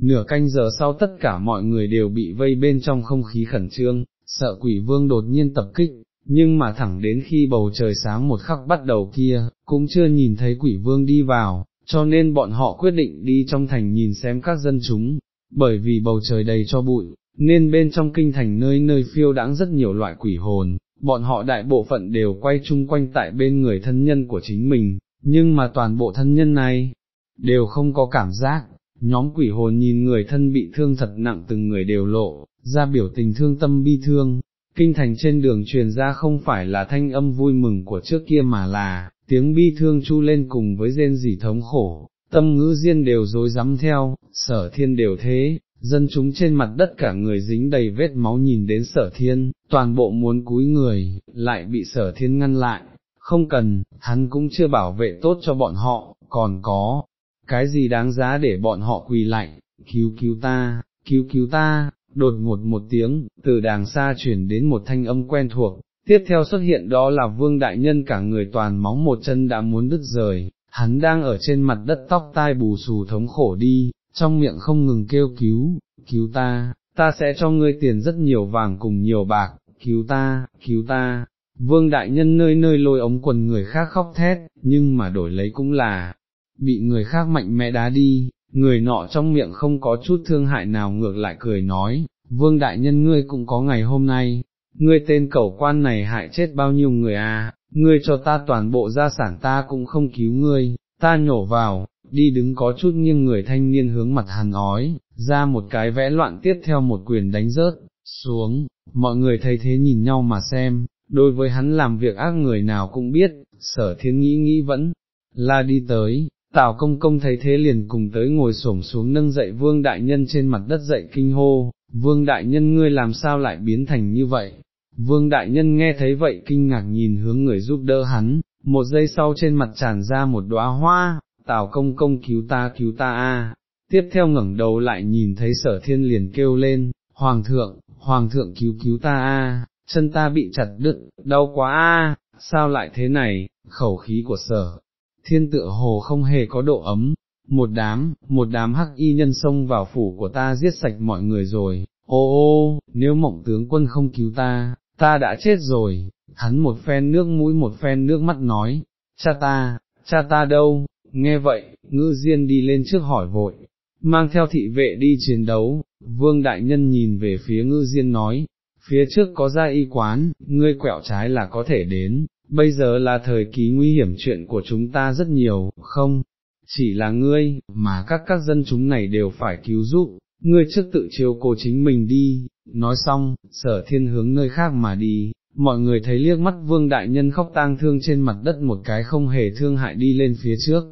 nửa canh giờ sau tất cả mọi người đều bị vây bên trong không khí khẩn trương, sợ quỷ vương đột nhiên tập kích, nhưng mà thẳng đến khi bầu trời sáng một khắc bắt đầu kia, cũng chưa nhìn thấy quỷ vương đi vào, cho nên bọn họ quyết định đi trong thành nhìn xem các dân chúng, bởi vì bầu trời đầy cho bụi, nên bên trong kinh thành nơi nơi phiêu đáng rất nhiều loại quỷ hồn, bọn họ đại bộ phận đều quay chung quanh tại bên người thân nhân của chính mình, nhưng mà toàn bộ thân nhân này, đều không có cảm giác, nhóm quỷ hồn nhìn người thân bị thương thật nặng từng người đều lộ, ra biểu tình thương tâm bi thương, kinh thành trên đường truyền ra không phải là thanh âm vui mừng của trước kia mà là, tiếng bi thương chu lên cùng với rên rỉ thống khổ, tâm ngữ diên đều dối rắm theo, sở thiên đều thế, dân chúng trên mặt đất cả người dính đầy vết máu nhìn đến sở thiên, toàn bộ muốn cúi người, lại bị sở thiên ngăn lại, không cần, hắn cũng chưa bảo vệ tốt cho bọn họ, còn có, cái gì đáng giá để bọn họ quỳ lạnh, cứu cứu ta, cứu cứu ta, đột ngột một tiếng, từ đàng xa chuyển đến một thanh âm quen thuộc, tiếp theo xuất hiện đó là vương đại nhân cả người toàn móng một chân đã muốn đứt rời, hắn đang ở trên mặt đất tóc tai bù xù thống khổ đi, trong miệng không ngừng kêu cứu, cứu ta, ta sẽ cho ngươi tiền rất nhiều vàng cùng nhiều bạc, cứu ta, cứu ta. Vương đại nhân nơi nơi lôi ống quần người khác khóc thét, nhưng mà đổi lấy cũng là, bị người khác mạnh mẽ đá đi, người nọ trong miệng không có chút thương hại nào ngược lại cười nói, vương đại nhân ngươi cũng có ngày hôm nay, ngươi tên cẩu quan này hại chết bao nhiêu người à, ngươi cho ta toàn bộ gia sản ta cũng không cứu ngươi, ta nhổ vào, đi đứng có chút nghiêng người thanh niên hướng mặt hàn ói, ra một cái vẽ loạn tiếp theo một quyền đánh rớt, xuống, mọi người thấy thế nhìn nhau mà xem, đối với hắn làm việc ác người nào cũng biết, sở thiên nghĩ nghĩ vẫn là đi tới, Tào công công thấy thế liền cùng tới ngồi xổm xuống nâng dậy vương đại nhân trên mặt đất dậy kinh hô, vương đại nhân ngươi làm sao lại biến thành như vậy, vương đại nhân nghe thấy vậy kinh ngạc nhìn hướng người giúp đỡ hắn, một giây sau trên mặt tràn ra một đóa hoa, tào công công cứu ta cứu ta a. tiếp theo ngẩng đầu lại nhìn thấy sở thiên liền kêu lên, hoàng thượng, hoàng thượng cứu cứu ta a, chân ta bị chặt đứt, đau quá a, sao lại thế này, khẩu khí của sở thiên tựa hồ không hề có độ ấm, một đám, một đám hắc y nhân xông vào phủ của ta giết sạch mọi người rồi, ô ô, nếu mộng tướng quân không cứu ta, ta đã chết rồi, hắn một phen nước mũi một phen nước mắt nói, cha ta, cha ta đâu, nghe vậy, ngư diên đi lên trước hỏi vội, mang theo thị vệ đi chiến đấu, vương đại nhân nhìn về phía ngư diên nói, phía trước có gia y quán, ngươi quẹo trái là có thể đến, bây giờ là thời kỳ nguy hiểm chuyện của chúng ta rất nhiều, không, chỉ là ngươi, mà các các dân chúng này đều phải cứu giúp, ngươi trước tự chiếu cố chính mình đi, nói xong, sở thiên hướng nơi khác mà đi, mọi người thấy liếc mắt vương đại nhân khóc tang thương trên mặt đất một cái không hề thương hại đi lên phía trước,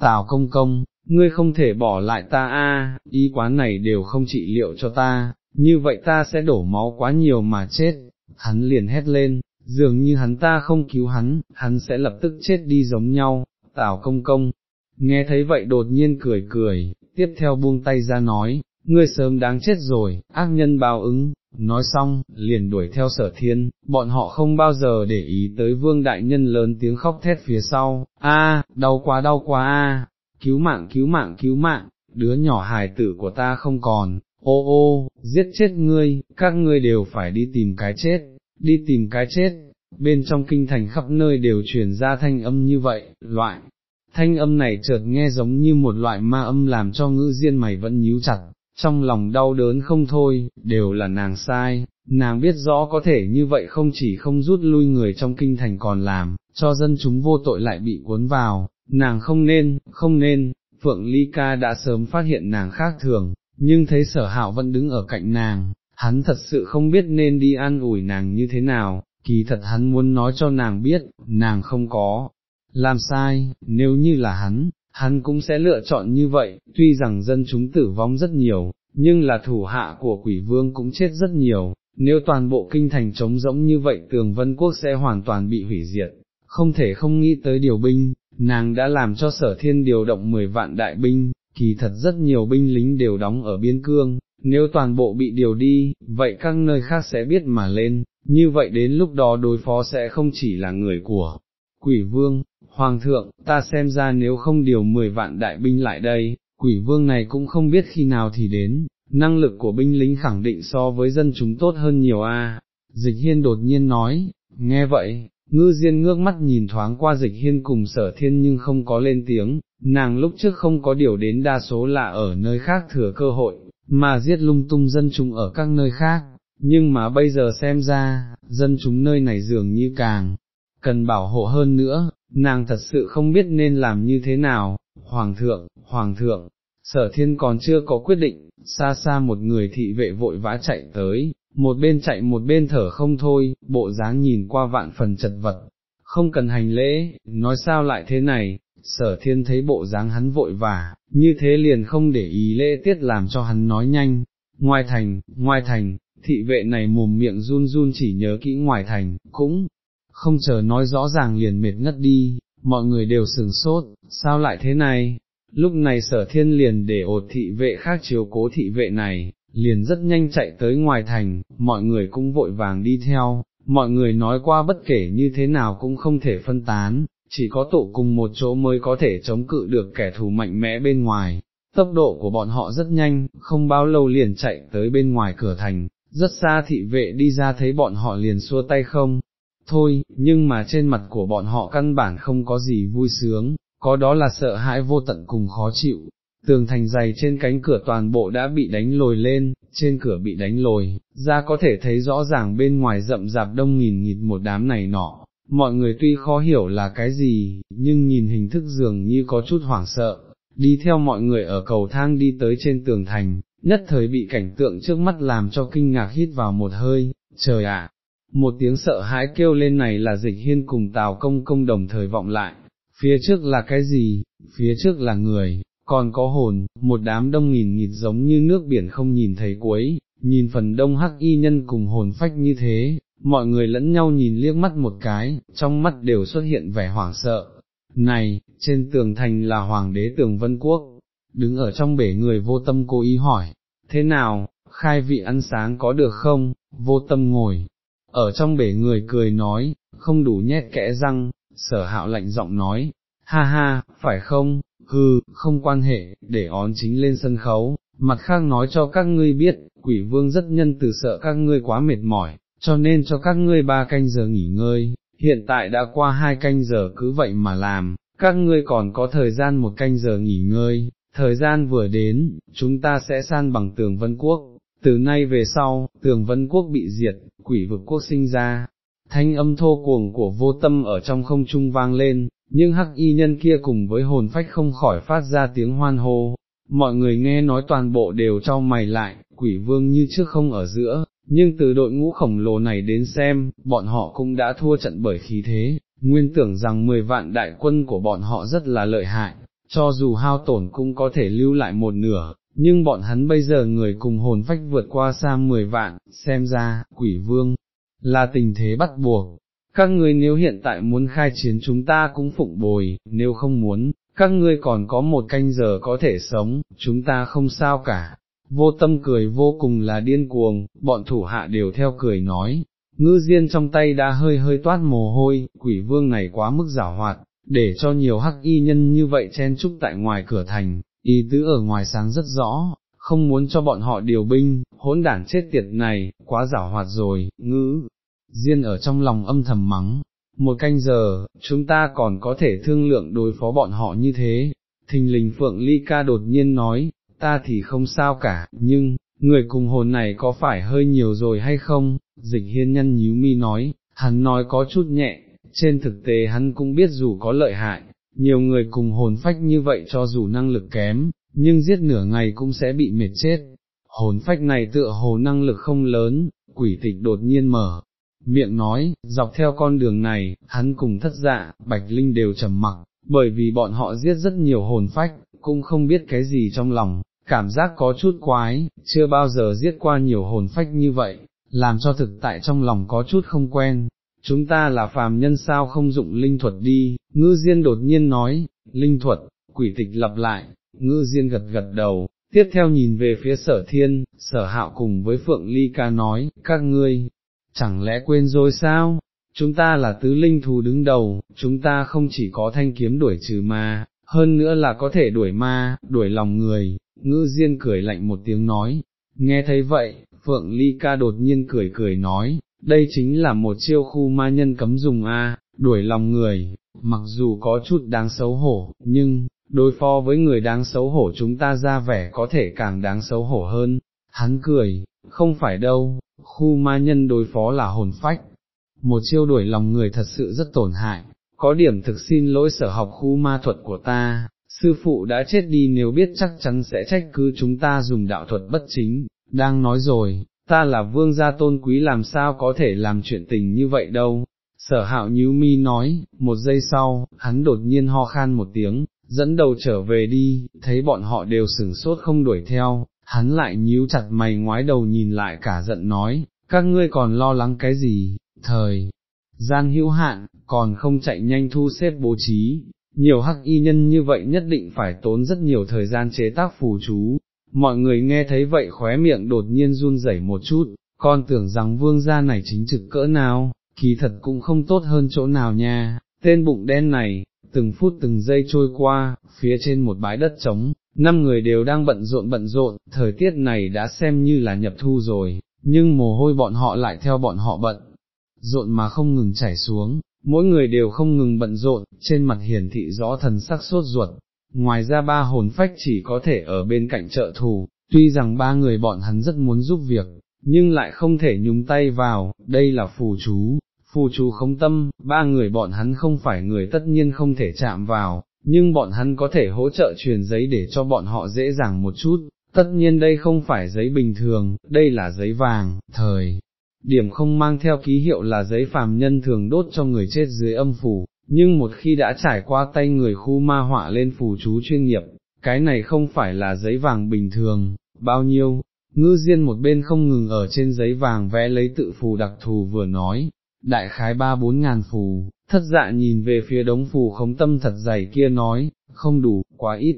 tào công công, ngươi không thể bỏ lại ta a, y quán này đều không trị liệu cho ta, như vậy ta sẽ đổ máu quá nhiều mà chết, hắn liền hét lên, dường như hắn ta không cứu hắn, hắn sẽ lập tức chết đi giống nhau, tào công công, nghe thấy vậy đột nhiên cười cười, tiếp theo buông tay ra nói, ngươi sớm đáng chết rồi, ác nhân báo ứng, nói xong, liền đuổi theo sở thiên, bọn họ không bao giờ để ý tới vương đại nhân lớn tiếng khóc thét phía sau, a, đau quá đau quá a, cứu mạng cứu mạng cứu mạng, đứa nhỏ hài tử của ta không còn, ô ô, giết chết ngươi, các ngươi đều phải đi tìm cái chết, đi tìm cái chết, bên trong kinh thành khắp nơi đều truyền ra thanh âm như vậy, loại. Thanh âm này chợt nghe giống như một loại ma âm làm cho ngữ diên mày vẫn nhíu chặt, trong lòng đau đớn không thôi, đều là nàng sai, nàng biết rõ có thể như vậy không chỉ không rút lui người trong kinh thành còn làm, cho dân chúng vô tội lại bị cuốn vào, nàng không nên, không nên, Phượng Ly Ca đã sớm phát hiện nàng khác thường, nhưng thấy sở hạo vẫn đứng ở cạnh nàng, hắn thật sự không biết nên đi an ủi nàng như thế nào, kỳ thật hắn muốn nói cho nàng biết, nàng không có, làm sai, nếu như là hắn, hắn cũng sẽ lựa chọn như vậy, tuy rằng dân chúng tử vong rất nhiều, nhưng là thủ hạ của quỷ vương cũng chết rất nhiều, nếu toàn bộ kinh thành trống rỗng như vậy tường vân quốc sẽ hoàn toàn bị hủy diệt, không thể không nghĩ tới điều binh, nàng đã làm cho sở thiên điều động 10 vạn đại binh, kỳ thật rất nhiều binh lính đều đóng ở biên cương, nếu toàn bộ bị điều đi, vậy các nơi khác sẽ biết mà lên, như vậy đến lúc đó đối phó sẽ không chỉ là người của quỷ vương, hoàng thượng, ta xem ra nếu không điều 10 vạn đại binh lại đây, quỷ vương này cũng không biết khi nào thì đến, năng lực của binh lính khẳng định so với dân chúng tốt hơn nhiều a. Dịch hiên đột nhiên nói, nghe vậy, ngư diên ngước mắt nhìn thoáng qua dịch hiên cùng sở thiên nhưng không có lên tiếng, nàng lúc trước không có điều đến đa số là ở nơi khác thừa cơ hội, mà giết lung tung dân chúng ở các nơi khác, nhưng mà bây giờ xem ra, dân chúng nơi này dường như càng cần bảo hộ hơn nữa, nàng thật sự không biết nên làm như thế nào, Hoàng thượng, Hoàng thượng, sở thiên còn chưa có quyết định, xa xa một người thị vệ vội vã chạy tới, một bên chạy một bên thở không thôi, bộ dáng nhìn qua vạn phần chật vật, không cần hành lễ, nói sao lại thế này, sở thiên thấy bộ dáng hắn vội vả, như thế liền không để ý lễ tiết làm cho hắn nói nhanh, ngoài thành, ngoài thành, thị vệ này mồm miệng run run chỉ nhớ kỹ ngoài thành, cũng không chờ nói rõ ràng liền mệt ngất đi, mọi người đều sừng sốt, sao lại thế này, lúc này sở thiên liền để ột thị vệ khác chiếu cố thị vệ này, liền rất nhanh chạy tới ngoài thành, mọi người cũng vội vàng đi theo, mọi người nói qua bất kể như thế nào cũng không thể phân tán, chỉ có tụ cùng một chỗ mới có thể chống cự được kẻ thù mạnh mẽ bên ngoài. Tốc độ của bọn họ rất nhanh, không bao lâu liền chạy tới bên ngoài cửa thành, rất xa thị vệ đi ra thấy bọn họ liền xua tay không, thôi, nhưng mà trên mặt của bọn họ căn bản không có gì vui sướng, có đó là sợ hãi vô tận cùng khó chịu. Tường thành dày trên cánh cửa toàn bộ đã bị đánh lồi lên, trên cửa bị đánh lồi, ra có thể thấy rõ ràng bên ngoài rậm rạp đông nghìn nghịt một đám này nọ, mọi người tuy khó hiểu là cái gì, nhưng nhìn hình thức dường như có chút hoảng sợ, đi theo mọi người ở cầu thang đi tới trên tường thành, nhất thời bị cảnh tượng trước mắt làm cho kinh ngạc hít vào một hơi, trời ạ, một tiếng sợ hãi kêu lên này là dịch hiên cùng tào công công đồng thời vọng lại, phía trước là cái gì, phía trước là người, còn có hồn, một đám đông nghìn nghịt giống như nước biển không nhìn thấy cuối, nhìn phần đông hắc y nhân cùng hồn phách như thế, mọi người lẫn nhau nhìn liếc mắt một cái, trong mắt đều xuất hiện vẻ hoảng sợ. Này, trên tường thành là hoàng đế tường vân quốc, đứng ở trong bể người vô tâm cố ý hỏi, thế nào, khai vị ăn sáng có được không, vô tâm ngồi, ở trong bể người cười nói, không đủ nhét kẽ răng, sở hạo lạnh giọng nói, ha ha, phải không, hư, không quan hệ, để ón chính lên sân khấu, mặt khác nói cho các ngươi biết, quỷ vương rất nhân từ sợ các ngươi quá mệt mỏi, cho nên cho các ngươi ba canh giờ nghỉ ngơi, hiện tại đã qua hai canh giờ cứ vậy mà làm, các ngươi còn có thời gian một canh giờ nghỉ ngơi, thời gian vừa đến, chúng ta sẽ san bằng tường vân quốc, từ nay về sau, tường vân quốc bị diệt, quỷ vực quốc sinh ra, thanh âm thô cuồng của vô tâm ở trong không trung vang lên, nhưng hắc y nhân kia cùng với hồn phách không khỏi phát ra tiếng hoan hô, mọi người nghe nói toàn bộ đều trao mày lại, quỷ vương như trước không ở giữa, nhưng từ đội ngũ khổng lồ này đến xem, bọn họ cũng đã thua trận bởi khí thế, nguyên tưởng rằng 10 vạn đại quân của bọn họ rất là lợi hại, cho dù hao tổn cũng có thể lưu lại một nửa, nhưng bọn hắn bây giờ người cùng hồn phách vượt qua xa 10 vạn, xem ra, quỷ vương, là tình thế bắt buộc. Các ngươi nếu hiện tại muốn khai chiến chúng ta cũng phụng bồi, nếu không muốn, các ngươi còn có một canh giờ có thể sống, chúng ta không sao cả. Vô tâm cười vô cùng là điên cuồng, bọn thủ hạ đều theo cười nói, ngư diên trong tay đã hơi hơi toát mồ hôi, quỷ vương này quá mức giả hoạt, để cho nhiều hắc y nhân như vậy chen chúc tại ngoài cửa thành, ý tứ ở ngoài sáng rất rõ, không muốn cho bọn họ điều binh, hỗn đản chết tiệt này, quá giả hoạt rồi, ngữ, Diên ở trong lòng âm thầm mắng, một canh giờ, chúng ta còn có thể thương lượng đối phó bọn họ như thế, thình lình Phượng Ly Ca đột nhiên nói, ta thì không sao cả, nhưng, người cùng hồn này có phải hơi nhiều rồi hay không, dịch hiên nhân nhíu mi nói, hắn nói có chút nhẹ, trên thực tế hắn cũng biết dù có lợi hại, nhiều người cùng hồn phách như vậy cho dù năng lực kém, nhưng giết nửa ngày cũng sẽ bị mệt chết. Hồn phách này tựa hồ năng lực không lớn, quỷ tịch đột nhiên mở, miệng nói, dọc theo con đường này, hắn cùng thất dạ, bạch linh đều trầm mặc, bởi vì bọn họ giết rất nhiều hồn phách, cũng không biết cái gì trong lòng, cảm giác có chút quái, chưa bao giờ giết qua nhiều hồn phách như vậy, làm cho thực tại trong lòng có chút không quen. Chúng ta là phàm nhân sao không dụng linh thuật đi, ngư diên đột nhiên nói, linh thuật, quỷ tịch lặp lại, ngư diên gật gật đầu, tiếp theo nhìn về phía sở thiên, sở hạo cùng với Phượng Ly ca nói, các ngươi, chẳng lẽ quên rồi sao, chúng ta là tứ linh thú đứng đầu, chúng ta không chỉ có thanh kiếm đuổi trừ mà, hơn nữa là có thể đuổi ma, đuổi lòng người, Ngư diên cười lạnh một tiếng nói, nghe thấy vậy, Phượng Ly ca đột nhiên cười cười nói, đây chính là một chiêu khu ma nhân cấm dùng a, đuổi lòng người, mặc dù có chút đáng xấu hổ, nhưng, đối phó với người đáng xấu hổ chúng ta ra vẻ có thể càng đáng xấu hổ hơn, hắn cười, không phải đâu, khu ma nhân đối phó là hồn phách, một chiêu đuổi lòng người thật sự rất tổn hại, có điểm thực xin lỗi sở học khu ma thuật của ta, sư phụ đã chết đi nếu biết chắc chắn sẽ trách cứ chúng ta dùng đạo thuật bất chính, đang nói rồi, ta là vương gia tôn quý làm sao có thể làm chuyện tình như vậy đâu. Sở hạo nhíu mi nói, một giây sau, hắn đột nhiên ho khan một tiếng, dẫn đầu trở về đi, thấy bọn họ đều sửng sốt không đuổi theo, hắn lại nhíu chặt mày ngoái đầu nhìn lại cả giận nói, các ngươi còn lo lắng cái gì, thời, gian hữu hạn, còn không chạy nhanh thu xếp bố trí, nhiều hắc y nhân như vậy nhất định phải tốn rất nhiều thời gian chế tác phù chú. Mọi người nghe thấy vậy khóe miệng đột nhiên run rẩy một chút, con tưởng rằng vương gia này chính trực cỡ nào, kỳ thật cũng không tốt hơn chỗ nào nha, tên bụng đen này, từng phút từng giây trôi qua, phía trên một bãi đất trống, năm người đều đang bận rộn bận rộn, thời tiết này đã xem như là nhập thu rồi, nhưng mồ hôi bọn họ lại theo bọn họ bận, rộn mà không ngừng chảy xuống, mỗi người đều không ngừng bận rộn, trên mặt hiển thị rõ thần sắc sốt ruột, ngoài ra ba hồn phách chỉ có thể ở bên cạnh trợ thù, tuy rằng ba người bọn hắn rất muốn giúp việc, nhưng lại không thể nhúng tay vào, đây là phù chú, phù chú không tâm, ba người bọn hắn không phải người tất nhiên không thể chạm vào, nhưng bọn hắn có thể hỗ trợ truyền giấy để cho bọn họ dễ dàng một chút, tất nhiên đây không phải giấy bình thường, đây là giấy vàng, thời. Điểm không mang theo ký hiệu là giấy phàm nhân thường đốt cho người chết dưới âm phủ, nhưng một khi đã trải qua tay người khu ma họa lên phù chú chuyên nghiệp, cái này không phải là giấy vàng bình thường, bao nhiêu, ngư diên một bên không ngừng ở trên giấy vàng vẽ lấy tự phù đặc thù vừa nói, đại khái ba bốn ngàn phù, thất dạ nhìn về phía đống phù khống tâm thật dày kia nói, không đủ, quá ít.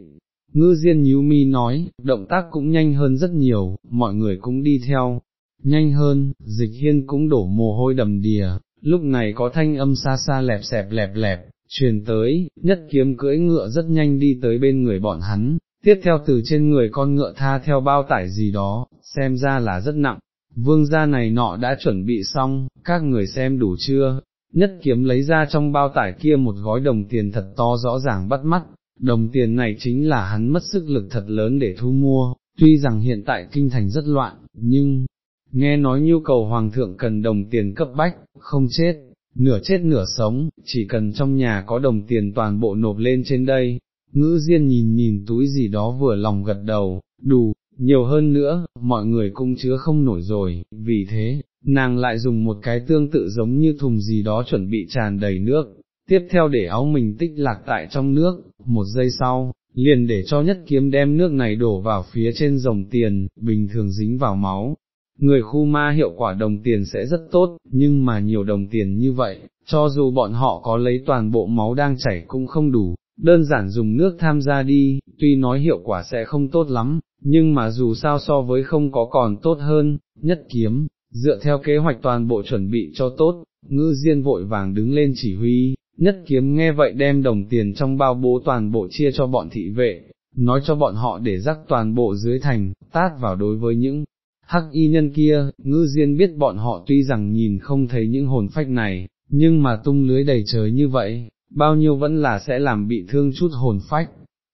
Ngư Diên nhíu mi nói, động tác cũng nhanh hơn rất nhiều, mọi người cũng đi theo, nhanh hơn, dịch hiên cũng đổ mồ hôi đầm đìa, lúc này có thanh âm xa xa lẹp xẹp lẹp lẹp, truyền tới, nhất kiếm cưỡi ngựa rất nhanh đi tới bên người bọn hắn, tiếp theo từ trên người con ngựa tha theo bao tải gì đó, xem ra là rất nặng, vương gia này nọ đã chuẩn bị xong, các người xem đủ chưa, nhất kiếm lấy ra trong bao tải kia một gói đồng tiền thật to rõ ràng bắt mắt, đồng tiền này chính là hắn mất sức lực thật lớn để thu mua, tuy rằng hiện tại kinh thành rất loạn, nhưng, nghe nói nhu cầu hoàng thượng cần đồng tiền cấp bách, không chết, nửa chết nửa sống, chỉ cần trong nhà có đồng tiền toàn bộ nộp lên trên đây, ngữ diên nhìn nhìn túi gì đó vừa lòng gật đầu, đủ, nhiều hơn nữa, mọi người cũng chứa không nổi rồi, vì thế, nàng lại dùng một cái tương tự giống như thùng gì đó chuẩn bị tràn đầy nước, tiếp theo để áo mình tích lạc tại trong nước, một giây sau, liền để cho nhất kiếm đem nước này đổ vào phía trên dòng tiền, bình thường dính vào máu. Người khu ma hiệu quả đồng tiền sẽ rất tốt, nhưng mà nhiều đồng tiền như vậy, cho dù bọn họ có lấy toàn bộ máu đang chảy cũng không đủ, đơn giản dùng nước tham gia đi, tuy nói hiệu quả sẽ không tốt lắm, nhưng mà dù sao so với không có còn tốt hơn, nhất kiếm, dựa theo kế hoạch toàn bộ chuẩn bị cho tốt, ngư diên vội vàng đứng lên chỉ huy, nhất kiếm nghe vậy đem đồng tiền trong bao bố toàn bộ chia cho bọn thị vệ, nói cho bọn họ để rắc toàn bộ dưới thành, tát vào đối với những hắc y nhân kia, ngư diên biết bọn họ tuy rằng nhìn không thấy những hồn phách này, nhưng mà tung lưới đầy trời như vậy, bao nhiêu vẫn là sẽ làm bị thương chút hồn phách.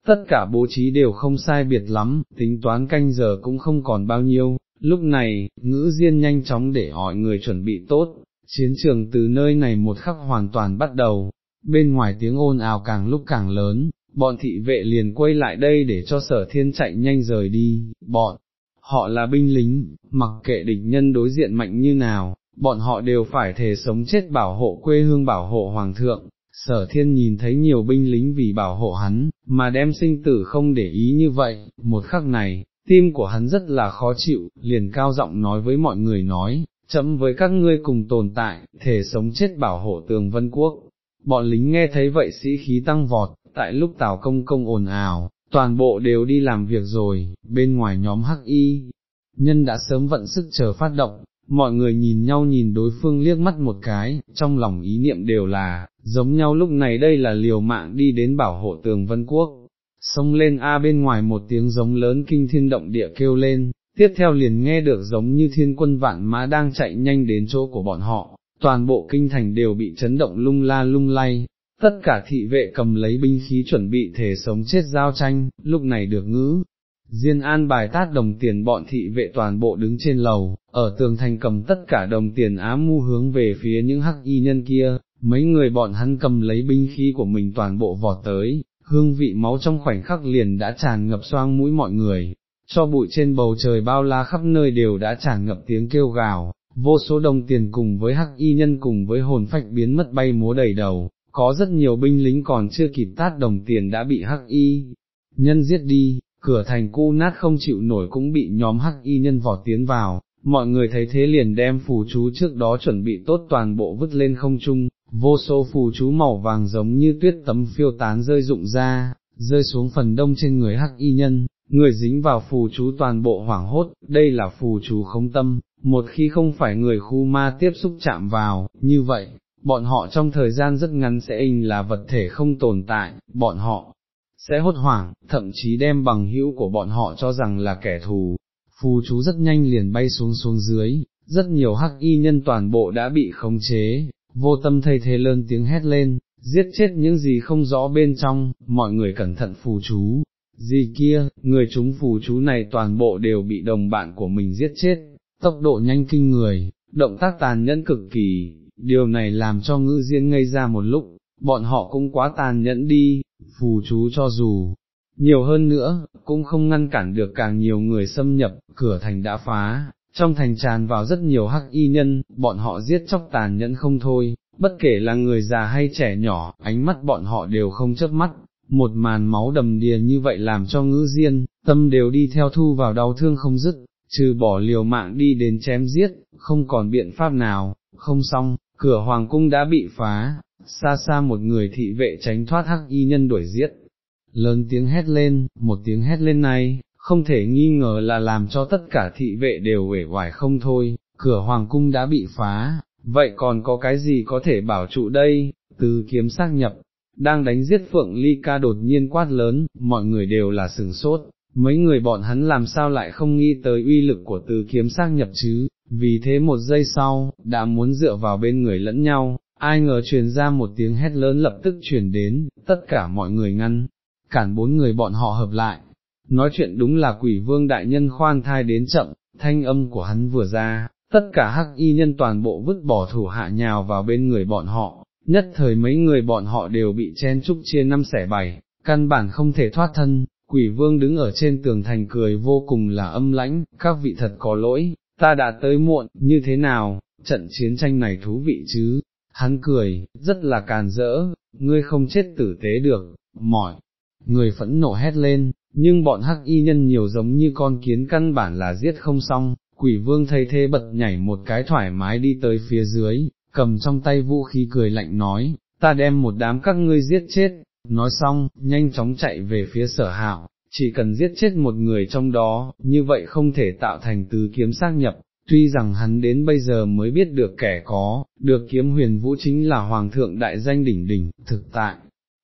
Tất cả bố trí đều không sai biệt lắm, tính toán canh giờ cũng không còn bao nhiêu, lúc này, ngữ diên nhanh chóng để hỏi người chuẩn bị tốt, chiến trường từ nơi này một khắc hoàn toàn bắt đầu, bên ngoài tiếng ồn ào càng lúc càng lớn, bọn thị vệ liền quay lại đây để cho sở thiên chạy nhanh rời đi, bọn, họ là binh lính, mặc kệ địch nhân đối diện mạnh như nào, bọn họ đều phải thề sống chết bảo hộ quê hương bảo hộ hoàng thượng. Sở thiên nhìn thấy nhiều binh lính vì bảo hộ hắn, mà đem sinh tử không để ý như vậy, một khắc này, tim của hắn rất là khó chịu, liền cao giọng nói với mọi người nói, chấm với các ngươi cùng tồn tại, thể sống chết bảo hộ tường vân quốc. Bọn lính nghe thấy vậy sĩ khí tăng vọt, tại lúc tào công công ồn ào, toàn bộ đều đi làm việc rồi, bên ngoài nhóm hắc y, nhân đã sớm vận sức chờ phát động, mọi người nhìn nhau nhìn đối phương liếc mắt một cái, trong lòng ý niệm đều là, giống nhau lúc này đây là liều mạng đi đến bảo hộ tường vân quốc, xông lên A bên ngoài một tiếng giống lớn kinh thiên động địa kêu lên, tiếp theo liền nghe được giống như thiên quân vạn mã đang chạy nhanh đến chỗ của bọn họ, toàn bộ kinh thành đều bị chấn động lung la lung lay, tất cả thị vệ cầm lấy binh khí chuẩn bị thể sống chết giao tranh, lúc này được ngữ. Diên an bài tát đồng tiền bọn thị vệ toàn bộ đứng trên lầu, ở tường thành cầm tất cả đồng tiền á mu hướng về phía những hắc y nhân kia, mấy người bọn hắn cầm lấy binh khí của mình toàn bộ vọt tới, hương vị máu trong khoảnh khắc liền đã tràn ngập xoang mũi mọi người, cho bụi trên bầu trời bao la khắp nơi đều đã tràn ngập tiếng kêu gào, vô số đồng tiền cùng với hắc y nhân cùng với hồn phách biến mất bay múa đầy đầu, có rất nhiều binh lính còn chưa kịp tát đồng tiền đã bị hắc y nhân giết đi, cửa thành cu nát không chịu nổi cũng bị nhóm hắc y nhân vò tiến vào, mọi người thấy thế liền đem phù chú trước đó chuẩn bị tốt toàn bộ vứt lên không trung, vô số phù chú màu vàng giống như tuyết tấm phiêu tán rơi rụng ra, rơi xuống phần đông trên người hắc y nhân, người dính vào phù chú toàn bộ hoảng hốt, đây là phù chú không tâm, một khi không phải người khu ma tiếp xúc chạm vào, như vậy, bọn họ trong thời gian rất ngắn sẽ in là vật thể không tồn tại, bọn họ sẽ hốt hoảng, thậm chí đem bằng hữu của bọn họ cho rằng là kẻ thù, phù chú rất nhanh liền bay xuống xuống dưới, rất nhiều hắc y nhân toàn bộ đã bị khống chế, vô tâm thay thế lớn tiếng hét lên, giết chết những gì không rõ bên trong, mọi người cẩn thận phù chú, gì kia, người chúng phù chú này toàn bộ đều bị đồng bạn của mình giết chết, tốc độ nhanh kinh người, động tác tàn nhẫn cực kỳ, điều này làm cho ngữ diễn ngây ra một lúc, bọn họ cũng quá tàn nhẫn đi, phù chú cho dù. Nhiều hơn nữa, cũng không ngăn cản được càng nhiều người xâm nhập, cửa thành đã phá, trong thành tràn vào rất nhiều hắc y nhân, bọn họ giết chóc tàn nhẫn không thôi, bất kể là người già hay trẻ nhỏ, ánh mắt bọn họ đều không chớp mắt, một màn máu đầm đìa như vậy làm cho ngữ diên, tâm đều đi theo thu vào đau thương không dứt, trừ bỏ liều mạng đi đến chém giết, không còn biện pháp nào, không xong, cửa hoàng cung đã bị phá, xa xa một người thị vệ tránh thoát hắc y nhân đuổi giết. Lớn tiếng hét lên, một tiếng hét lên này, không thể nghi ngờ là làm cho tất cả thị vệ đều uể oải không thôi, cửa hoàng cung đã bị phá, vậy còn có cái gì có thể bảo trụ đây, từ kiếm xác nhập, đang đánh giết Phượng Ly ca đột nhiên quát lớn, mọi người đều là sừng sốt, mấy người bọn hắn làm sao lại không nghĩ tới uy lực của từ kiếm xác nhập chứ, vì thế một giây sau, đã muốn dựa vào bên người lẫn nhau, ai ngờ truyền ra một tiếng hét lớn lập tức truyền đến, tất cả mọi người ngăn, cản bốn người bọn họ hợp lại. Nói chuyện đúng là quỷ vương đại nhân khoan thai đến chậm, thanh âm của hắn vừa ra, tất cả hắc y nhân toàn bộ vứt bỏ thủ hạ nhào vào bên người bọn họ, nhất thời mấy người bọn họ đều bị chen trúc chia năm xẻ bảy, căn bản không thể thoát thân, quỷ vương đứng ở trên tường thành cười vô cùng là âm lãnh, các vị thật có lỗi, ta đã tới muộn, như thế nào, trận chiến tranh này thú vị chứ, hắn cười, rất là càn rỡ, ngươi không chết tử tế được, mỏi, người phẫn nộ hét lên, nhưng bọn hắc y nhân nhiều giống như con kiến căn bản là giết không xong, quỷ vương thay thế bật nhảy một cái thoải mái đi tới phía dưới, cầm trong tay vũ khí cười lạnh nói, ta đem một đám các ngươi giết chết, nói xong, nhanh chóng chạy về phía sở hạo, chỉ cần giết chết một người trong đó, như vậy không thể tạo thành tứ kiếm xác nhập, tuy rằng hắn đến bây giờ mới biết được kẻ có, được kiếm huyền vũ chính là hoàng thượng đại danh đỉnh đỉnh, thực tại,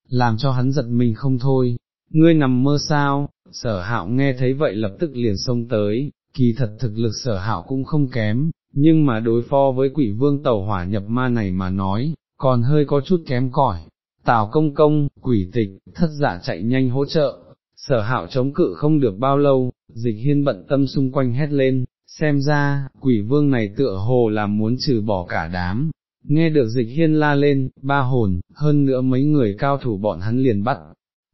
làm cho hắn giật mình không thôi, ngươi nằm mơ sao, sở hạo nghe thấy vậy lập tức liền xông tới, kỳ thật thực lực sở hạo cũng không kém, nhưng mà đối phó với quỷ vương tàu hỏa nhập ma này mà nói, còn hơi có chút kém cỏi. Tào công công, quỷ tịch, thất giả chạy nhanh hỗ trợ, sở hạo chống cự không được bao lâu, dịch hiên bận tâm xung quanh hét lên, xem ra, quỷ vương này tựa hồ là muốn trừ bỏ cả đám. Nghe được dịch hiên la lên, ba hồn, hơn nữa mấy người cao thủ bọn hắn liền bắt,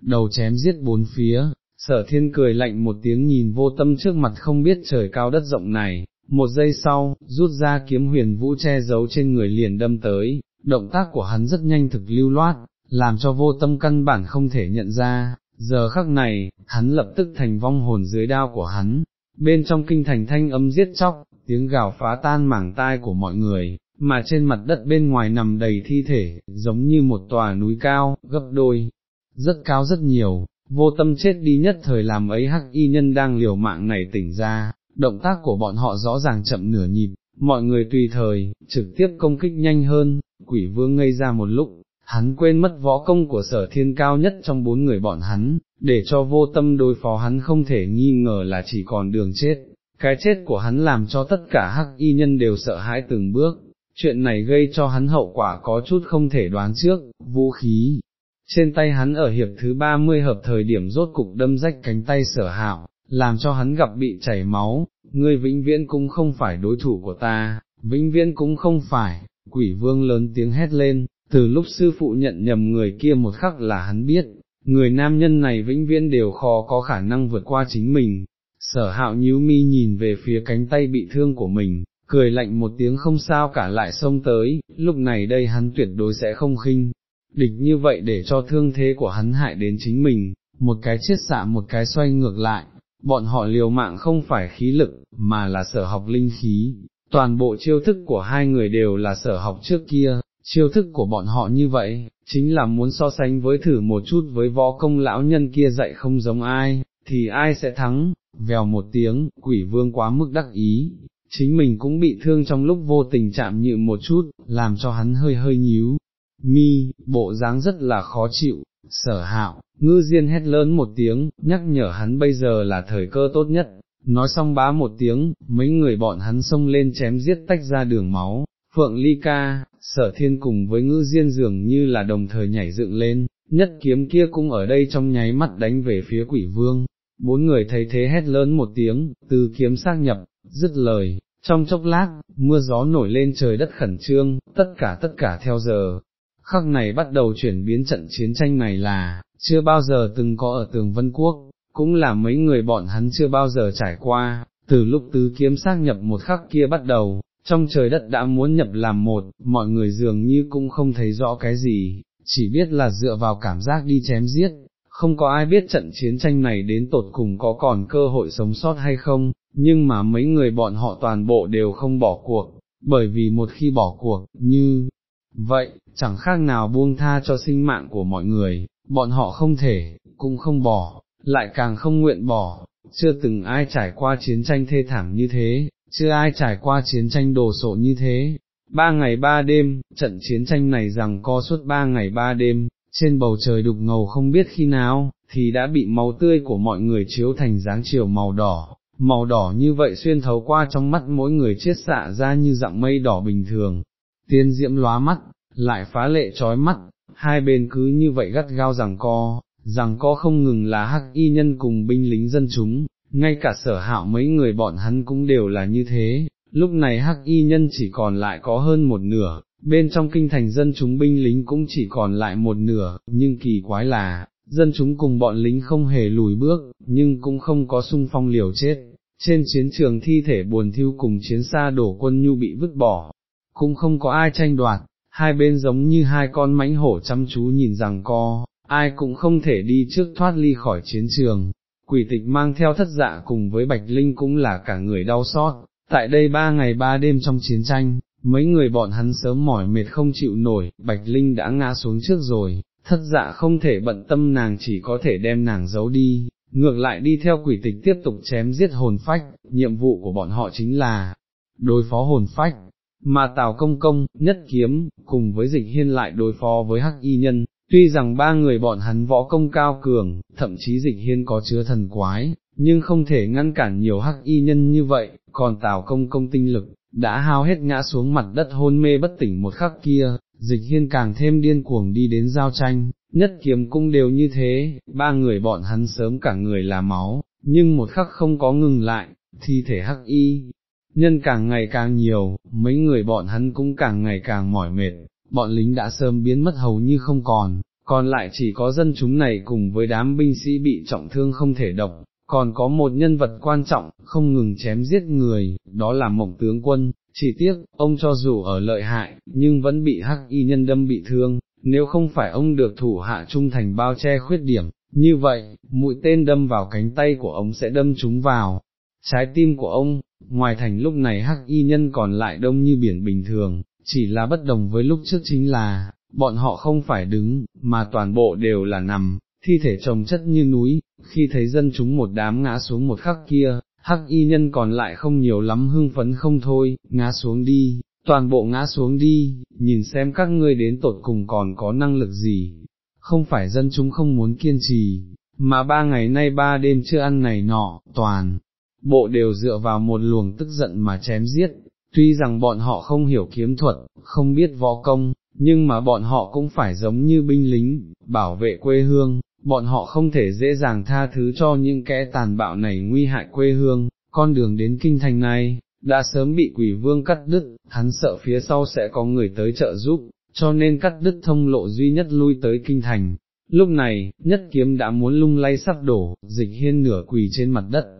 đầu chém giết bốn phía, sở thiên cười lạnh một tiếng nhìn vô tâm trước mặt không biết trời cao đất rộng này, một giây sau, rút ra kiếm huyền vũ che giấu trên người liền đâm tới, động tác của hắn rất nhanh thực lưu loát, làm cho vô tâm căn bản không thể nhận ra, giờ khắc này, hắn lập tức thành vong hồn dưới đao của hắn, bên trong kinh thành thanh âm giết chóc, tiếng gào phá tan mảng tai của mọi người, mà trên mặt đất bên ngoài nằm đầy thi thể, giống như một tòa núi cao, gấp đôi, rất cao rất nhiều, vô tâm chết đi nhất thời làm ấy hắc y nhân đang liều mạng này tỉnh ra, động tác của bọn họ rõ ràng chậm nửa nhịp, mọi người tùy thời, trực tiếp công kích nhanh hơn, quỷ vương ngây ra một lúc, hắn quên mất võ công của sở thiên cao nhất trong bốn người bọn hắn, để cho vô tâm đối phó hắn không thể nghi ngờ là chỉ còn đường chết. Cái chết của hắn làm cho tất cả hắc y nhân đều sợ hãi từng bước, chuyện này gây cho hắn hậu quả có chút không thể đoán trước, vũ khí. Trên tay hắn ở hiệp thứ 30 hợp thời điểm rốt cục đâm rách cánh tay sở hạo, làm cho hắn gặp bị chảy máu, ngươi vĩnh viễn cũng không phải đối thủ của ta, vĩnh viễn cũng không phải, quỷ vương lớn tiếng hét lên, từ lúc sư phụ nhận nhầm người kia một khắc là hắn biết, người nam nhân này vĩnh viễn đều khó có khả năng vượt qua chính mình. Sở hạo nhíu mi nhìn về phía cánh tay bị thương của mình, cười lạnh một tiếng không sao cả lại xông tới, lúc này đây hắn tuyệt đối sẽ không khinh, địch như vậy để cho thương thế của hắn hại đến chính mình, một cái chiết xạ một cái xoay ngược lại, bọn họ liều mạng không phải khí lực, mà là sở học linh khí, toàn bộ chiêu thức của hai người đều là sở học trước kia, chiêu thức của bọn họ như vậy, chính là muốn so sánh với thử một chút với võ công lão nhân kia dạy không giống ai, thì ai sẽ thắng, vèo một tiếng, quỷ vương quá mức đắc ý, chính mình cũng bị thương trong lúc vô tình chạm nhự một chút, làm cho hắn hơi hơi nhíu, mi, bộ dáng rất là khó chịu, sở hạo, ngư diên hét lớn một tiếng, nhắc nhở hắn bây giờ là thời cơ tốt nhất, nói xong bá một tiếng, mấy người bọn hắn xông lên chém giết tách ra đường máu, phượng ly ca, sở thiên cùng với ngư diên dường như là đồng thời nhảy dựng lên, nhất kiếm kia cũng ở đây trong nháy mắt đánh về phía quỷ vương. Bốn người thấy thế hét lớn một tiếng, từ kiếm xác nhập, dứt lời, trong chốc lát, mưa gió nổi lên trời đất khẩn trương, tất cả tất cả theo giờ, khắc này bắt đầu chuyển biến trận chiến tranh này là, chưa bao giờ từng có ở tường vân quốc, cũng là mấy người bọn hắn chưa bao giờ trải qua, từ lúc tứ kiếm xác nhập một khắc kia bắt đầu, trong trời đất đã muốn nhập làm một, mọi người dường như cũng không thấy rõ cái gì, chỉ biết là dựa vào cảm giác đi chém giết, không có ai biết trận chiến tranh này đến tột cùng có còn cơ hội sống sót hay không, nhưng mà mấy người bọn họ toàn bộ đều không bỏ cuộc, bởi vì một khi bỏ cuộc, như vậy, chẳng khác nào buông tha cho sinh mạng của mọi người, bọn họ không thể, cũng không bỏ, lại càng không nguyện bỏ, chưa từng ai trải qua chiến tranh thê thảm như thế, chưa ai trải qua chiến tranh đồ sộ như thế. Ba ngày ba đêm, trận chiến tranh này rằng co suốt ba ngày ba đêm, trên bầu trời đục ngầu không biết khi nào, thì đã bị máu tươi của mọi người chiếu thành dáng chiều màu đỏ, màu đỏ như vậy xuyên thấu qua trong mắt mỗi người chết xạ ra như dạng mây đỏ bình thường, tiên diễm lóa mắt, lại phá lệ trói mắt, hai bên cứ như vậy gắt gao rằng co, rằng co không ngừng là hắc y nhân cùng binh lính dân chúng, ngay cả sở hạo mấy người bọn hắn cũng đều là như thế, lúc này hắc y nhân chỉ còn lại có hơn một nửa, bên trong kinh thành dân chúng binh lính cũng chỉ còn lại một nửa, nhưng kỳ quái là, dân chúng cùng bọn lính không hề lùi bước, nhưng cũng không có sung phong liều chết. Trên chiến trường thi thể buồn thiêu cùng chiến xa đổ quân nhu bị vứt bỏ, cũng không có ai tranh đoạt, hai bên giống như hai con mãnh hổ chăm chú nhìn rằng co, ai cũng không thể đi trước thoát ly khỏi chiến trường. Quỷ tịch mang theo thất dạ cùng với Bạch Linh cũng là cả người đau xót, tại đây ba ngày ba đêm trong chiến tranh, mấy người bọn hắn sớm mỏi mệt không chịu nổi, Bạch Linh đã ngã xuống trước rồi, thất dạ không thể bận tâm nàng chỉ có thể đem nàng giấu đi, ngược lại đi theo quỷ tịch tiếp tục chém giết hồn phách, nhiệm vụ của bọn họ chính là đối phó hồn phách, mà Tào Công Công, Nhất Kiếm, cùng với dịch hiên lại đối phó với Hắc Y Nhân, tuy rằng ba người bọn hắn võ công cao cường, thậm chí dịch hiên có chứa thần quái, nhưng không thể ngăn cản nhiều Hắc Y Nhân như vậy, còn Tào Công Công tinh lực, đã hao hết ngã xuống mặt đất hôn mê bất tỉnh một khắc kia, dịch hiên càng thêm điên cuồng đi đến giao tranh, nhất kiếm cung đều như thế, ba người bọn hắn sớm cả người là máu, nhưng một khắc không có ngừng lại, thi thể hắc y, nhân càng ngày càng nhiều, mấy người bọn hắn cũng càng ngày càng mỏi mệt, bọn lính đã sớm biến mất hầu như không còn, còn lại chỉ có dân chúng này cùng với đám binh sĩ bị trọng thương không thể động, còn có một nhân vật quan trọng, không ngừng chém giết người, đó là mộng tướng quân, chỉ tiếc, ông cho dù ở lợi hại, nhưng vẫn bị hắc y nhân đâm bị thương, nếu không phải ông được thủ hạ trung thành bao che khuyết điểm, như vậy, mũi tên đâm vào cánh tay của ông sẽ đâm chúng vào, trái tim của ông, ngoài thành lúc này hắc y nhân còn lại đông như biển bình thường, chỉ là bất đồng với lúc trước chính là, bọn họ không phải đứng, mà toàn bộ đều là nằm, thi thể trồng chất như núi, khi thấy dân chúng một đám ngã xuống một khắc kia, hắc y nhân còn lại không nhiều lắm hưng phấn không thôi, ngã xuống đi, toàn bộ ngã xuống đi, nhìn xem các ngươi đến tột cùng còn có năng lực gì, không phải dân chúng không muốn kiên trì, mà ba ngày nay ba đêm chưa ăn này nọ, toàn, bộ đều dựa vào một luồng tức giận mà chém giết, tuy rằng bọn họ không hiểu kiếm thuật, không biết võ công, nhưng mà bọn họ cũng phải giống như binh lính, bảo vệ quê hương, bọn họ không thể dễ dàng tha thứ cho những kẻ tàn bạo này nguy hại quê hương, con đường đến kinh thành này, đã sớm bị quỷ vương cắt đứt, hắn sợ phía sau sẽ có người tới trợ giúp, cho nên cắt đứt thông lộ duy nhất lui tới kinh thành. Lúc này, nhất kiếm đã muốn lung lay sắp đổ, dịch hiên nửa quỳ trên mặt đất,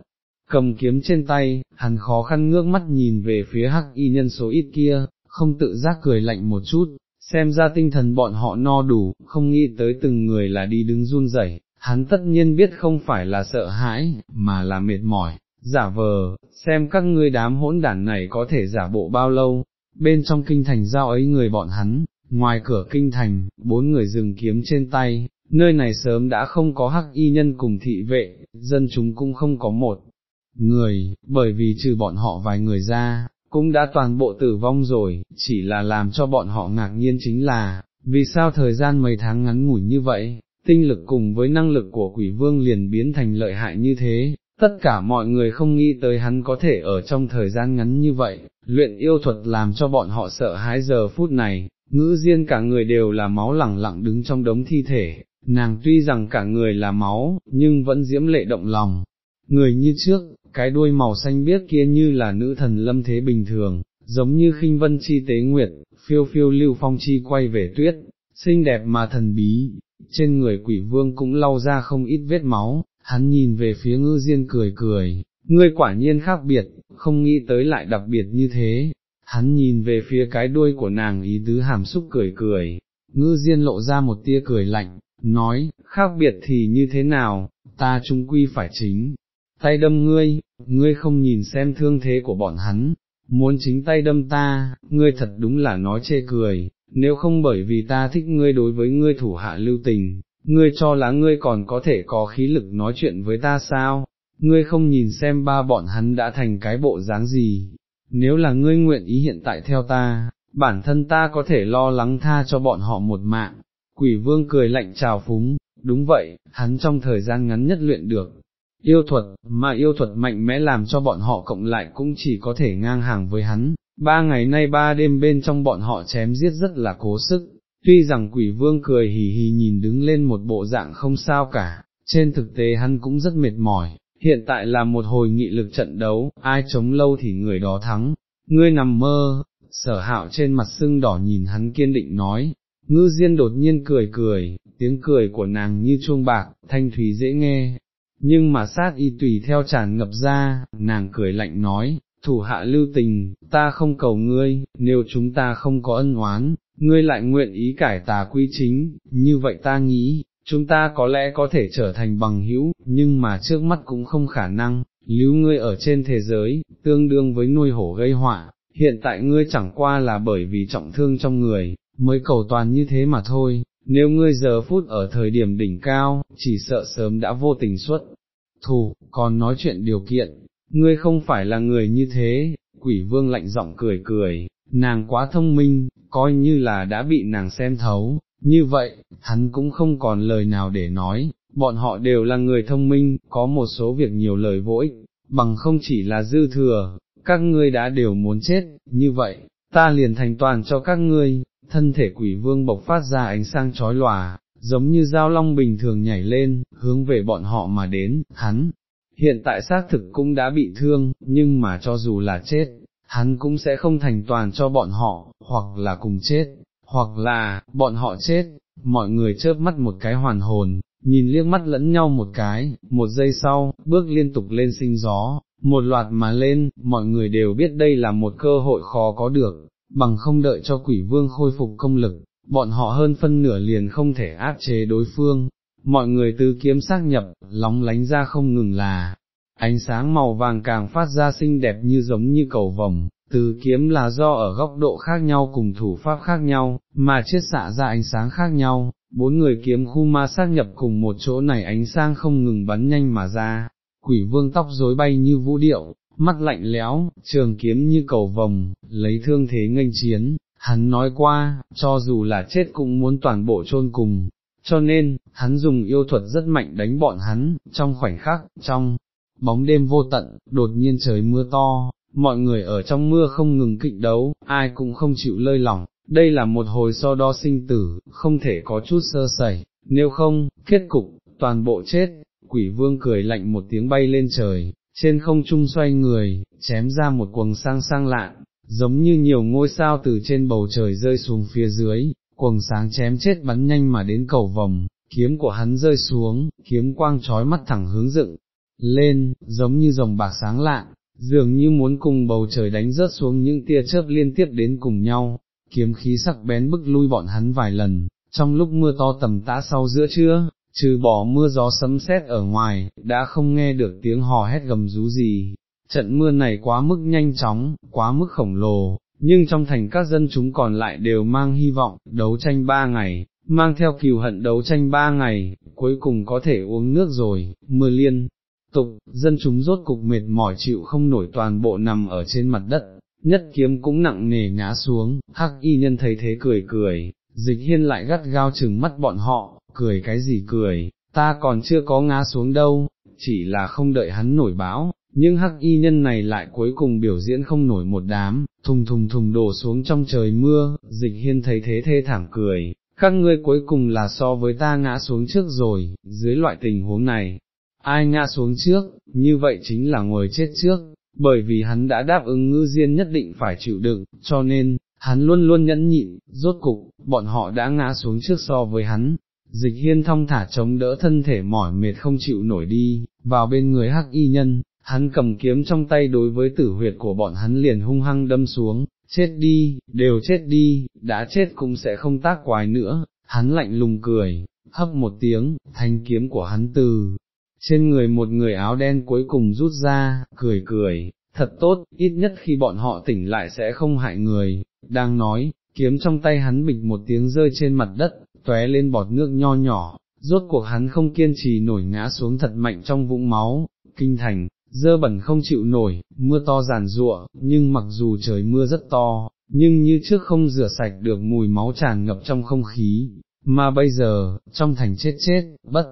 cầm kiếm trên tay, hắn khó khăn ngước mắt nhìn về phía hắc y nhân số ít kia, không tự giác cười lạnh một chút, xem ra tinh thần bọn họ no đủ, không nghĩ tới từng người là đi đứng run rẩy. hắn tất nhiên biết không phải là sợ hãi, mà là mệt mỏi, giả vờ, xem các ngươi đám hỗn đản này có thể giả bộ bao lâu, bên trong kinh thành giao ấy người bọn hắn, ngoài cửa kinh thành, bốn người dừng kiếm trên tay, nơi này sớm đã không có hắc y nhân cùng thị vệ, dân chúng cũng không có một người, bởi vì trừ bọn họ vài người ra, cũng đã toàn bộ tử vong rồi, chỉ là làm cho bọn họ ngạc nhiên chính là, vì sao thời gian mấy tháng ngắn ngủi như vậy, tinh lực cùng với năng lực của quỷ vương liền biến thành lợi hại như thế, tất cả mọi người không nghĩ tới hắn có thể ở trong thời gian ngắn như vậy, luyện yêu thuật làm cho bọn họ sợ hãi giờ phút này, ngữ diên cả người đều là máu lẳng lặng đứng trong đống thi thể, nàng tuy rằng cả người là máu, nhưng vẫn diễm lệ động lòng, người như trước, cái đuôi màu xanh biếc kia như là nữ thần lâm thế bình thường, giống như khinh vân chi tế nguyệt, phiêu phiêu lưu phong chi quay về tuyết, xinh đẹp mà thần bí, trên người quỷ vương cũng lau ra không ít vết máu, hắn nhìn về phía ngư diên cười cười, ngươi quả nhiên khác biệt, không nghĩ tới lại đặc biệt như thế, hắn nhìn về phía cái đuôi của nàng ý tứ hàm xúc cười cười, ngư diên lộ ra một tia cười lạnh, nói, khác biệt thì như thế nào, ta trung quy phải chính, tay đâm ngươi, ngươi không nhìn xem thương thế của bọn hắn, muốn chính tay đâm ta, ngươi thật đúng là nói chê cười, nếu không bởi vì ta thích ngươi đối với ngươi thủ hạ lưu tình, ngươi cho là ngươi còn có thể có khí lực nói chuyện với ta sao, ngươi không nhìn xem ba bọn hắn đã thành cái bộ dáng gì, nếu là ngươi nguyện ý hiện tại theo ta, bản thân ta có thể lo lắng tha cho bọn họ một mạng, quỷ vương cười lạnh trào phúng, đúng vậy, hắn trong thời gian ngắn nhất luyện được, yêu thuật, mà yêu thuật mạnh mẽ làm cho bọn họ cộng lại cũng chỉ có thể ngang hàng với hắn, ba ngày nay ba đêm bên trong bọn họ chém giết rất là cố sức, tuy rằng quỷ vương cười hì hì nhìn đứng lên một bộ dạng không sao cả, trên thực tế hắn cũng rất mệt mỏi, hiện tại là một hồi nghị lực trận đấu, ai chống lâu thì người đó thắng, ngươi nằm mơ, sở hạo trên mặt sưng đỏ nhìn hắn kiên định nói, ngư diên đột nhiên cười cười, tiếng cười của nàng như chuông bạc, thanh thủy dễ nghe, nhưng mà sát y tùy theo tràn ngập ra, nàng cười lạnh nói, thủ hạ lưu tình, ta không cầu ngươi, nếu chúng ta không có ân oán, ngươi lại nguyện ý cải tà quy chính, như vậy ta nghĩ, chúng ta có lẽ có thể trở thành bằng hữu, nhưng mà trước mắt cũng không khả năng, lưu ngươi ở trên thế giới, tương đương với nuôi hổ gây họa, hiện tại ngươi chẳng qua là bởi vì trọng thương trong người, mới cầu toàn như thế mà thôi, nếu ngươi giờ phút ở thời điểm đỉnh cao, chỉ sợ sớm đã vô tình xuất, thù, còn nói chuyện điều kiện, ngươi không phải là người như thế, quỷ vương lạnh giọng cười cười, nàng quá thông minh, coi như là đã bị nàng xem thấu, như vậy, hắn cũng không còn lời nào để nói, bọn họ đều là người thông minh, có một số việc nhiều lời vô ích, bằng không chỉ là dư thừa, các ngươi đã đều muốn chết, như vậy, ta liền thành toàn cho các ngươi, thân thể quỷ vương bộc phát ra ánh sáng chói lòa, giống như dao long bình thường nhảy lên, hướng về bọn họ mà đến, hắn, hiện tại xác thực cũng đã bị thương, nhưng mà cho dù là chết, hắn cũng sẽ không thành toàn cho bọn họ, hoặc là cùng chết, hoặc là, bọn họ chết, mọi người chớp mắt một cái hoàn hồn, nhìn liếc mắt lẫn nhau một cái, một giây sau, bước liên tục lên sinh gió, một loạt mà lên, mọi người đều biết đây là một cơ hội khó có được, bằng không đợi cho quỷ vương khôi phục công lực, bọn họ hơn phân nửa liền không thể áp chế đối phương, mọi người tứ kiếm xác nhập, lóng lánh ra không ngừng là, ánh sáng màu vàng càng phát ra xinh đẹp như giống như cầu vồng, Tứ kiếm là do ở góc độ khác nhau cùng thủ pháp khác nhau, mà chiết xạ ra ánh sáng khác nhau, bốn người kiếm khu ma xác nhập cùng một chỗ này ánh sáng không ngừng bắn nhanh mà ra, quỷ vương tóc rối bay như vũ điệu, mắt lạnh lẽo, trường kiếm như cầu vồng, lấy thương thế nghênh chiến, hắn nói qua, cho dù là chết cũng muốn toàn bộ chôn cùng, cho nên, hắn dùng yêu thuật rất mạnh đánh bọn hắn, trong khoảnh khắc, trong bóng đêm vô tận, đột nhiên trời mưa to, mọi người ở trong mưa không ngừng kịch đấu, ai cũng không chịu lơi lỏng, đây là một hồi so đo sinh tử, không thể có chút sơ sẩy, nếu không, kết cục, toàn bộ chết, quỷ vương cười lạnh một tiếng bay lên trời, trên không trung xoay người, chém ra một quầng sang sang lạn, giống như nhiều ngôi sao từ trên bầu trời rơi xuống phía dưới, quầng sáng chém chết bắn nhanh mà đến cầu vòng, kiếm của hắn rơi xuống, kiếm quang trói mắt thẳng hướng dựng, lên, giống như dòng bạc sáng lạn, dường như muốn cùng bầu trời đánh rớt xuống những tia chớp liên tiếp đến cùng nhau, kiếm khí sắc bén bức lui bọn hắn vài lần, trong lúc mưa to tầm tã sau giữa trưa, trừ bỏ mưa gió sấm sét ở ngoài, đã không nghe được tiếng hò hét gầm rú gì. Trận mưa này quá mức nhanh chóng, quá mức khổng lồ, nhưng trong thành các dân chúng còn lại đều mang hy vọng, đấu tranh ba ngày, mang theo kiều hận đấu tranh ba ngày, cuối cùng có thể uống nước rồi, mưa liên. Tục, dân chúng rốt cục mệt mỏi chịu không nổi toàn bộ nằm ở trên mặt đất, nhất kiếm cũng nặng nề ngã xuống, hắc y nhân thấy thế cười cười, dịch hiên lại gắt gao chừng mắt bọn họ, cười cái gì cười, ta còn chưa có ngã xuống đâu, chỉ là không đợi hắn nổi báo, nhưng hắc y nhân này lại cuối cùng biểu diễn không nổi một đám, thùng thùng thùng đổ xuống trong trời mưa, dịch hiên thấy thế thê thảm cười, các ngươi cuối cùng là so với ta ngã xuống trước rồi, dưới loại tình huống này, ai ngã xuống trước, như vậy chính là ngồi chết trước, bởi vì hắn đã đáp ứng ngư diên nhất định phải chịu đựng, cho nên, hắn luôn luôn nhẫn nhịn, rốt cục, bọn họ đã ngã xuống trước so với hắn. Dịch hiên thong thả chống đỡ thân thể mỏi mệt không chịu nổi đi, vào bên người hắc y nhân, hắn cầm kiếm trong tay đối với tử huyệt của bọn hắn liền hung hăng đâm xuống, chết đi, đều chết đi, đã chết cũng sẽ không tác quái nữa, hắn lạnh lùng cười, hấp một tiếng, thanh kiếm của hắn từ, trên người một người áo đen cuối cùng rút ra, cười cười, thật tốt, ít nhất khi bọn họ tỉnh lại sẽ không hại người, đang nói, kiếm trong tay hắn bịch một tiếng rơi trên mặt đất, tóe lên bọt nước nho nhỏ, rốt cuộc hắn không kiên trì nổi ngã xuống thật mạnh trong vũng máu, kinh thành, dơ bẩn không chịu nổi, mưa to giàn rụa, nhưng mặc dù trời mưa rất to, nhưng như trước không rửa sạch được mùi máu tràn ngập trong không khí, mà bây giờ, trong thành chết chết, bất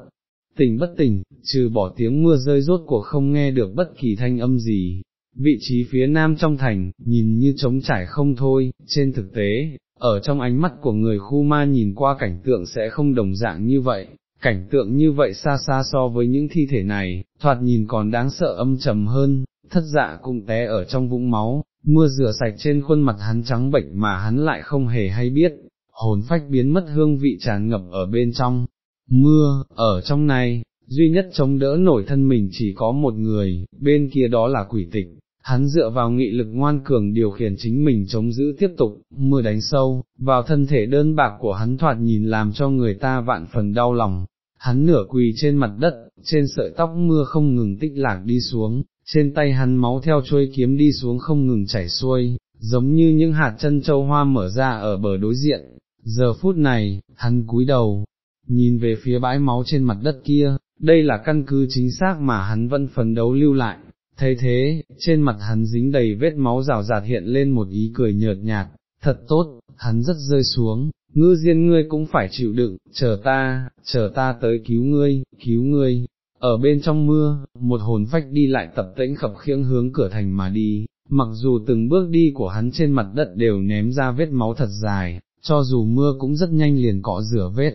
tỉnh bất tỉnh, trừ bỏ tiếng mưa rơi rốt cuộc không nghe được bất kỳ thanh âm gì. Vị trí phía nam trong thành, nhìn như trống trải không thôi, trên thực tế, ở trong ánh mắt của người khu ma nhìn qua cảnh tượng sẽ không đồng dạng như vậy, cảnh tượng như vậy xa xa so với những thi thể này, thoạt nhìn còn đáng sợ âm trầm hơn, thất dạ cũng té ở trong vũng máu, mưa rửa sạch trên khuôn mặt hắn trắng bệnh mà hắn lại không hề hay biết, hồn phách biến mất hương vị tràn ngập ở bên trong, mưa, ở trong này, duy nhất chống đỡ nổi thân mình chỉ có một người, bên kia đó là quỷ tịch, hắn dựa vào nghị lực ngoan cường điều khiển chính mình chống giữ tiếp tục, mưa đánh sâu, vào thân thể đơn bạc của hắn thoạt nhìn làm cho người ta vạn phần đau lòng, hắn nửa quỳ trên mặt đất, trên sợi tóc mưa không ngừng tích lạc đi xuống, trên tay hắn máu theo chuôi kiếm đi xuống không ngừng chảy xuôi, giống như những hạt chân châu hoa mở ra ở bờ đối diện. Giờ phút này, hắn cúi đầu, nhìn về phía bãi máu trên mặt đất kia, đây là căn cứ chính xác mà hắn vẫn phấn đấu lưu lại, thấy thế, trên mặt hắn dính đầy vết máu rào rạt hiện lên một ý cười nhợt nhạt, thật tốt, hắn rất rơi xuống, ngư diên ngươi cũng phải chịu đựng, chờ ta, chờ ta tới cứu ngươi, cứu ngươi. Ở bên trong mưa, một hồn phách đi lại tập tĩnh khập khiễng hướng cửa thành mà đi, mặc dù từng bước đi của hắn trên mặt đất đều ném ra vết máu thật dài, cho dù mưa cũng rất nhanh liền cọ rửa vết.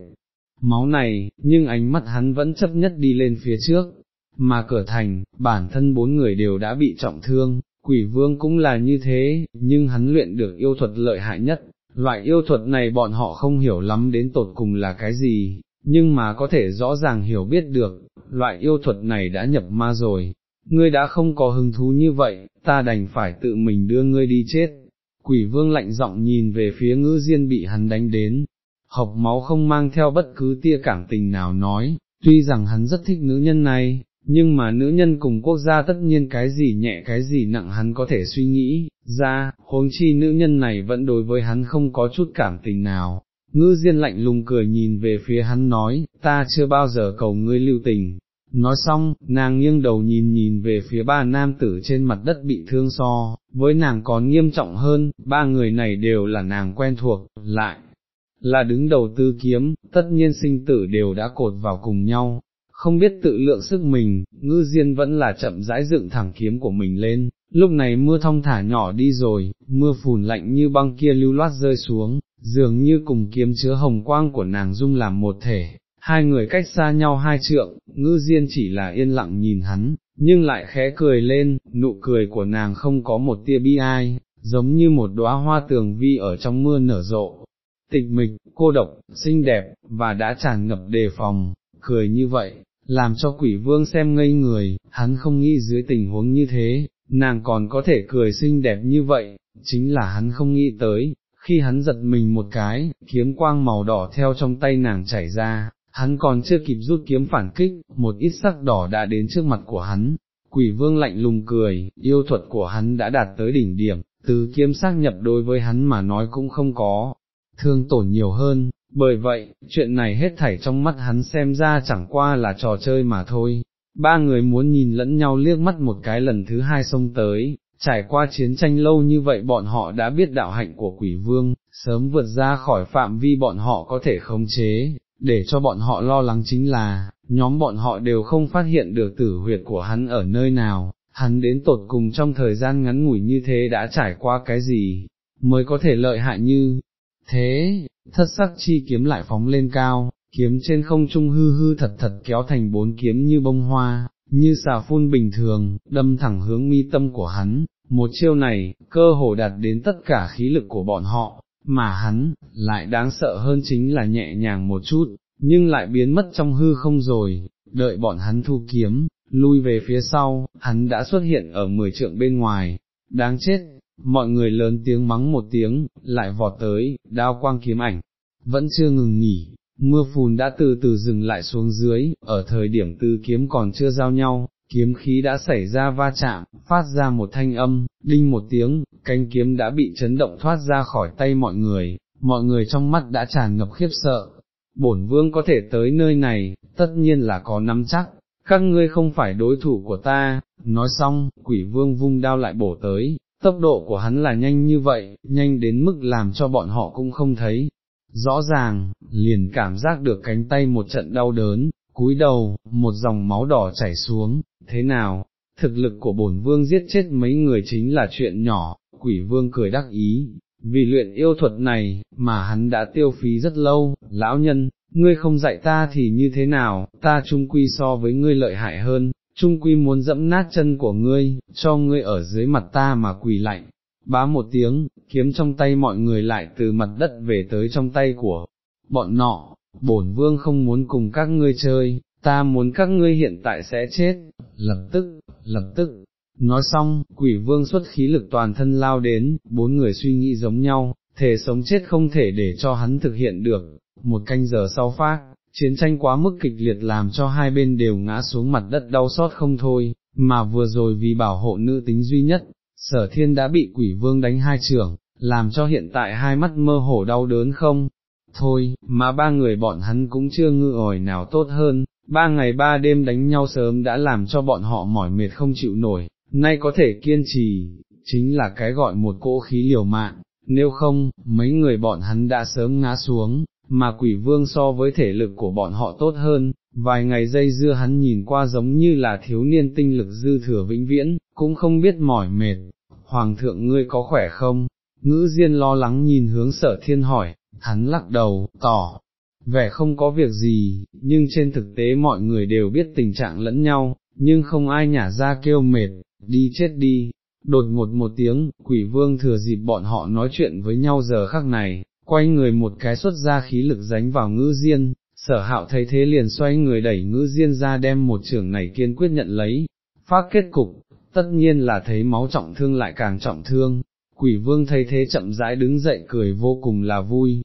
Máu này, nhưng ánh mắt hắn vẫn chấp nhất đi lên phía trước, mà cửa thành, bản thân bốn người đều đã bị trọng thương, quỷ vương cũng là như thế, nhưng hắn luyện được yêu thuật lợi hại nhất, loại yêu thuật này bọn họ không hiểu lắm đến tột cùng là cái gì, nhưng mà có thể rõ ràng hiểu biết được, loại yêu thuật này đã nhập ma rồi, ngươi đã không có hứng thú như vậy, ta đành phải tự mình đưa ngươi đi chết. Quỷ vương lạnh giọng nhìn về phía ngữ diên bị hắn đánh đến, học máu không mang theo bất cứ tia cảm tình nào nói, tuy rằng hắn rất thích nữ nhân này, nhưng mà nữ nhân cùng quốc gia tất nhiên cái gì nhẹ cái gì nặng hắn có thể suy nghĩ, ra, huống chi nữ nhân này vẫn đối với hắn không có chút cảm tình nào. Ngư Diên lạnh lùng cười nhìn về phía hắn nói, ta chưa bao giờ cầu ngươi lưu tình, Nói xong, nàng nghiêng đầu nhìn nhìn về phía ba nam tử trên mặt đất bị thương so, với nàng còn nghiêm trọng hơn, ba người này đều là nàng quen thuộc, lại, là đứng đầu tư kiếm, tất nhiên sinh tử đều đã cột vào cùng nhau, không biết tự lượng sức mình, ngư diên vẫn là chậm rãi dựng thẳng kiếm của mình lên, lúc này mưa thong thả nhỏ đi rồi, mưa phùn lạnh như băng kia lưu loát rơi xuống, dường như cùng kiếm chứa hồng quang của nàng dung làm một thể, hai người cách xa nhau hai trượng, ngư diên chỉ là yên lặng nhìn hắn, nhưng lại khẽ cười lên, nụ cười của nàng không có một tia bi ai, giống như một đóa hoa tường vi ở trong mưa nở rộ, tịch mịch, cô độc, xinh đẹp, và đã tràn ngập đề phòng, cười như vậy, làm cho quỷ vương xem ngây người, hắn không nghĩ dưới tình huống như thế, nàng còn có thể cười xinh đẹp như vậy, chính là hắn không nghĩ tới, khi hắn giật mình một cái, kiếm quang màu đỏ theo trong tay nàng chảy ra, hắn còn chưa kịp rút kiếm phản kích, một ít sắc đỏ đã đến trước mặt của hắn, quỷ vương lạnh lùng cười, yêu thuật của hắn đã đạt tới đỉnh điểm, từ kiếm xác nhập đối với hắn mà nói cũng không có, thương tổn nhiều hơn, bởi vậy, chuyện này hết thảy trong mắt hắn xem ra chẳng qua là trò chơi mà thôi. Ba người muốn nhìn lẫn nhau liếc mắt một cái lần thứ hai xông tới, trải qua chiến tranh lâu như vậy bọn họ đã biết đạo hạnh của quỷ vương, sớm vượt ra khỏi phạm vi bọn họ có thể khống chế, để cho bọn họ lo lắng chính là, nhóm bọn họ đều không phát hiện được tử huyệt của hắn ở nơi nào, hắn đến tột cùng trong thời gian ngắn ngủi như thế đã trải qua cái gì, mới có thể lợi hại như, thế, thất sắc chi kiếm lại phóng lên cao, kiếm trên không trung hư hư thật thật kéo thành bốn kiếm như bông hoa, như xà phun bình thường, đâm thẳng hướng mi tâm của hắn, một chiêu này, cơ hồ đạt đến tất cả khí lực của bọn họ, mà hắn, lại đáng sợ hơn chính là nhẹ nhàng một chút, nhưng lại biến mất trong hư không rồi, đợi bọn hắn thu kiếm, lui về phía sau, hắn đã xuất hiện ở mười trượng bên ngoài, đáng chết, mọi người lớn tiếng mắng một tiếng, lại vọt tới, đao quang kiếm ảnh, vẫn chưa ngừng nghỉ, mưa phùn đã từ từ dừng lại xuống dưới, ở thời điểm tư kiếm còn chưa giao nhau, kiếm khí đã xảy ra va chạm, phát ra một thanh âm, đinh một tiếng, cánh kiếm đã bị chấn động thoát ra khỏi tay mọi người, mọi người trong mắt đã tràn ngập khiếp sợ. Bổn vương có thể tới nơi này, tất nhiên là có nắm chắc, các ngươi không phải đối thủ của ta, nói xong, quỷ vương vung đao lại bổ tới, tốc độ của hắn là nhanh như vậy, nhanh đến mức làm cho bọn họ cũng không thấy. Rõ ràng, liền cảm giác được cánh tay một trận đau đớn, cúi đầu, một dòng máu đỏ chảy xuống, thế nào, thực lực của bổn vương giết chết mấy người chính là chuyện nhỏ, quỷ vương cười đắc ý, vì luyện yêu thuật này, mà hắn đã tiêu phí rất lâu, lão nhân, ngươi không dạy ta thì như thế nào, ta chung quy so với ngươi lợi hại hơn, trung quy muốn dẫm nát chân của ngươi, cho ngươi ở dưới mặt ta mà quỳ lạnh. Bá một tiếng, kiếm trong tay mọi người lại từ mặt đất về tới trong tay của bọn nọ, bổn vương không muốn cùng các ngươi chơi, ta muốn các ngươi hiện tại sẽ chết, lập tức, lập tức. Nói xong, quỷ vương xuất khí lực toàn thân lao đến, bốn người suy nghĩ giống nhau, thể sống chết không thể để cho hắn thực hiện được, một canh giờ sau phát, chiến tranh quá mức kịch liệt làm cho hai bên đều ngã xuống mặt đất đau xót không thôi, mà vừa rồi vì bảo hộ nữ tính duy nhất, sở thiên đã bị quỷ vương đánh hai trưởng, làm cho hiện tại hai mắt mơ hồ đau đớn không. Thôi, mà ba người bọn hắn cũng chưa ngư ỏi nào tốt hơn, ba ngày ba đêm đánh nhau sớm đã làm cho bọn họ mỏi mệt không chịu nổi, nay có thể kiên trì, chính là cái gọi một cỗ khí liều mạng, nếu không, mấy người bọn hắn đã sớm ngã xuống, mà quỷ vương so với thể lực của bọn họ tốt hơn, vài ngày dây dưa hắn nhìn qua giống như là thiếu niên tinh lực dư thừa vĩnh viễn, cũng không biết mỏi mệt, hoàng thượng ngươi có khỏe không? Ngữ Diên lo lắng nhìn hướng sở thiên hỏi, hắn lắc đầu, tỏ, vẻ không có việc gì, nhưng trên thực tế mọi người đều biết tình trạng lẫn nhau, nhưng không ai nhả ra kêu mệt, đi chết đi. Đột ngột một tiếng, quỷ vương thừa dịp bọn họ nói chuyện với nhau giờ khắc này, quay người một cái xuất ra khí lực dánh vào ngữ diên, sở hạo thấy thế liền xoay người đẩy ngữ diên ra đem một trưởng này kiên quyết nhận lấy, phát kết cục, tất nhiên là thấy máu trọng thương lại càng trọng thương, quỷ vương thấy thế chậm rãi đứng dậy cười vô cùng là vui,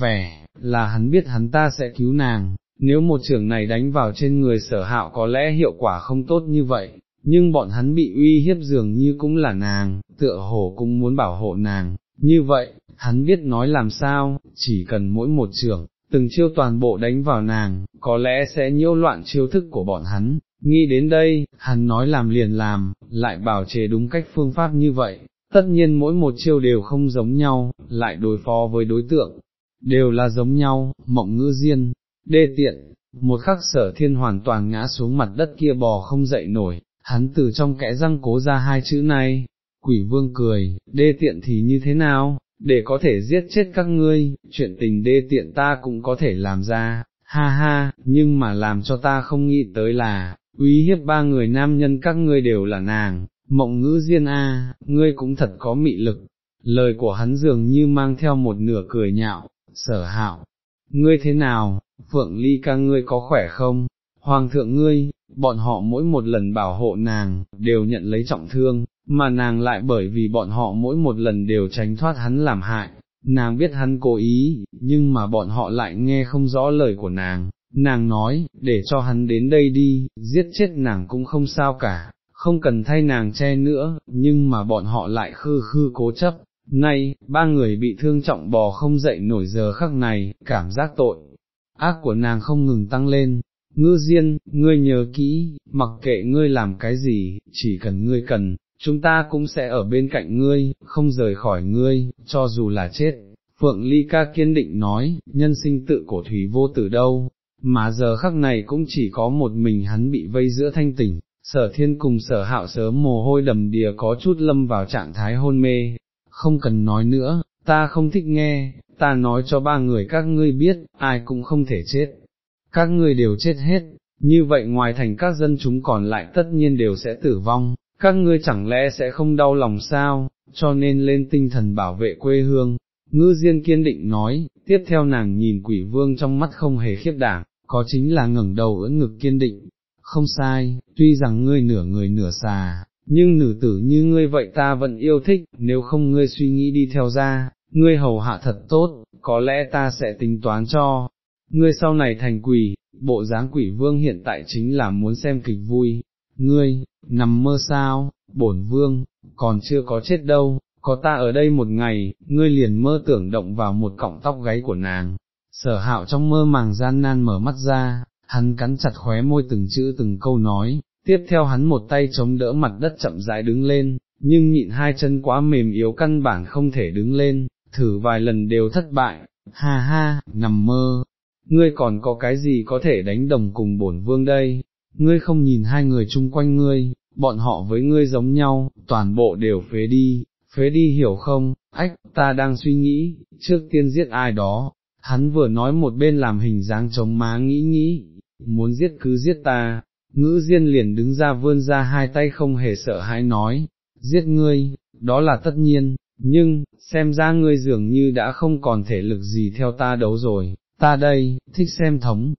vẻ, là hắn biết hắn ta sẽ cứu nàng, nếu một trưởng này đánh vào trên người sở hạo có lẽ hiệu quả không tốt như vậy, nhưng bọn hắn bị uy hiếp dường như cũng là nàng, tựa hồ cũng muốn bảo hộ nàng, như vậy, hắn biết nói làm sao, chỉ cần mỗi một trưởng, từng chiêu toàn bộ đánh vào nàng, có lẽ sẽ nhiễu loạn chiêu thức của bọn hắn, Nghĩ đến đây, hắn nói làm liền làm, lại bảo chế đúng cách phương pháp như vậy, tất nhiên mỗi một chiêu đều không giống nhau, lại đối phó với đối tượng, đều là giống nhau, mộng ngữ diên, đê tiện, một khắc sở thiên hoàn toàn ngã xuống mặt đất kia bò không dậy nổi, hắn từ trong kẽ răng cố ra hai chữ này, quỷ vương cười, đê tiện thì như thế nào, để có thể giết chết các ngươi, chuyện tình đê tiện ta cũng có thể làm ra, ha ha, nhưng mà làm cho ta không nghĩ tới là, uy hiếp ba người nam nhân các ngươi đều là nàng, mộng ngữ diên a, ngươi cũng thật có mị lực, lời của hắn dường như mang theo một nửa cười nhạo, sở hạo, ngươi thế nào, phượng ly ca ngươi có khỏe không, hoàng thượng ngươi, bọn họ mỗi một lần bảo hộ nàng, đều nhận lấy trọng thương, mà nàng lại bởi vì bọn họ mỗi một lần đều tránh thoát hắn làm hại, nàng biết hắn cố ý, nhưng mà bọn họ lại nghe không rõ lời của nàng, nàng nói, để cho hắn đến đây đi, giết chết nàng cũng không sao cả, không cần thay nàng che nữa, nhưng mà bọn họ lại khư khư cố chấp. Nay, ba người bị thương trọng bò không dậy nổi giờ khắc này, cảm giác tội, ác của nàng không ngừng tăng lên, ngư diên, ngươi nhớ kỹ, mặc kệ ngươi làm cái gì, chỉ cần ngươi cần, chúng ta cũng sẽ ở bên cạnh ngươi, không rời khỏi ngươi, cho dù là chết. Phượng Ly ca kiên định nói, nhân sinh tự cổ thủy vô tử đâu, mà giờ khắc này cũng chỉ có một mình hắn bị vây giữa thanh tỉnh, sở thiên cùng sở hạo sớm mồ hôi đầm đìa có chút lâm vào trạng thái hôn mê, không cần nói nữa, ta không thích nghe, ta nói cho ba người các ngươi biết, ai cũng không thể chết, các ngươi đều chết hết, như vậy ngoài thành các dân chúng còn lại tất nhiên đều sẽ tử vong, các ngươi chẳng lẽ sẽ không đau lòng sao, cho nên lên tinh thần bảo vệ quê hương. Ngư Diên kiên định nói, tiếp theo nàng nhìn quỷ vương trong mắt không hề khiếp đảm, có chính là ngẩng đầu ưỡn ngực kiên định, không sai, tuy rằng ngươi nửa người nửa xà, nhưng nữ tử như ngươi vậy ta vẫn yêu thích, nếu không ngươi suy nghĩ đi theo ra, ngươi hầu hạ thật tốt, có lẽ ta sẽ tính toán cho, ngươi sau này thành quỷ, bộ dáng quỷ vương hiện tại chính là muốn xem kịch vui, ngươi, nằm mơ sao, bổn vương, còn chưa có chết đâu, có ta ở đây một ngày, ngươi liền mơ tưởng động vào một cọng tóc gáy của nàng, sở hạo trong mơ màng gian nan mở mắt ra, hắn cắn chặt khóe môi từng chữ từng câu nói, tiếp theo hắn một tay chống đỡ mặt đất chậm rãi đứng lên, nhưng nhịn hai chân quá mềm yếu căn bản không thể đứng lên, thử vài lần đều thất bại, ha ha, nằm mơ, ngươi còn có cái gì có thể đánh đồng cùng bổn vương đây, ngươi không nhìn hai người chung quanh ngươi, bọn họ với ngươi giống nhau, toàn bộ đều phế đi, phế đi hiểu không, ách, ta đang suy nghĩ, trước tiên giết ai đó, hắn vừa nói một bên làm hình dáng chống má nghĩ nghĩ, muốn giết cứ giết ta, ngữ diên liền đứng ra vươn ra hai tay không hề sợ hãi nói, giết ngươi, đó là tất nhiên, nhưng, xem ra ngươi dường như đã không còn thể lực gì theo ta đấu rồi, ta đây, thích xem thống,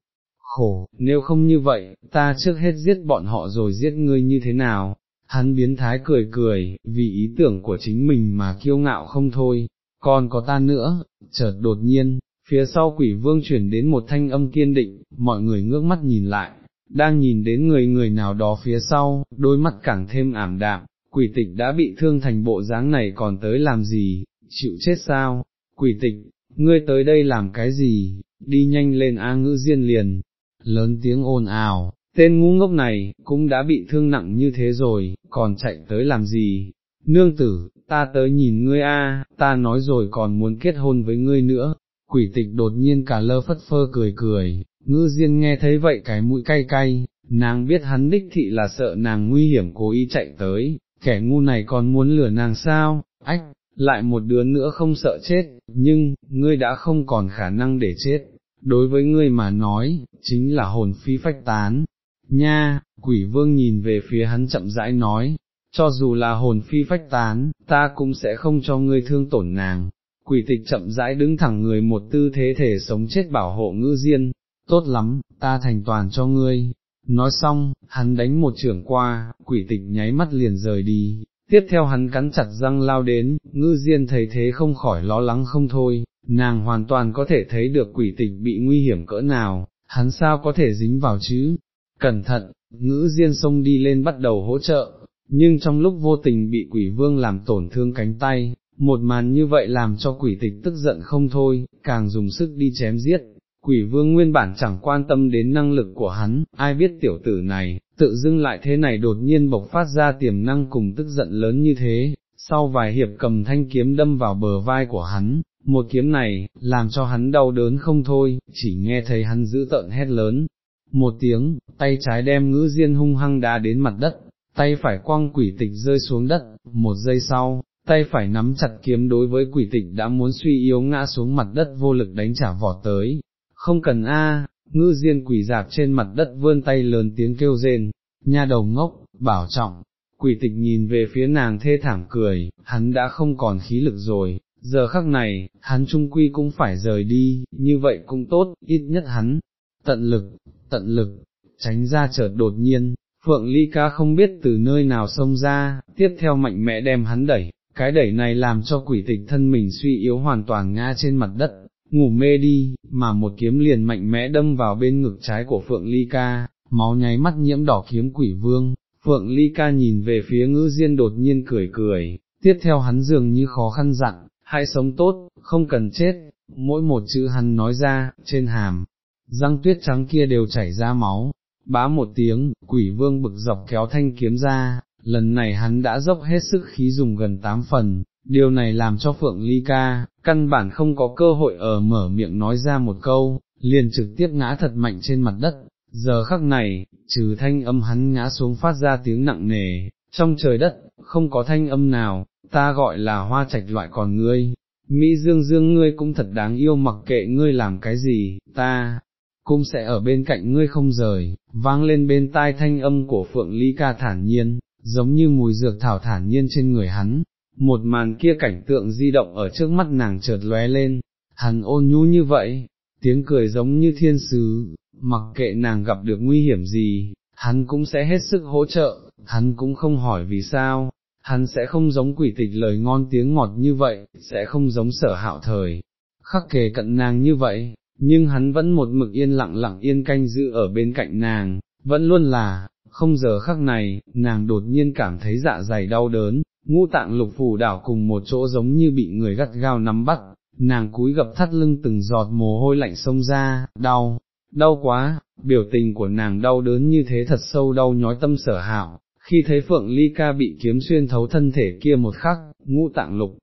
khổ, nếu không như vậy, ta trước hết giết bọn họ rồi giết ngươi như thế nào, hắn biến thái cười cười, vì ý tưởng của chính mình mà kiêu ngạo không thôi, còn có ta nữa, chợt đột nhiên, phía sau quỷ vương chuyển đến một thanh âm kiên định, mọi người ngước mắt nhìn lại, đang nhìn đến người người nào đó phía sau, đôi mắt càng thêm ảm đạm, quỷ tịch đã bị thương thành bộ dáng này còn tới làm gì, chịu chết sao, quỷ tịch, ngươi tới đây làm cái gì, đi nhanh lên A ngữ diên liền, lớn tiếng ồn ào, tên ngu ngốc này, cũng đã bị thương nặng như thế rồi, còn chạy tới làm gì, nương tử, ta tới nhìn ngươi a, ta nói rồi còn muốn kết hôn với ngươi nữa, quỷ tịch đột nhiên cả lơ phất phơ cười cười, ngư diên nghe thấy vậy cái mũi cay cay, nàng biết hắn đích thị là sợ nàng nguy hiểm cố ý chạy tới, kẻ ngu này còn muốn lừa nàng sao, ách, lại một đứa nữa không sợ chết, nhưng, ngươi đã không còn khả năng để chết, đối với ngươi mà nói, chính là hồn phi phách tán. Nha, quỷ vương nhìn về phía hắn chậm rãi nói, cho dù là hồn phi phách tán, ta cũng sẽ không cho ngươi thương tổn nàng. Quỷ tịch chậm rãi đứng thẳng người một tư thế thể sống chết bảo hộ ngư diên, tốt lắm, ta thành toàn cho ngươi. Nói xong, hắn đánh một trưởng qua, quỷ tịch nháy mắt liền rời đi, tiếp theo hắn cắn chặt răng lao đến, ngư diên thấy thế không khỏi lo lắng không thôi, nàng hoàn toàn có thể thấy được quỷ tịch bị nguy hiểm cỡ nào, hắn sao có thể dính vào chứ, cẩn thận, ngữ diên xông đi lên bắt đầu hỗ trợ, nhưng trong lúc vô tình bị quỷ vương làm tổn thương cánh tay, một màn như vậy làm cho quỷ tịch tức giận không thôi, càng dùng sức đi chém giết. Quỷ vương nguyên bản chẳng quan tâm đến năng lực của hắn, ai biết tiểu tử này, tự dưng lại thế này đột nhiên bộc phát ra tiềm năng cùng tức giận lớn như thế, sau vài hiệp cầm thanh kiếm đâm vào bờ vai của hắn, một kiếm này, làm cho hắn đau đớn không thôi, chỉ nghe thấy hắn giữ tợn hét lớn. Một tiếng, tay trái đem ngữ diên hung hăng đá đến mặt đất, tay phải quăng quỷ tịch rơi xuống đất, một giây sau, tay phải nắm chặt kiếm đối với quỷ tịch đã muốn suy yếu ngã xuống mặt đất vô lực đánh trả vọt tới. Không cần a, ngư diên quỷ dạp trên mặt đất vươn tay lớn tiếng kêu rên, nha đầu ngốc, bảo trọng, quỷ tịch nhìn về phía nàng thê thảm cười, hắn đã không còn khí lực rồi, giờ khắc này, hắn trung quy cũng phải rời đi, như vậy cũng tốt, ít nhất hắn, tận lực, tận lực, tránh ra chợt đột nhiên, Phượng Ly Ca không biết từ nơi nào xông ra, tiếp theo mạnh mẽ đem hắn đẩy, cái đẩy này làm cho quỷ tịch thân mình suy yếu hoàn toàn ngã trên mặt đất, ngủ mê đi, mà một kiếm liền mạnh mẽ đâm vào bên ngực trái của Phượng Ly Ca, máu nháy mắt nhiễm đỏ kiếm quỷ vương, Phượng Ly Ca nhìn về phía ngữ diên đột nhiên cười cười, tiếp theo hắn dường như khó khăn dặn, hãy sống tốt, không cần chết, mỗi một chữ hắn nói ra, trên hàm, răng tuyết trắng kia đều chảy ra máu, bá một tiếng, quỷ vương bực dọc kéo thanh kiếm ra, lần này hắn đã dốc hết sức khí dùng gần tám phần, điều này làm cho Phượng Ly Ca, căn bản không có cơ hội ở mở miệng nói ra một câu, liền trực tiếp ngã thật mạnh trên mặt đất, giờ khắc này, trừ thanh âm hắn ngã xuống phát ra tiếng nặng nề, trong trời đất, không có thanh âm nào, ta gọi là hoa trạch loại còn ngươi, Mỹ Dương Dương ngươi cũng thật đáng yêu mặc kệ ngươi làm cái gì, ta, cũng sẽ ở bên cạnh ngươi không rời, vang lên bên tai thanh âm của Phượng Ly Ca thản nhiên, giống như mùi dược thảo thản nhiên trên người hắn, một màn kia cảnh tượng di động ở trước mắt nàng chợt lóe lên, hắn ôn nhu như vậy, tiếng cười giống như thiên sứ, mặc kệ nàng gặp được nguy hiểm gì, hắn cũng sẽ hết sức hỗ trợ, hắn cũng không hỏi vì sao, hắn sẽ không giống quỷ tịch lời ngon tiếng ngọt như vậy, sẽ không giống sở hạo thời, khắc kề cận nàng như vậy, nhưng hắn vẫn một mực yên lặng lặng yên canh giữ ở bên cạnh nàng, vẫn luôn là, không giờ khắc này, nàng đột nhiên cảm thấy dạ dày đau đớn, ngũ tạng lục phủ đảo cùng một chỗ giống như bị người gắt gao nắm bắt, nàng cúi gập thắt lưng từng giọt mồ hôi lạnh sông ra, đau, đau quá, biểu tình của nàng đau đớn như thế thật sâu đau nhói tâm sở hảo khi thấy Phượng Ly Ca bị kiếm xuyên thấu thân thể kia một khắc, ngũ tạng lục,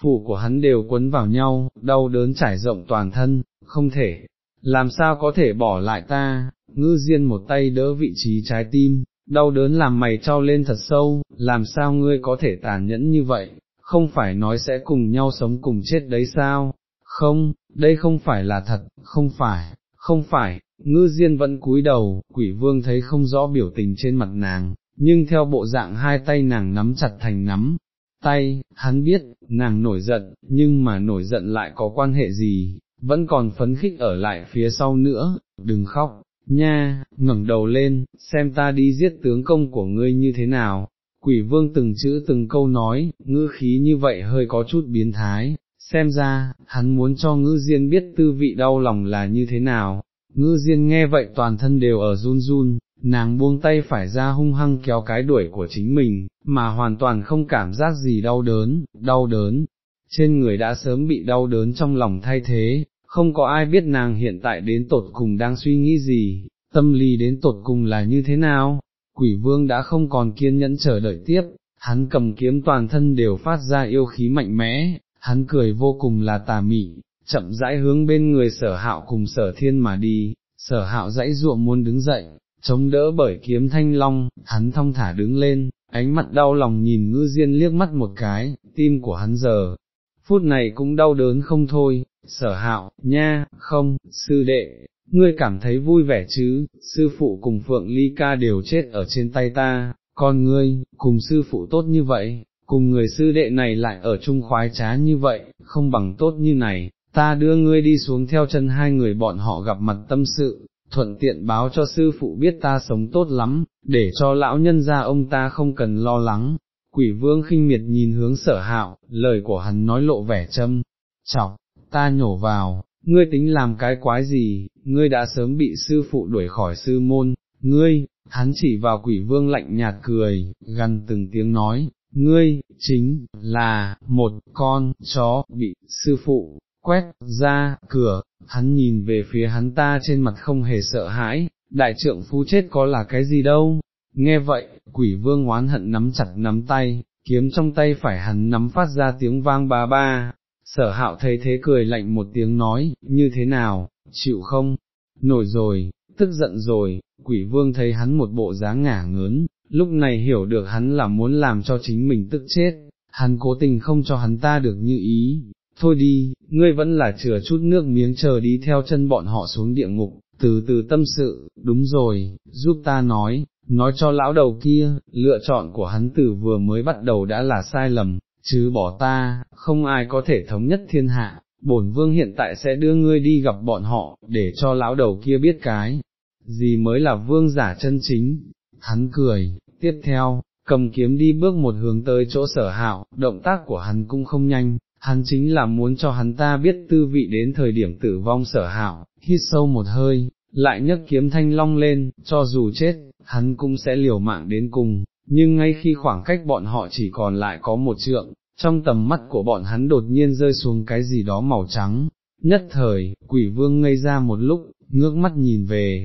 phủ của hắn đều quấn vào nhau, đau đớn trải rộng toàn thân, không thể, làm sao có thể bỏ lại ta, ngư diên một tay đỡ vị trí trái tim, đau đớn làm mày trao lên thật sâu, làm sao ngươi có thể tàn nhẫn như vậy, không phải nói sẽ cùng nhau sống cùng chết đấy sao, không, đây không phải là thật, không phải, không phải, ngư diên vẫn cúi đầu, quỷ vương thấy không rõ biểu tình trên mặt nàng, nhưng theo bộ dạng hai tay nàng nắm chặt thành nắm, tay, hắn biết, nàng nổi giận, nhưng mà nổi giận lại có quan hệ gì, vẫn còn phấn khích ở lại phía sau nữa, đừng khóc, nha, ngẩng đầu lên, xem ta đi giết tướng công của ngươi như thế nào. Quỷ vương từng chữ từng câu nói, ngữ khí như vậy hơi có chút biến thái, xem ra, hắn muốn cho ngữ diên biết tư vị đau lòng là như thế nào. Ngữ diên nghe vậy toàn thân đều ở run run, nàng buông tay phải ra hung hăng kéo cái đuổi của chính mình, mà hoàn toàn không cảm giác gì đau đớn, đau đớn, trên người đã sớm bị đau đớn trong lòng thay thế, không có ai biết nàng hiện tại đến tột cùng đang suy nghĩ gì, tâm lý đến tột cùng là như thế nào, quỷ vương đã không còn kiên nhẫn chờ đợi tiếp, hắn cầm kiếm toàn thân đều phát ra yêu khí mạnh mẽ, hắn cười vô cùng là tà mị, chậm rãi hướng bên người sở hạo cùng sở thiên mà đi, sở hạo dãy ruộng muốn đứng dậy, chống đỡ bởi kiếm thanh long, hắn thong thả đứng lên, ánh mặt đau lòng nhìn ngư diên liếc mắt một cái, tim của hắn giờ, phút này cũng đau đớn không thôi, sở hạo, nha, không, sư đệ, ngươi cảm thấy vui vẻ chứ, sư phụ cùng Phượng Ly Ca đều chết ở trên tay ta, còn ngươi, cùng sư phụ tốt như vậy, cùng người sư đệ này lại ở chung khoái trá như vậy, không bằng tốt như này, ta đưa ngươi đi xuống theo chân hai người bọn họ gặp mặt tâm sự, thuận tiện báo cho sư phụ biết ta sống tốt lắm, để cho lão nhân gia ông ta không cần lo lắng. Quỷ vương khinh miệt nhìn hướng sở hạo, lời của hắn nói lộ vẻ châm, chọc, ta nhổ vào, ngươi tính làm cái quái gì, ngươi đã sớm bị sư phụ đuổi khỏi sư môn, ngươi, hắn chỉ vào quỷ vương lạnh nhạt cười, gần từng tiếng nói, ngươi, chính, là, một, con, chó, bị, sư phụ, quét, ra, cửa, hắn nhìn về phía hắn ta trên mặt không hề sợ hãi, đại trượng phu chết có là cái gì đâu, nghe vậy, quỷ vương oán hận nắm chặt nắm tay, kiếm trong tay phải hắn nắm phát ra tiếng vang ba ba, sở hạo thấy thế cười lạnh một tiếng nói, như thế nào, chịu không, nổi rồi, tức giận rồi, quỷ vương thấy hắn một bộ dáng ngả ngớn, lúc này hiểu được hắn là muốn làm cho chính mình tức chết, hắn cố tình không cho hắn ta được như ý, thôi đi, ngươi vẫn là chừa chút nước miếng chờ đi theo chân bọn họ xuống địa ngục, từ từ tâm sự, đúng rồi, giúp ta nói, nói cho lão đầu kia, lựa chọn của hắn từ vừa mới bắt đầu đã là sai lầm, chứ bỏ ta, không ai có thể thống nhất thiên hạ, bổn vương hiện tại sẽ đưa ngươi đi gặp bọn họ, để cho lão đầu kia biết cái, gì mới là vương giả chân chính, hắn cười, tiếp theo, cầm kiếm đi bước một hướng tới chỗ sở hạo, động tác của hắn cũng không nhanh, hắn chính là muốn cho hắn ta biết tư vị đến thời điểm tử vong sở hạo, hít sâu một hơi, lại nhấc kiếm thanh long lên, cho dù chết, hắn cũng sẽ liều mạng đến cùng, nhưng ngay khi khoảng cách bọn họ chỉ còn lại có một trượng, trong tầm mắt của bọn hắn đột nhiên rơi xuống cái gì đó màu trắng, nhất thời, quỷ vương ngây ra một lúc, ngước mắt nhìn về,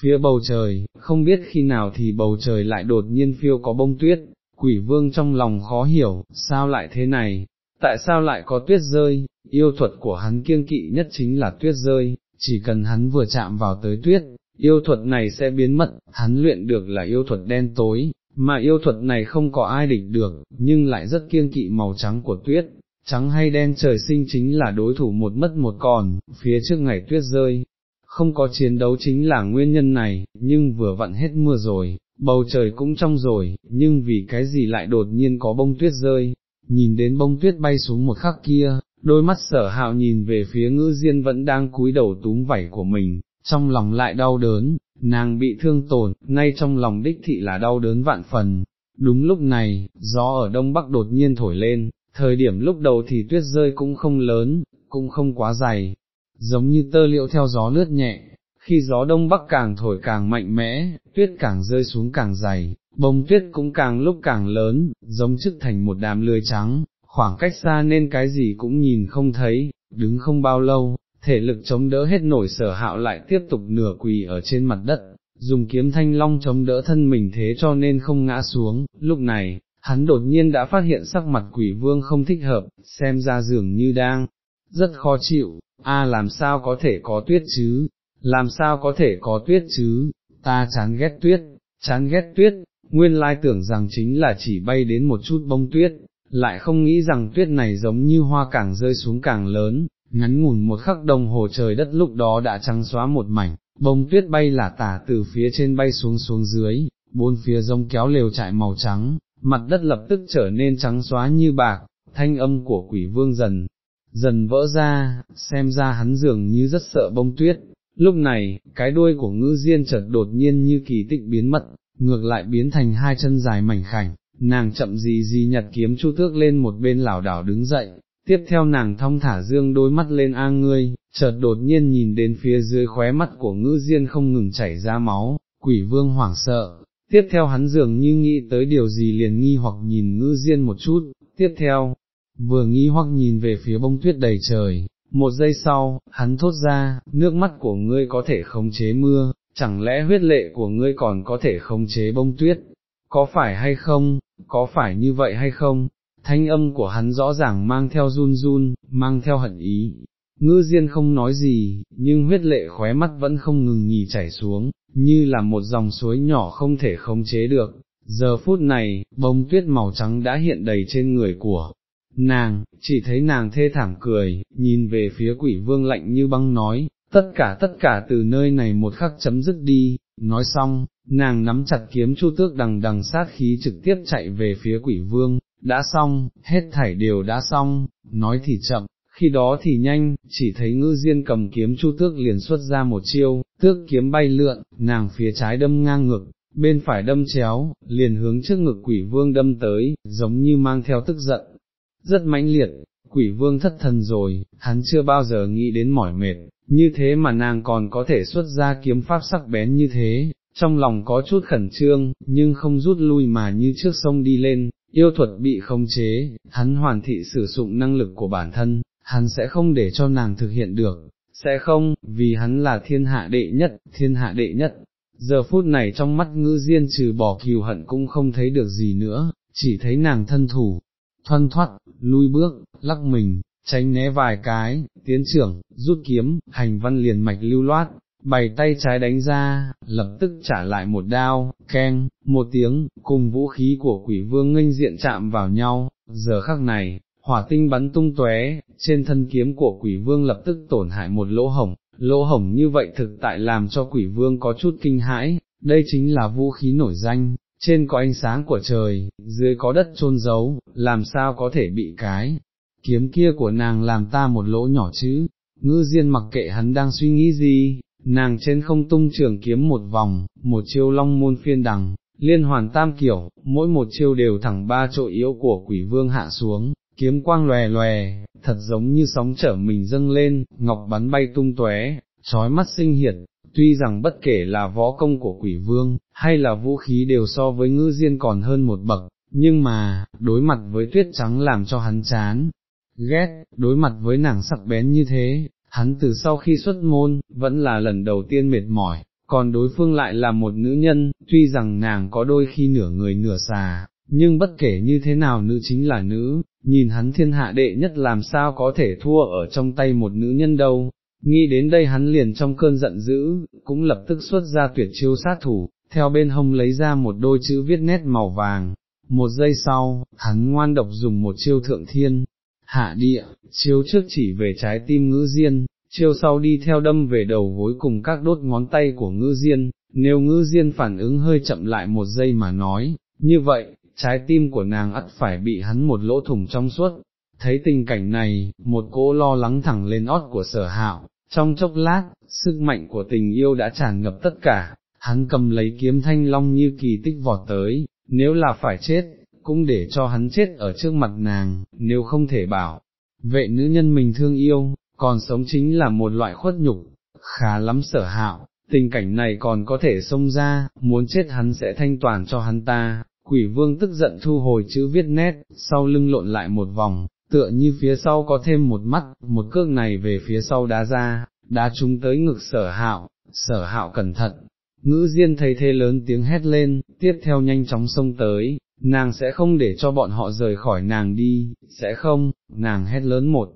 phía bầu trời, không biết khi nào thì bầu trời lại đột nhiên phiêu có bông tuyết, quỷ vương trong lòng khó hiểu, sao lại thế này, tại sao lại có tuyết rơi, yêu thuật của hắn kiêng kỵ nhất chính là tuyết rơi, chỉ cần hắn vừa chạm vào tới tuyết, yêu thuật này sẽ biến mất, hắn luyện được là yêu thuật đen tối, mà yêu thuật này không có ai địch được, nhưng lại rất kiêng kỵ màu trắng của tuyết, trắng hay đen trời sinh chính là đối thủ một mất một còn, phía trước ngày tuyết rơi, không có chiến đấu chính là nguyên nhân này, nhưng vừa vặn hết mưa rồi, bầu trời cũng trong rồi, nhưng vì cái gì lại đột nhiên có bông tuyết rơi, nhìn đến bông tuyết bay xuống một khắc kia, đôi mắt sở hạo nhìn về phía ngữ diên vẫn đang cúi đầu túm vảy của mình, trong lòng lại đau đớn, nàng bị thương tổn, ngay trong lòng đích thị là đau đớn vạn phần. Đúng lúc này, gió ở đông bắc đột nhiên thổi lên, thời điểm lúc đầu thì tuyết rơi cũng không lớn, cũng không quá dày, giống như tơ liệu theo gió lướt nhẹ, khi gió đông bắc càng thổi càng mạnh mẽ, tuyết càng rơi xuống càng dày, bông tuyết cũng càng lúc càng lớn, giống chức thành một đám lười trắng, khoảng cách xa nên cái gì cũng nhìn không thấy, đứng không bao lâu, thể lực chống đỡ hết nổi sở hạo lại tiếp tục nửa quỳ ở trên mặt đất, dùng kiếm thanh long chống đỡ thân mình thế cho nên không ngã xuống, lúc này, hắn đột nhiên đã phát hiện sắc mặt quỷ vương không thích hợp, xem ra dường như đang rất khó chịu, a làm sao có thể có tuyết chứ, làm sao có thể có tuyết chứ, ta chán ghét tuyết, chán ghét tuyết, nguyên lai tưởng rằng chính là chỉ bay đến một chút bông tuyết, lại không nghĩ rằng tuyết này giống như hoa càng rơi xuống càng lớn, ngắn ngủn một khắc đồng hồ trời đất lúc đó đã trắng xóa một mảnh, bông tuyết bay là tả từ phía trên bay xuống xuống dưới, bốn phía rông kéo lều trại màu trắng, mặt đất lập tức trở nên trắng xóa như bạc, thanh âm của quỷ vương dần, dần vỡ ra, xem ra hắn dường như rất sợ bông tuyết. Lúc này, cái đuôi của ngữ diên chợt đột nhiên như kỳ tích biến mất, ngược lại biến thành hai chân dài mảnh khảnh, nàng chậm gì gì nhặt kiếm chu tước lên một bên lảo đảo đứng dậy, tiếp theo nàng thong thả dương đôi mắt lên a ngươi, chợt đột nhiên nhìn đến phía dưới khóe mắt của ngữ diên không ngừng chảy ra máu, quỷ vương hoảng sợ, tiếp theo hắn dường như nghĩ tới điều gì liền nghi hoặc nhìn ngữ diên một chút, tiếp theo, vừa nghi hoặc nhìn về phía bông tuyết đầy trời, một giây sau, hắn thốt ra, nước mắt của ngươi có thể khống chế mưa, chẳng lẽ huyết lệ của ngươi còn có thể khống chế bông tuyết, có phải hay không, có phải như vậy hay không, thanh âm của hắn rõ ràng mang theo run run, mang theo hận ý. Ngư Diên không nói gì, nhưng huyết lệ khóe mắt vẫn không ngừng nhì chảy xuống, như là một dòng suối nhỏ không thể khống chế được. Giờ phút này, bông tuyết màu trắng đã hiện đầy trên người của nàng, chỉ thấy nàng thê thảm cười, nhìn về phía quỷ vương lạnh như băng nói, tất cả tất cả từ nơi này một khắc chấm dứt đi, nói xong, nàng nắm chặt kiếm chu tước đằng đằng sát khí trực tiếp chạy về phía quỷ vương, đã xong, hết thảy đều đã xong, nói thì chậm, khi đó thì nhanh, chỉ thấy ngư diên cầm kiếm chu tước liền xuất ra một chiêu, tước kiếm bay lượn, nàng phía trái đâm ngang ngực, bên phải đâm chéo, liền hướng trước ngực quỷ vương đâm tới, giống như mang theo tức giận, rất mãnh liệt, quỷ vương thất thần rồi, hắn chưa bao giờ nghĩ đến mỏi mệt, như thế mà nàng còn có thể xuất ra kiếm pháp sắc bén như thế, trong lòng có chút khẩn trương, nhưng không rút lui mà như trước sông đi lên, yêu thuật bị khống chế, hắn hoàn thị sử dụng năng lực của bản thân, hắn sẽ không để cho nàng thực hiện được, sẽ không, vì hắn là thiên hạ đệ nhất, thiên hạ đệ nhất. giờ phút này trong mắt ngữ diên trừ bỏ kiều hận cũng không thấy được gì nữa, chỉ thấy nàng thân thủ, thoăn thoắt, lui bước, lắc mình, tránh né vài cái, tiến trưởng, rút kiếm, hành văn liền mạch lưu loát, bày tay trái đánh ra, lập tức trả lại một đao, keng, một tiếng, cùng vũ khí của quỷ vương nghênh diện chạm vào nhau, giờ khắc này, hỏa tinh bắn tung tóe, trên thân kiếm của quỷ vương lập tức tổn hại một lỗ hổng, lỗ hổng như vậy thực tại làm cho quỷ vương có chút kinh hãi, đây chính là vũ khí nổi danh, trên có ánh sáng của trời, dưới có đất trôn giấu, làm sao có thể bị cái, kiếm kia của nàng làm ta một lỗ nhỏ chứ, ngư diên mặc kệ hắn đang suy nghĩ gì, nàng trên không tung trường kiếm một vòng, một chiêu long môn phiên đằng, liên hoàn tam kiểu, mỗi một chiêu đều thẳng ba chỗ yếu của quỷ vương hạ xuống, kiếm quang lòe lòe, thật giống như sóng trở mình dâng lên, ngọc bắn bay tung tóe, trói mắt sinh hiệt, tuy rằng bất kể là võ công của quỷ vương, hay là vũ khí đều so với ngư diên còn hơn một bậc, nhưng mà, đối mặt với tuyết trắng làm cho hắn chán, ghét, đối mặt với nàng sắc bén như thế, hắn từ sau khi xuất môn, vẫn là lần đầu tiên mệt mỏi, còn đối phương lại là một nữ nhân, tuy rằng nàng có đôi khi nửa người nửa xà, nhưng bất kể như thế nào nữ chính là nữ, nhìn hắn thiên hạ đệ nhất làm sao có thể thua ở trong tay một nữ nhân đâu. Nghĩ đến đây hắn liền trong cơn giận dữ, cũng lập tức xuất ra tuyệt chiêu sát thủ, theo bên hông lấy ra một đôi chữ viết nét màu vàng. Một giây sau, hắn ngoan độc dùng một chiêu thượng thiên, hạ địa, chiêu trước chỉ về trái tim ngữ diên, chiêu sau đi theo đâm về đầu gối cùng các đốt ngón tay của ngữ diên, nếu ngữ diên phản ứng hơi chậm lại một giây mà nói, như vậy, trái tim của nàng ắt phải bị hắn một lỗ thủng trong suốt. Thấy tình cảnh này, một cỗ lo lắng thẳng lên ót của sở hạo, trong chốc lát, sức mạnh của tình yêu đã tràn ngập tất cả, hắn cầm lấy kiếm thanh long như kỳ tích vọt tới, nếu là phải chết, cũng để cho hắn chết ở trước mặt nàng, nếu không thể bảo, vệ nữ nhân mình thương yêu, còn sống chính là một loại khuất nhục, khá lắm sở hạo, tình cảnh này còn có thể xông ra, muốn chết hắn sẽ thanh toàn cho hắn ta, quỷ vương tức giận thu hồi chữ viết nét, sau lưng lộn lại một vòng, tựa như phía sau có thêm một mắt, một cước này về phía sau đá ra, đá trúng tới ngực sở hạo, sở hạo cẩn thận. Ngữ Diên thấy thế lớn tiếng hét lên, tiếp theo nhanh chóng xông tới, nàng sẽ không để cho bọn họ rời khỏi nàng đi, sẽ không, nàng hét lớn một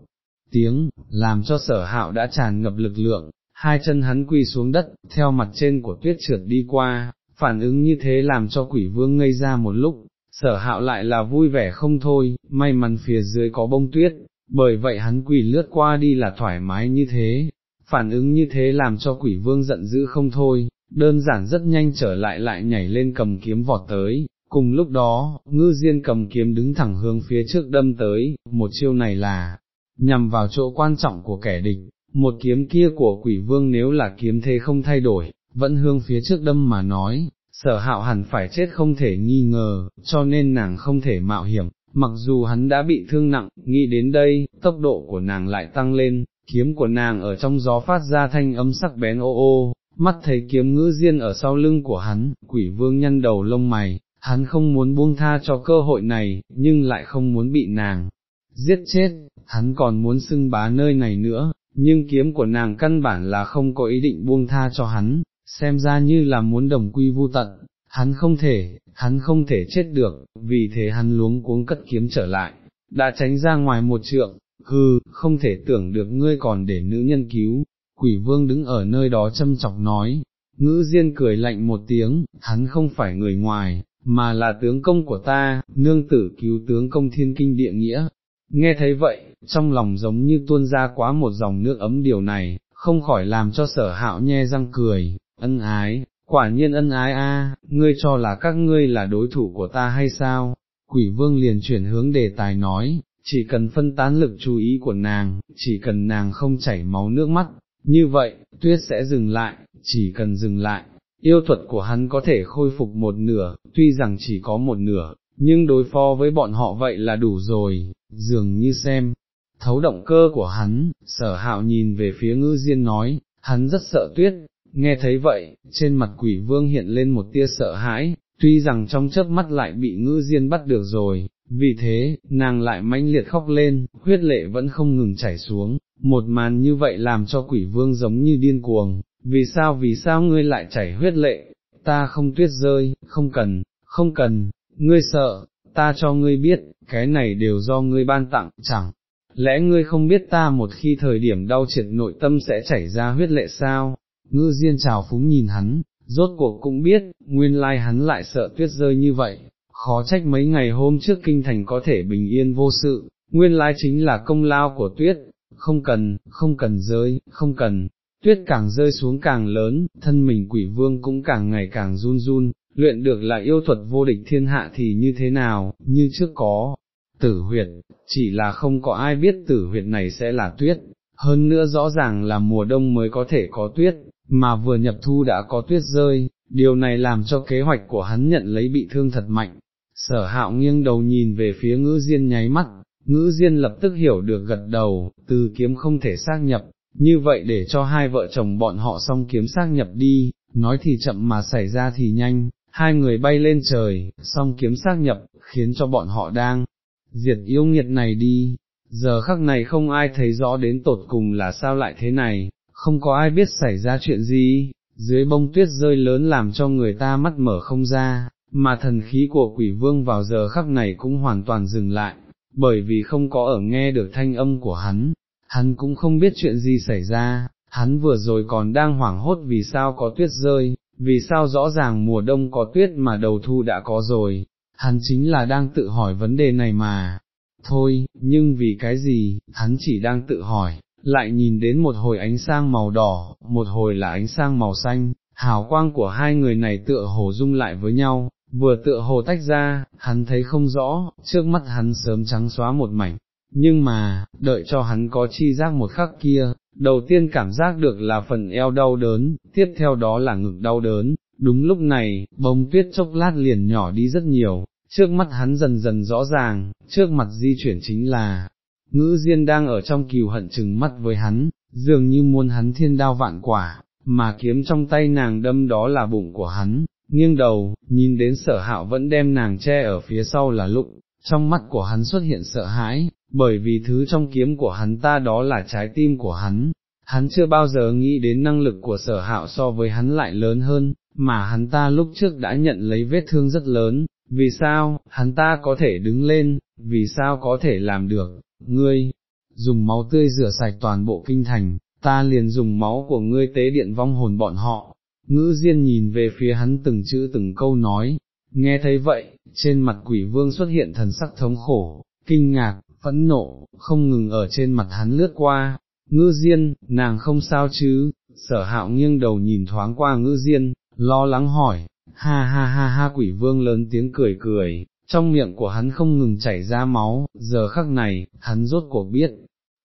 tiếng, làm cho sở hạo đã tràn ngập lực lượng, hai chân hắn quỳ xuống đất, theo mặt trên của tuyết trượt đi qua, phản ứng như thế làm cho quỷ vương ngây ra một lúc, sở hạo lại là vui vẻ không thôi, may mắn phía dưới có bông tuyết, bởi vậy hắn quỳ lướt qua đi là thoải mái như thế, phản ứng như thế làm cho quỷ vương giận dữ không thôi, đơn giản rất nhanh trở lại lại nhảy lên cầm kiếm vọt tới, cùng lúc đó, ngư diên cầm kiếm đứng thẳng hướng phía trước đâm tới, một chiêu này là, nhằm vào chỗ quan trọng của kẻ địch, một kiếm kia của quỷ vương nếu là kiếm thế không thay đổi, vẫn hướng phía trước đâm mà nói, sở hạo hẳn phải chết không thể nghi ngờ, cho nên nàng không thể mạo hiểm, mặc dù hắn đã bị thương nặng, nghĩ đến đây, tốc độ của nàng lại tăng lên, kiếm của nàng ở trong gió phát ra thanh âm sắc bén ô ô, mắt thấy kiếm ngữ diên ở sau lưng của hắn, quỷ vương nhăn đầu lông mày, hắn không muốn buông tha cho cơ hội này, nhưng lại không muốn bị nàng giết chết, hắn còn muốn xưng bá nơi này nữa, nhưng kiếm của nàng căn bản là không có ý định buông tha cho hắn, xem ra như là muốn đồng quy vu tận, hắn không thể, hắn không thể chết được, vì thế hắn luống cuống cất kiếm trở lại, đã tránh ra ngoài một trượng, hư, không thể tưởng được ngươi còn để nữ nhân cứu, quỷ vương đứng ở nơi đó châm chọc nói, ngữ diên cười lạnh một tiếng, hắn không phải người ngoài, mà là tướng công của ta, nương tử cứu tướng công thiên kinh địa nghĩa. Nghe thấy vậy, trong lòng giống như tuôn ra quá một dòng nước ấm điều này, không khỏi làm cho sở hạo nhe răng cười, ân ái, quả nhiên ân ái a, ngươi cho là các ngươi là đối thủ của ta hay sao? Quỷ vương liền chuyển hướng đề tài nói, chỉ cần phân tán lực chú ý của nàng, chỉ cần nàng không chảy máu nước mắt, như vậy, tuyết sẽ dừng lại, chỉ cần dừng lại, yêu thuật của hắn có thể khôi phục một nửa, tuy rằng chỉ có một nửa, nhưng đối phó với bọn họ vậy là đủ rồi, dường như xem, thấu động cơ của hắn, sở hạo nhìn về phía ngư diên nói, hắn rất sợ tuyết, nghe thấy vậy, trên mặt quỷ vương hiện lên một tia sợ hãi, tuy rằng trong chớp mắt lại bị ngư diên bắt được rồi, vì thế, nàng lại mãnh liệt khóc lên, huyết lệ vẫn không ngừng chảy xuống, một màn như vậy làm cho quỷ vương giống như điên cuồng, vì sao vì sao ngươi lại chảy huyết lệ, ta không tuyết rơi, không cần, không cần, ngươi sợ, ta cho ngươi biết, cái này đều do ngươi ban tặng, chẳng lẽ ngươi không biết ta một khi thời điểm đau triệt nội tâm sẽ chảy ra huyết lệ sao, ngư diên trào phúng nhìn hắn, rốt cuộc cũng biết, nguyên lai hắn lại sợ tuyết rơi như vậy, khó trách mấy ngày hôm trước kinh thành có thể bình yên vô sự, nguyên lai chính là công lao của tuyết, không cần, không cần rơi, không cần, tuyết càng rơi xuống càng lớn, thân mình quỷ vương cũng càng ngày càng run run, luyện được là yêu thuật vô địch thiên hạ thì như thế nào, như trước có, tử huyệt, chỉ là không có ai biết tử huyệt này sẽ là tuyết, hơn nữa rõ ràng là mùa đông mới có thể có tuyết, mà vừa nhập thu đã có tuyết rơi, điều này làm cho kế hoạch của hắn nhận lấy bị thương thật mạnh. Sở hạo nghiêng đầu nhìn về phía ngữ diên nháy mắt, ngữ diên lập tức hiểu được gật đầu, từ kiếm không thể xác nhập, như vậy để cho hai vợ chồng bọn họ xong kiếm xác nhập đi, nói thì chậm mà xảy ra thì nhanh, hai người bay lên trời, xong kiếm xác nhập, khiến cho bọn họ đang diệt yêu nghiệt này đi, giờ khắc này không ai thấy rõ đến tột cùng là sao lại thế này, không có ai biết xảy ra chuyện gì, dưới bông tuyết rơi lớn làm cho người ta mắt mở không ra, mà thần khí của quỷ vương vào giờ khắc này cũng hoàn toàn dừng lại, bởi vì không có ở nghe được thanh âm của hắn, hắn cũng không biết chuyện gì xảy ra, hắn vừa rồi còn đang hoảng hốt vì sao có tuyết rơi, vì sao rõ ràng mùa đông có tuyết mà đầu thu đã có rồi, hắn chính là đang tự hỏi vấn đề này mà, thôi, nhưng vì cái gì, hắn chỉ đang tự hỏi, lại nhìn đến một hồi ánh sang màu đỏ, một hồi là ánh sang màu xanh, hào quang của hai người này tựa hồ dung lại với nhau, vừa tựa hồ tách ra, hắn thấy không rõ, trước mắt hắn sớm trắng xóa một mảnh, nhưng mà, đợi cho hắn có chi giác một khắc kia, đầu tiên cảm giác được là phần eo đau đớn, tiếp theo đó là ngực đau đớn, đúng lúc này, bông tuyết chốc lát liền nhỏ đi rất nhiều, trước mắt hắn dần dần rõ ràng, trước mặt di chuyển chính là, ngữ diên đang ở trong kiều hận chừng mắt với hắn, dường như muốn hắn thiên đao vạn quả, mà kiếm trong tay nàng đâm đó là bụng của hắn, nghiêng đầu, nhìn đến sở hạo vẫn đem nàng che ở phía sau là lụng, trong mắt của hắn xuất hiện sợ hãi, bởi vì thứ trong kiếm của hắn ta đó là trái tim của hắn, hắn chưa bao giờ nghĩ đến năng lực của sở hạo so với hắn lại lớn hơn, mà hắn ta lúc trước đã nhận lấy vết thương rất lớn, vì sao, hắn ta có thể đứng lên, vì sao có thể làm được, ngươi, dùng máu tươi rửa sạch toàn bộ kinh thành, ta liền dùng máu của ngươi tế điện vong hồn bọn họ, ngữ diên nhìn về phía hắn từng chữ từng câu nói, nghe thấy vậy, trên mặt quỷ vương xuất hiện thần sắc thống khổ, kinh ngạc, phẫn nộ, không ngừng ở trên mặt hắn lướt qua, Ngữ diên, nàng không sao chứ, sở hạo nghiêng đầu nhìn thoáng qua Ngữ diên, lo lắng hỏi, ha ha ha ha quỷ vương lớn tiếng cười cười, trong miệng của hắn không ngừng chảy ra máu, giờ khắc này, hắn rốt cuộc biết,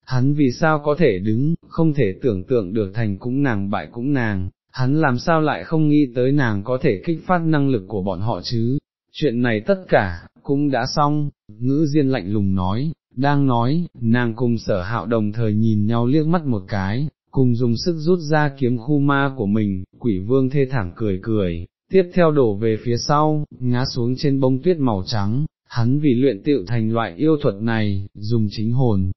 hắn vì sao có thể đứng, không thể tưởng tượng được thành cũng nàng bại cũng nàng, hắn làm sao lại không nghĩ tới nàng có thể kích phát năng lực của bọn họ chứ, chuyện này tất cả, cũng đã xong, ngữ diên lạnh lùng nói, đang nói, nàng cùng sở hạo đồng thời nhìn nhau liếc mắt một cái, cùng dùng sức rút ra kiếm khu ma của mình, quỷ vương thê thẳng cười cười, tiếp theo đổ về phía sau, ngã xuống trên bông tuyết màu trắng, hắn vì luyện tiệu thành loại yêu thuật này, dùng chính hồn,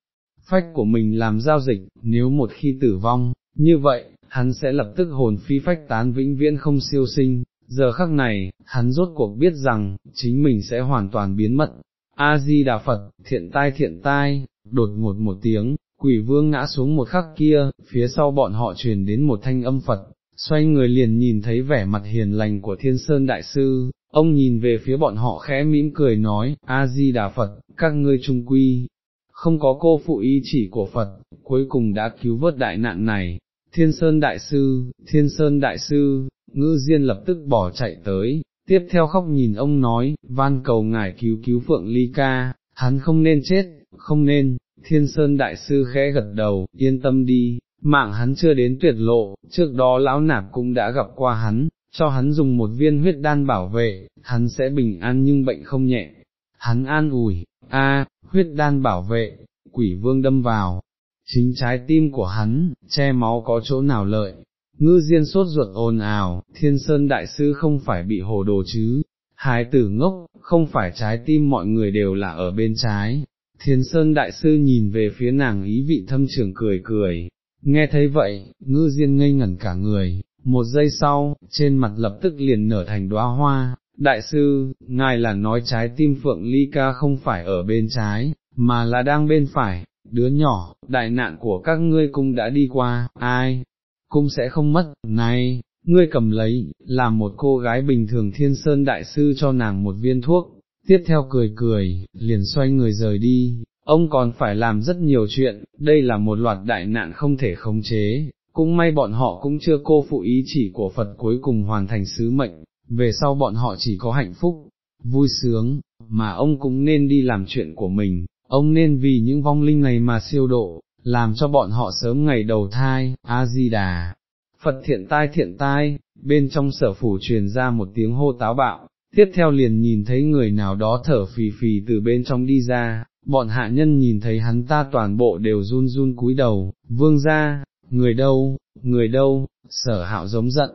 phách của mình làm giao dịch, nếu một khi tử vong, như vậy, hắn sẽ lập tức hồn phi phách tán vĩnh viễn không siêu sinh, giờ khắc này, hắn rốt cuộc biết rằng, chính mình sẽ hoàn toàn biến mất. A-di-đà Phật, thiện tai thiện tai, đột ngột một tiếng, quỷ vương ngã xuống một khắc kia, phía sau bọn họ truyền đến một thanh âm Phật, xoay người liền nhìn thấy vẻ mặt hiền lành của thiên sơn đại sư, ông nhìn về phía bọn họ khẽ mỉm cười nói, A-di-đà Phật, các ngươi trung quy, không có cô phụ ý chỉ của Phật, cuối cùng đã cứu vớt đại nạn này, thiên sơn đại sư, thiên sơn đại sư, ngư diên lập tức bỏ chạy tới, tiếp theo khóc nhìn ông nói, van cầu ngài cứu cứu Phượng Ly Ca, hắn không nên chết, không nên, thiên sơn đại sư khẽ gật đầu, yên tâm đi, mạng hắn chưa đến tuyệt lộ, trước đó lão nạp cũng đã gặp qua hắn, cho hắn dùng một viên huyết đan bảo vệ, hắn sẽ bình an nhưng bệnh không nhẹ, hắn an ủi, a huyết đan bảo vệ, quỷ vương đâm vào, chính trái tim của hắn, che máu có chỗ nào lợi, ngư diên sốt ruột ồn ào, thiên sơn đại sư không phải bị hồ đồ chứ, hài tử ngốc, không phải trái tim mọi người đều là ở bên trái. Thiên Sơn Đại Sư nhìn về phía nàng ý vị thâm trường cười cười, nghe thấy vậy, ngư diên ngây ngẩn cả người, một giây sau, trên mặt lập tức liền nở thành đóa hoa, đại sư, ngài là nói trái tim phượng ly ca không phải ở bên trái, mà là đang bên phải, đứa nhỏ, đại nạn của các ngươi cũng đã đi qua, ai, cũng sẽ không mất, này, ngươi cầm lấy, làm một cô gái bình thường thiên sơn đại sư cho nàng một viên thuốc, tiếp theo cười cười, liền xoay người rời đi, ông còn phải làm rất nhiều chuyện, đây là một loạt đại nạn không thể khống chế, cũng may bọn họ cũng chưa cô phụ ý chỉ của Phật cuối cùng hoàn thành sứ mệnh, về sau bọn họ chỉ có hạnh phúc, vui sướng, mà ông cũng nên đi làm chuyện của mình, ông nên vì những vong linh này mà siêu độ, làm cho bọn họ sớm ngày đầu thai, A-di-đà. Phật thiện tai thiện tai, bên trong sở phủ truyền ra một tiếng hô táo bạo, tiếp theo liền nhìn thấy người nào đó thở phì phì từ bên trong đi ra, bọn hạ nhân nhìn thấy hắn ta toàn bộ đều run run cúi đầu, vương ra, người đâu, người đâu, sở hạo giống giận,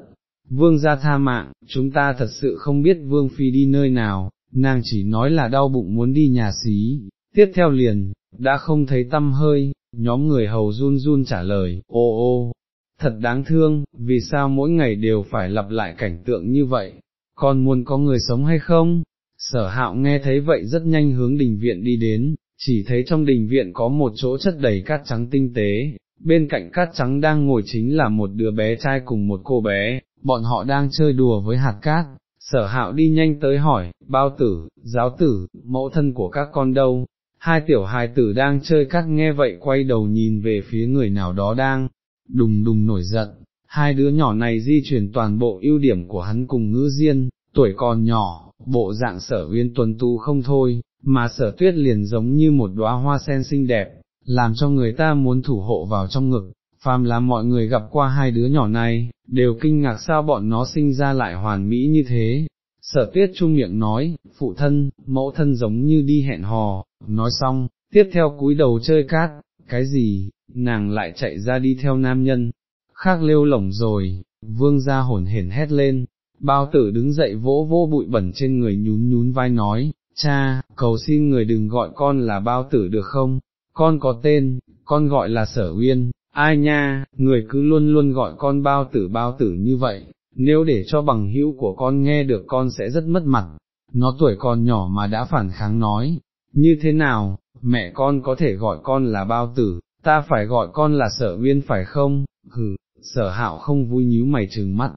vương ra tha mạng, chúng ta thật sự không biết vương phi đi nơi nào, nàng chỉ nói là đau bụng muốn đi nhà xí, tiếp theo liền, đã không thấy tâm hơi, nhóm người hầu run run trả lời, ô ô, thật đáng thương, vì sao mỗi ngày đều phải lặp lại cảnh tượng như vậy, còn muốn có người sống hay không? Sở hạo nghe thấy vậy rất nhanh hướng đình viện đi đến, chỉ thấy trong đình viện có một chỗ chất đầy cát trắng tinh tế, bên cạnh cát trắng đang ngồi chính là một đứa bé trai cùng một cô bé, bọn họ đang chơi đùa với hạt cát. Sở hạo đi nhanh tới hỏi, bao tử, giáo tử, mẫu thân của các con đâu, hai tiểu hài tử đang chơi cát nghe vậy quay đầu nhìn về phía người nào đó đang, đùng đùng nổi giận, hai đứa nhỏ này di chuyển toàn bộ ưu điểm của hắn cùng ngữ diên, tuổi còn nhỏ, bộ dạng sở uyên tuần tu không thôi, mà sở tuyết liền giống như một đóa hoa sen xinh đẹp, làm cho người ta muốn thủ hộ vào trong ngực, phàm là mọi người gặp qua hai đứa nhỏ này, đều kinh ngạc sao bọn nó sinh ra lại hoàn mỹ như thế. Sở tuyết chung miệng nói, phụ thân, mẫu thân giống như đi hẹn hò, nói xong, tiếp theo cúi đầu chơi cát, cái gì, nàng lại chạy ra đi theo nam nhân, khác lêu lỏng rồi, vương gia hồn hển hét lên, bao tử đứng dậy vỗ vô bụi bẩn trên người nhún nhún vai nói, cha, cầu xin người đừng gọi con là bao tử được không, con có tên, con gọi là sở uyên, ai nha, người cứ luôn luôn gọi con bao tử bao tử như vậy, nếu để cho bằng hữu của con nghe được con sẽ rất mất mặt, nó tuổi còn nhỏ mà đã phản kháng nói, như thế nào, mẹ con có thể gọi con là bao tử, ta phải gọi con là sở uyên phải không, hừ, sở hạo không vui nhíu mày trừng mắt,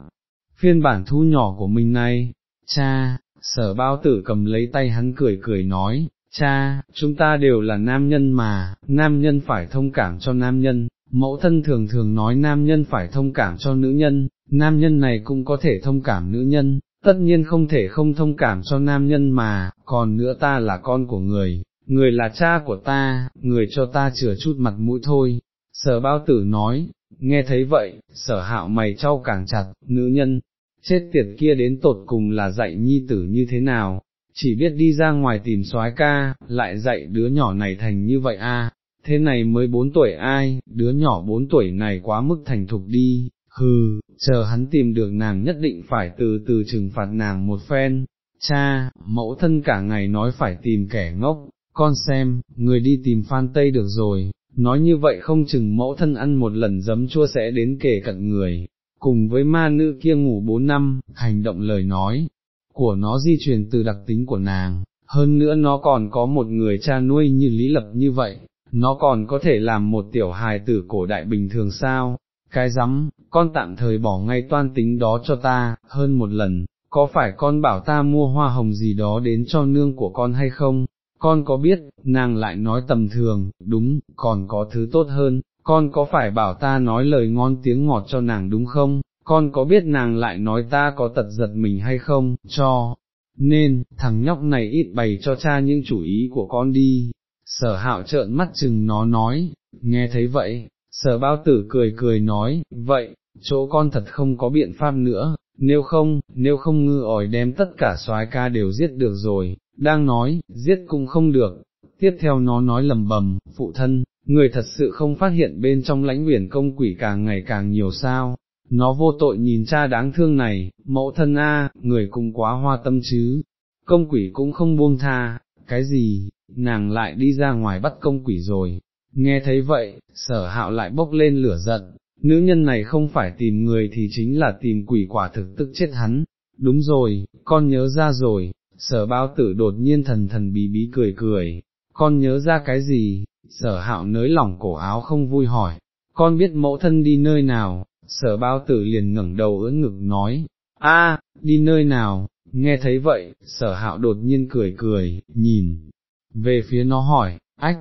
phiên bản thu nhỏ của mình này, cha, sở bao tử cầm lấy tay hắn cười cười nói, cha, chúng ta đều là nam nhân mà, nam nhân phải thông cảm cho nam nhân, mẫu thân thường thường nói nam nhân phải thông cảm cho nữ nhân, nam nhân này cũng có thể thông cảm nữ nhân, tất nhiên không thể không thông cảm cho nam nhân mà, còn nữa ta là con của người, người là cha của ta, người cho ta chừa chút mặt mũi thôi. Sở bao tử nói, nghe thấy vậy, sở hạo mày trao càng chặt, nữ nhân, chết tiệt kia đến tột cùng là dạy nhi tử như thế nào, chỉ biết đi ra ngoài tìm soái ca, lại dạy đứa nhỏ này thành như vậy a. thế này mới bốn tuổi ai, đứa nhỏ bốn tuổi này quá mức thành thục đi, hừ, chờ hắn tìm được nàng nhất định phải từ từ trừng phạt nàng một phen, cha, mẫu thân cả ngày nói phải tìm kẻ ngốc, con xem, người đi tìm Phan Tây được rồi, nói như vậy không chừng mẫu thân ăn một lần giấm chua sẽ đến kể cận người, cùng với ma nữ kia ngủ bốn năm, hành động lời nói của nó di truyền từ đặc tính của nàng, hơn nữa nó còn có một người cha nuôi như Lý Lập như vậy, nó còn có thể làm một tiểu hài tử cổ đại bình thường sao, cái rắm, con tạm thời bỏ ngay toan tính đó cho ta, hơn một lần, có phải con bảo ta mua hoa hồng gì đó đến cho nương của con hay không, con có biết, nàng lại nói tầm thường, đúng, còn có thứ tốt hơn, con có phải bảo ta nói lời ngon tiếng ngọt cho nàng đúng không, con có biết nàng lại nói ta có tật giật mình hay không, cho, nên, thằng nhóc này ít bày cho cha những chủ ý của con đi, sở hạo trợn mắt chừng nó nói, nghe thấy vậy, sở bao tử cười cười nói, vậy, chỗ con thật không có biện pháp nữa, nếu không, nếu không ngư ỏi đem tất cả soái ca đều giết được rồi, đang nói, giết cũng không được, tiếp theo nó nói lầm bầm, phụ thân, người thật sự không phát hiện bên trong lãnh biển công quỷ càng ngày càng nhiều sao, nó vô tội nhìn cha đáng thương này, mẫu thân a, người cũng quá hoa tâm chứ, công quỷ cũng không buông tha, cái gì, nàng lại đi ra ngoài bắt công quỷ rồi, nghe thấy vậy, sở hạo lại bốc lên lửa giận, nữ nhân này không phải tìm người thì chính là tìm quỷ quả thực tức chết hắn, đúng rồi, con nhớ ra rồi, sở bao tử đột nhiên thần thần bí bí cười cười, con nhớ ra cái gì, sở hạo nới lỏng cổ áo không vui hỏi, con biết mẫu thân đi nơi nào, sở bao tử liền ngẩng đầu ưỡn ngực nói, a, đi nơi nào, nghe thấy vậy, sở hạo đột nhiên cười cười, nhìn, về phía nó hỏi, ách,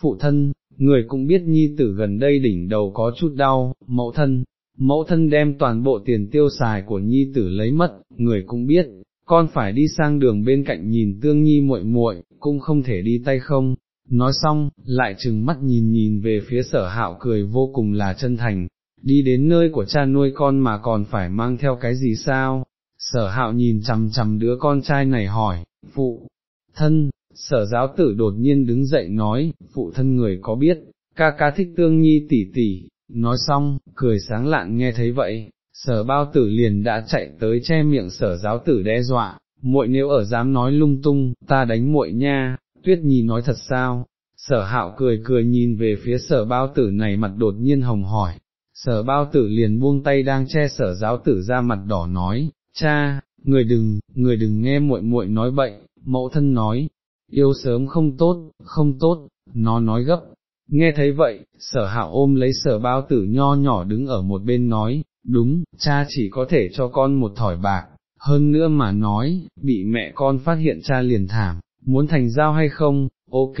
phụ thân, người cũng biết nhi tử gần đây đỉnh đầu có chút đau, mẫu thân, mẫu thân đem toàn bộ tiền tiêu xài của nhi tử lấy mất, người cũng biết, con phải đi sang đường bên cạnh nhìn tương nhi muội muội, cũng không thể đi tay không. Nói xong, lại chừng mắt nhìn nhìn về phía sở hạo cười vô cùng là chân thành, đi đến nơi của cha nuôi con mà còn phải mang theo cái gì sao? Sở hạo nhìn chằm chằm đứa con trai này hỏi, phụ, thân, sở giáo tử đột nhiên đứng dậy nói, phụ thân người có biết, ca ca thích tương nhi tỷ tỷ, nói xong, cười sáng lạn nghe thấy vậy, sở bao tử liền đã chạy tới che miệng sở giáo tử đe dọa, muội nếu ở dám nói lung tung, ta đánh muội nha, tuyết nhi nói thật sao, sở hạo cười cười nhìn về phía sở bao tử này mặt đột nhiên hồng hỏi, sở bao tử liền buông tay đang che sở giáo tử ra mặt đỏ nói, cha, người đừng, người đừng nghe muội muội nói bậy, mẫu thân nói, yêu sớm không tốt, không tốt, nó nói gấp. Nghe thấy vậy, sở hạo ôm lấy sở bao tử nho nhỏ đứng ở một bên nói, đúng, cha chỉ có thể cho con một thỏi bạc, hơn nữa mà nói, bị mẹ con phát hiện cha liền thảm, muốn thành giao hay không, ok,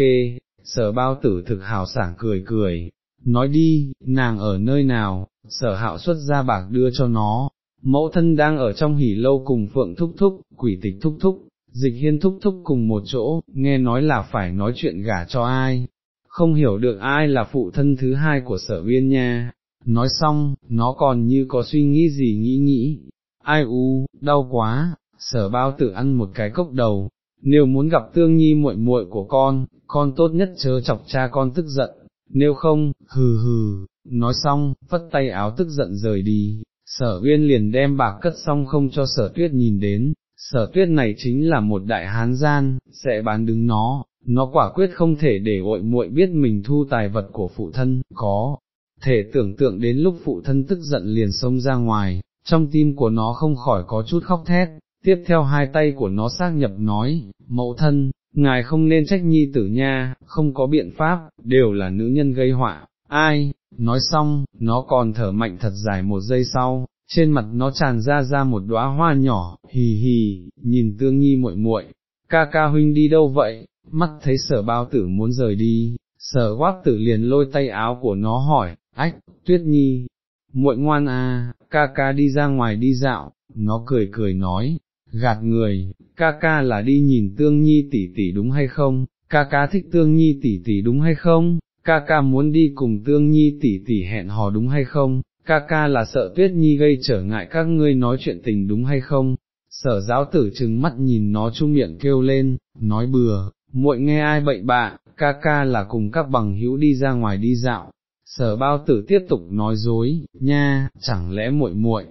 sở bao tử thực hào sảng cười cười, nói đi, nàng ở nơi nào, sở hạo xuất ra bạc đưa cho nó, mẫu thân đang ở trong hỉ lâu cùng phượng thúc thúc, quỷ tịch thúc thúc, dịch hiên thúc thúc cùng một chỗ, nghe nói là phải nói chuyện gả cho ai, không hiểu được ai là phụ thân thứ hai của sở viên nha, nói xong, nó còn như có suy nghĩ gì nghĩ nghĩ, ai u, đau quá, sở bao tử ăn một cái cốc đầu, nếu muốn gặp tương nhi muội muội của con, con tốt nhất chớ chọc cha con tức giận, nếu không, hừ hừ, nói xong, phất tay áo tức giận rời đi, sở uyên liền đem bạc cất xong không cho sở tuyết nhìn đến, sở tuyết này chính là một đại hán gian, sẽ bán đứng nó, nó quả quyết không thể để ội muội biết mình thu tài vật của phụ thân, có, thể tưởng tượng đến lúc phụ thân tức giận liền xông ra ngoài, trong tim của nó không khỏi có chút khóc thét, tiếp theo hai tay của nó xác nhập nói, mẫu thân, ngài không nên trách nhi tử nha, không có biện pháp, đều là nữ nhân gây họa, ai, nói xong, nó còn thở mạnh thật dài một giây sau, trên mặt nó tràn ra ra một đóa hoa nhỏ, hì hì, nhìn tương nhi muội muội, ca ca huynh đi đâu vậy, mắt thấy sở bao tử muốn rời đi, sở quát tử liền lôi tay áo của nó hỏi, ách, tuyết nhi, muội ngoan à, ca ca đi ra ngoài đi dạo, nó cười cười nói, gạt người, ca ca là đi nhìn tương nhi tỷ tỷ đúng hay không, ca ca thích tương nhi tỷ tỷ đúng hay không, ca ca muốn đi cùng tương nhi tỷ tỷ hẹn hò đúng hay không, ca ca là sợ tuyết nhi gây trở ngại các ngươi nói chuyện tình đúng hay không, sở giáo tử trừng mắt nhìn nó chung miệng kêu lên, nói bừa, muội nghe ai bậy bạ, ca ca là cùng các bằng hữu đi ra ngoài đi dạo, sở bao tử tiếp tục nói dối, nha, chẳng lẽ muội muội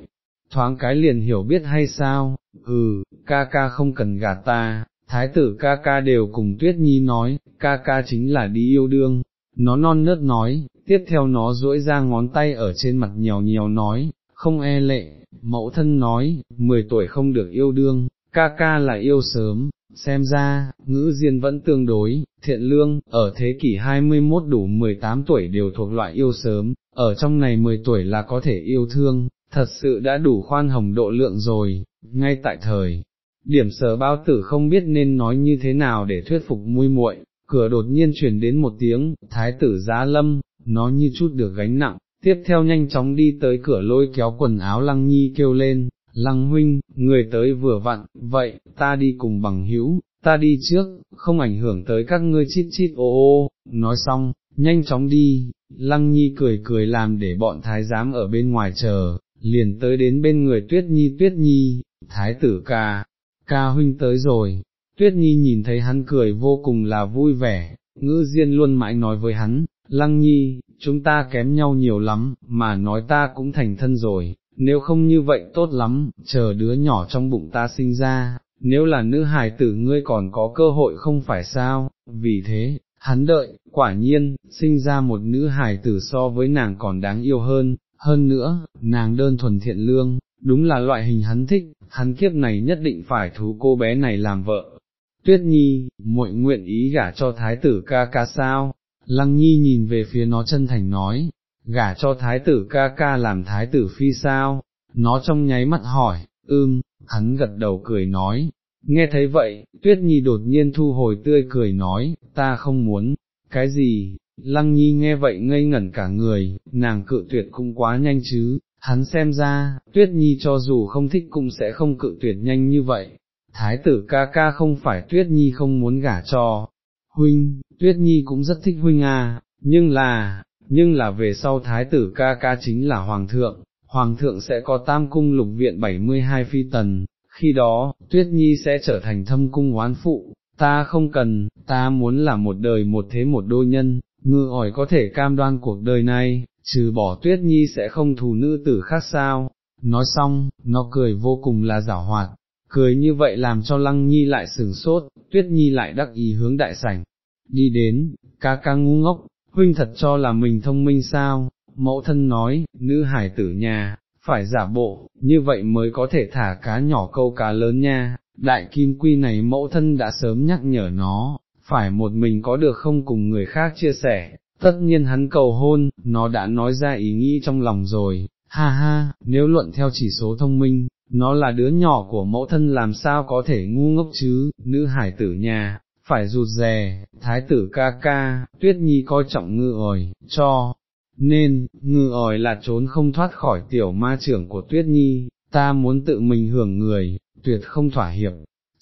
thoáng cái liền hiểu biết hay sao, ừ, ca ca không cần gạt ta, thái tử ca ca đều cùng tuyết nhi nói, ca ca chính là đi yêu đương, nó non nớt nói, tiếp theo nó duỗi ra ngón tay ở trên mặt nhèo nhèo nói, không e lệ, mẫu thân nói, 10 tuổi không được yêu đương, ca ca là yêu sớm, xem ra, ngữ diên vẫn tương đối, thiện lương, ở thế kỷ 21 đủ 18 tuổi đều thuộc loại yêu sớm, ở trong này 10 tuổi là có thể yêu thương, thật sự đã đủ khoan hồng độ lượng rồi, ngay tại thời. Điểm sở bao tử không biết nên nói như thế nào để thuyết phục mui muội, cửa đột nhiên truyền đến một tiếng, thái tử giá lâm, nó như chút được gánh nặng, tiếp theo nhanh chóng đi tới cửa lôi kéo quần áo lăng nhi kêu lên, lăng huynh, người tới vừa vặn, vậy, ta đi cùng bằng hữu, ta đi trước, không ảnh hưởng tới các ngươi chít chít ô ô, nói xong, nhanh chóng đi, lăng nhi cười cười làm để bọn thái giám ở bên ngoài chờ, liền tới đến bên người tuyết nhi. Tuyết nhi, thái tử ca, ca huynh tới rồi, tuyết nhi nhìn thấy hắn cười vô cùng là vui vẻ, ngữ diên luôn mãi nói với hắn, lăng nhi, chúng ta kém nhau nhiều lắm, mà nói ta cũng thành thân rồi, nếu không như vậy tốt lắm, chờ đứa nhỏ trong bụng ta sinh ra, nếu là nữ hài tử ngươi còn có cơ hội không phải sao, vì thế, hắn đợi, quả nhiên, sinh ra một nữ hài tử so với nàng còn đáng yêu hơn, hơn nữa, nàng đơn thuần thiện lương, đúng là loại hình hắn thích, hắn kiếp này nhất định phải thú cô bé này làm vợ. Tuyết Nhi, muội nguyện ý gả cho thái tử ca ca sao? Lăng Nhi nhìn về phía nó chân thành nói, gả cho thái tử ca ca làm thái tử phi sao? Nó trong nháy mắt hỏi, ưm, hắn gật đầu cười nói, nghe thấy vậy, Tuyết Nhi đột nhiên thu hồi tươi cười nói, ta không muốn, cái gì, Lăng Nhi nghe vậy ngây ngẩn cả người, nàng cự tuyệt cũng quá nhanh chứ, hắn xem ra, Tuyết Nhi cho dù không thích cũng sẽ không cự tuyệt nhanh như vậy. Thái tử ca ca không phải Tuyết Nhi không muốn gả cho, huynh, Tuyết Nhi cũng rất thích huynh à, nhưng là, nhưng là về sau Thái tử ca ca chính là Hoàng thượng, Hoàng thượng sẽ có tam cung lục viện 72 phi tần, khi đó, Tuyết Nhi sẽ trở thành thâm cung oán phụ, ta không cần, ta muốn là một đời một thế một đôi nhân, ngư ỏi có thể cam đoan cuộc đời này, trừ bỏ tuyết nhi sẽ không thù nữ tử khác sao, nói xong, nó cười vô cùng là giảo hoạt, cười như vậy làm cho lăng nhi lại sừng sốt, tuyết nhi lại đắc ý hướng đại sảnh, đi đến, ca ca ngu ngốc, huynh thật cho là mình thông minh sao, mẫu thân nói, nữ hải tử nhà, phải giả bộ, như vậy mới có thể thả cá nhỏ câu cá lớn nha, đại kim quy này mẫu thân đã sớm nhắc nhở nó, phải một mình có được không cùng người khác chia sẻ, tất nhiên hắn cầu hôn, nó đã nói ra ý nghĩ trong lòng rồi, ha ha, nếu luận theo chỉ số thông minh, nó là đứa nhỏ của mẫu thân làm sao có thể ngu ngốc chứ, nữ hải tử nhà, phải rụt rè, thái tử ca ca, tuyết nhi coi trọng ngư ỏi, cho, nên, ngư ỏi là trốn không thoát khỏi tiểu ma trưởng của tuyết nhi, ta muốn tự mình hưởng người, tuyệt không thỏa hiệp,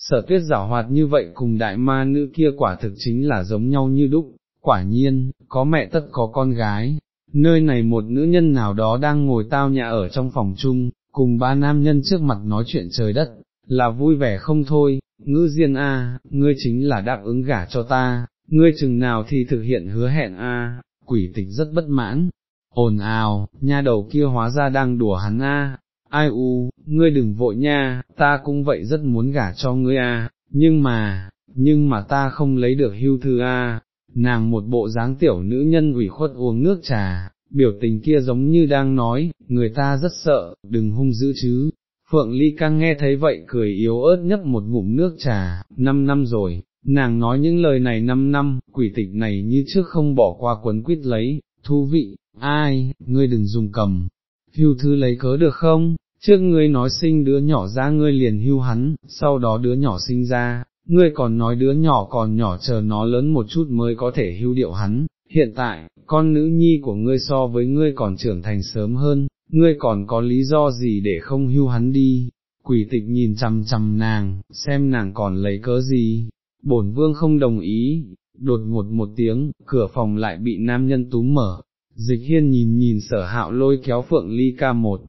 sở tuyết giảo hoạt như vậy cùng đại ma nữ kia quả thực chính là giống nhau như đúc, quả nhiên, có mẹ tất có con gái, nơi này một nữ nhân nào đó đang ngồi tao nhà ở trong phòng chung, cùng ba nam nhân trước mặt nói chuyện trời đất, là vui vẻ không thôi, ngữ diên a, ngươi chính là đáp ứng gả cho ta, ngươi chừng nào thì thực hiện hứa hẹn a, quỷ tịch rất bất mãn, ồn ào, nha đầu kia hóa ra đang đùa hắn a, ai u, ngươi đừng vội nha, ta cũng vậy rất muốn gả cho ngươi a, nhưng mà, nhưng mà ta không lấy được hưu thư a. Nàng một bộ dáng tiểu nữ nhân ủy khuất uống nước trà, biểu tình kia giống như đang nói, người ta rất sợ, đừng hung dữ chứ. Phượng Ly Căng nghe thấy vậy cười yếu ớt nhấp một ngụm nước trà, năm năm rồi, nàng nói những lời này năm năm, quỷ tịch này như trước không bỏ qua quấn quýt lấy, thú vị, ai, ngươi đừng dùng cầm, hưu thư lấy cớ được không, trước ngươi nói sinh đứa nhỏ ra ngươi liền hưu hắn, sau đó đứa nhỏ sinh ra, ngươi còn nói đứa nhỏ còn nhỏ chờ nó lớn một chút mới có thể hưu điệu hắn, hiện tại, con nữ nhi của ngươi so với ngươi còn trưởng thành sớm hơn, ngươi còn có lý do gì để không hưu hắn đi, quỷ tịch nhìn chằm chằm nàng, xem nàng còn lấy cớ gì, bổn vương không đồng ý, đột ngột một tiếng, cửa phòng lại bị nam nhân túm mở, dịch hiên nhìn nhìn sở hạo lôi kéo phượng ly ca một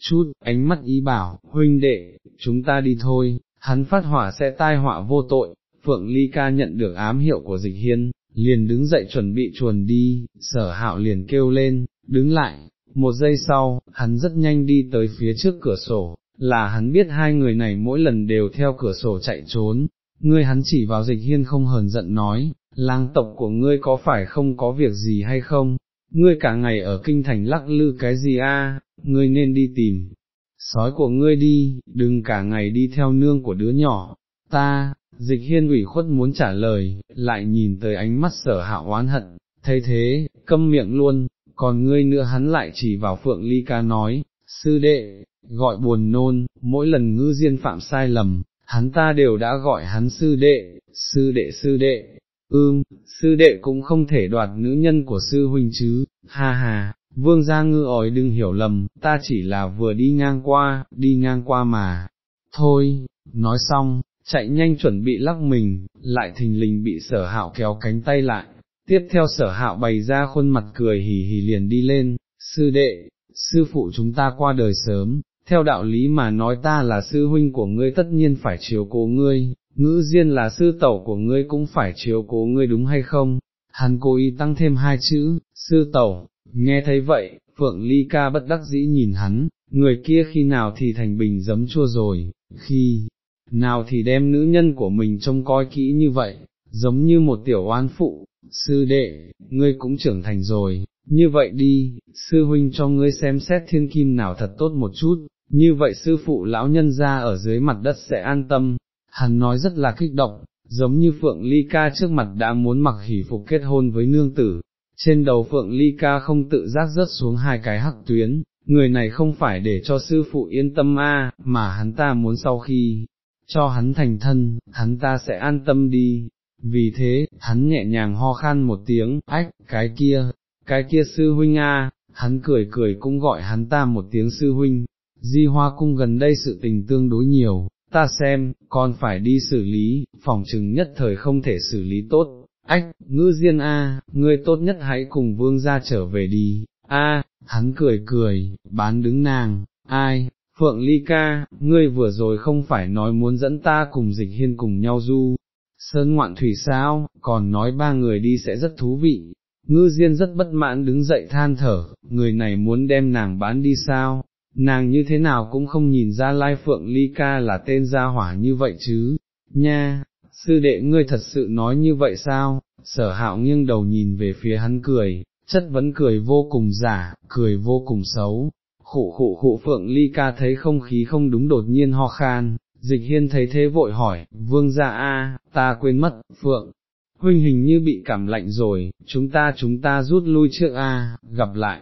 chút, ánh mắt ý bảo, huynh đệ, chúng ta đi thôi, hắn phát hỏa sẽ tai họa vô tội, phượng ly ca nhận được ám hiệu của dịch hiên, liền đứng dậy chuẩn bị chuồn đi, sở hạo liền kêu lên, đứng lại, một giây sau, hắn rất nhanh đi tới phía trước cửa sổ, là hắn biết hai người này mỗi lần đều theo cửa sổ chạy trốn, ngươi hắn chỉ vào dịch hiên không hờn giận nói, lang tộc của ngươi có phải không có việc gì hay không, ngươi cả ngày ở kinh thành lắc lư cái gì a? ngươi nên đi tìm, sói của ngươi đi, đừng cả ngày đi theo nương của đứa nhỏ, ta, dịch hiên ủy khuất muốn trả lời, lại nhìn tới ánh mắt sở hạ oán hận, thấy thế, câm miệng luôn, còn ngươi nữa hắn lại chỉ vào phượng ly ca nói, sư đệ, gọi buồn nôn, mỗi lần ngư diên phạm sai lầm, hắn ta đều đã gọi hắn sư đệ, sư đệ sư đệ, ưm, sư đệ cũng không thể đoạt nữ nhân của sư huynh chứ, ha ha, vương gia ngư ỏi đừng hiểu lầm, ta chỉ là vừa đi ngang qua, đi ngang qua mà, thôi, nói xong, chạy nhanh chuẩn bị lắc mình, lại thình lình bị sở hạo kéo cánh tay lại, tiếp theo sở hạo bày ra khuôn mặt cười hì hì liền đi lên, sư đệ, sư phụ chúng ta qua đời sớm, theo đạo lý mà nói ta là sư huynh của ngươi tất nhiên phải chiếu cố ngươi, ngữ diên là sư tẩu của ngươi cũng phải chiếu cố ngươi đúng hay không, hắn cố ý tăng thêm hai chữ, sư tẩu, nghe thấy vậy, Phượng Ly Ca bất đắc dĩ nhìn hắn, người kia khi nào thì thành bình giấm chua rồi, khi nào thì đem nữ nhân của mình trông coi kỹ như vậy, giống như một tiểu oan phụ, sư đệ, ngươi cũng trưởng thành rồi, như vậy đi, sư huynh cho ngươi xem xét thiên kim nào thật tốt một chút, như vậy sư phụ lão nhân ra ở dưới mặt đất sẽ an tâm, hắn nói rất là kích động, giống như Phượng Ly Ca trước mặt đã muốn mặc hỷ phục kết hôn với nương tử, trên đầu Phượng Ly Ca không tự giác rớt xuống hai cái hắc tuyến, người này không phải để cho sư phụ yên tâm a, mà hắn ta muốn sau khi cho hắn thành thân, hắn ta sẽ an tâm đi. Vì thế, hắn nhẹ nhàng ho khan một tiếng, ách, cái kia, cái kia sư huynh a, hắn cười cười cũng gọi hắn ta một tiếng sư huynh, di hoa cung gần đây sự tình tương đối nhiều, ta xem, con phải đi xử lý, phòng chừng nhất thời không thể xử lý tốt, ách, ngư diên a, ngươi tốt nhất hãy cùng vương gia trở về đi, a, hắn cười cười, bán đứng nàng, ai, Phượng Ly ca, ngươi vừa rồi không phải nói muốn dẫn ta cùng dịch hiên cùng nhau du, sơn ngoạn thủy sao, còn nói ba người đi sẽ rất thú vị, ngư diên rất bất mãn đứng dậy than thở, người này muốn đem nàng bán đi sao, nàng như thế nào cũng không nhìn ra Lai Phượng Ly Ca là tên gia hỏa như vậy chứ, nha, sư đệ ngươi thật sự nói như vậy sao, sở hạo nghiêng đầu nhìn về phía hắn cười, chất vấn cười vô cùng giả, cười vô cùng xấu, khụ khụ khụ Phượng Ly Ca thấy không khí không đúng đột nhiên ho khan, dịch hiên thấy thế vội hỏi, vương gia a, ta quên mất, Phượng. Huynh hình như bị cảm lạnh rồi, chúng ta chúng ta rút lui trước a, gặp lại,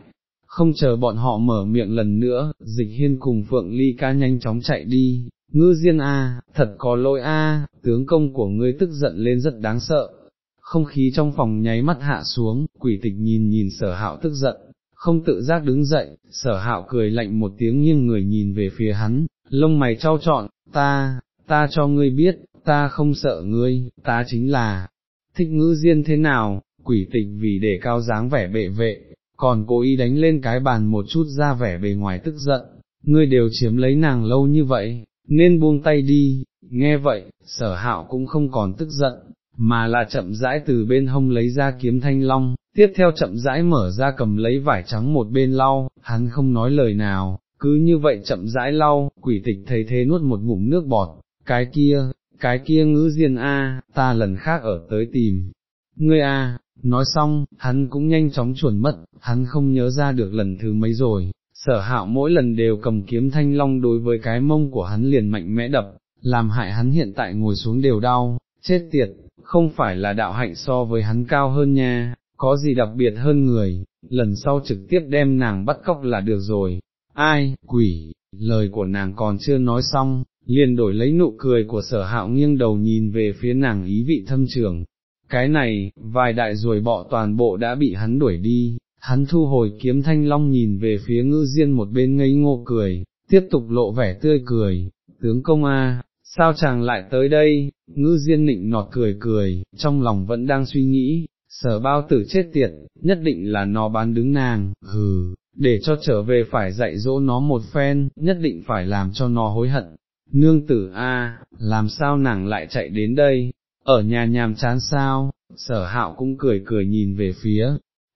không chờ bọn họ mở miệng lần nữa, dịch hiên cùng Phượng Ly ca nhanh chóng chạy đi, ngư diên a, thật có lỗi a, tướng công của ngươi tức giận lên rất đáng sợ. Không khí trong phòng nháy mắt hạ xuống, quỷ tịch nhìn nhìn sở hạo tức giận, không tự giác đứng dậy, sở hạo cười lạnh một tiếng nghiêng người nhìn về phía hắn, lông mày trao trọn, ta, ta cho ngươi biết, ta không sợ ngươi, ta chính là, thích ngữ diên thế nào, quỷ tịch vì để cao dáng vẻ bệ vệ, còn cố ý đánh lên cái bàn một chút ra vẻ bề ngoài tức giận, ngươi đều chiếm lấy nàng lâu như vậy, nên buông tay đi, nghe vậy, sở hạo cũng không còn tức giận, mà là chậm rãi từ bên hông lấy ra kiếm thanh long, tiếp theo chậm rãi mở ra cầm lấy vải trắng một bên lau, hắn không nói lời nào, cứ như vậy chậm rãi lau, quỷ tịch thấy thế nuốt một ngụm nước bọt, cái kia, cái kia ngữ diên a, ta lần khác ở tới tìm, ngươi a, nói xong, hắn cũng nhanh chóng chuẩn mất, hắn không nhớ ra được lần thứ mấy rồi, sở hạo mỗi lần đều cầm kiếm thanh long đối với cái mông của hắn liền mạnh mẽ đập, làm hại hắn hiện tại ngồi xuống đều đau, chết tiệt, không phải là đạo hạnh so với hắn cao hơn nha, có gì đặc biệt hơn người, lần sau trực tiếp đem nàng bắt cóc là được rồi, ai, quỷ, lời của nàng còn chưa nói xong, liền đổi lấy nụ cười của sở hạo nghiêng đầu nhìn về phía nàng ý vị thâm trường, cái này, vài đại ruồi bọ toàn bộ đã bị hắn đuổi đi, hắn thu hồi kiếm thanh long nhìn về phía ngư diên một bên ngây ngô cười, tiếp tục lộ vẻ tươi cười, tướng công a, sao chàng lại tới đây, ngư diên nịnh nọt cười cười, trong lòng vẫn đang suy nghĩ, sở bao tử chết tiệt, nhất định là nó bán đứng nàng, hừ, để cho trở về phải dạy dỗ nó một phen, nhất định phải làm cho nó hối hận. Nương tử a, làm sao nàng lại chạy đến đây, ở nhà nhàm chán sao, sở hạo cũng cười cười nhìn về phía,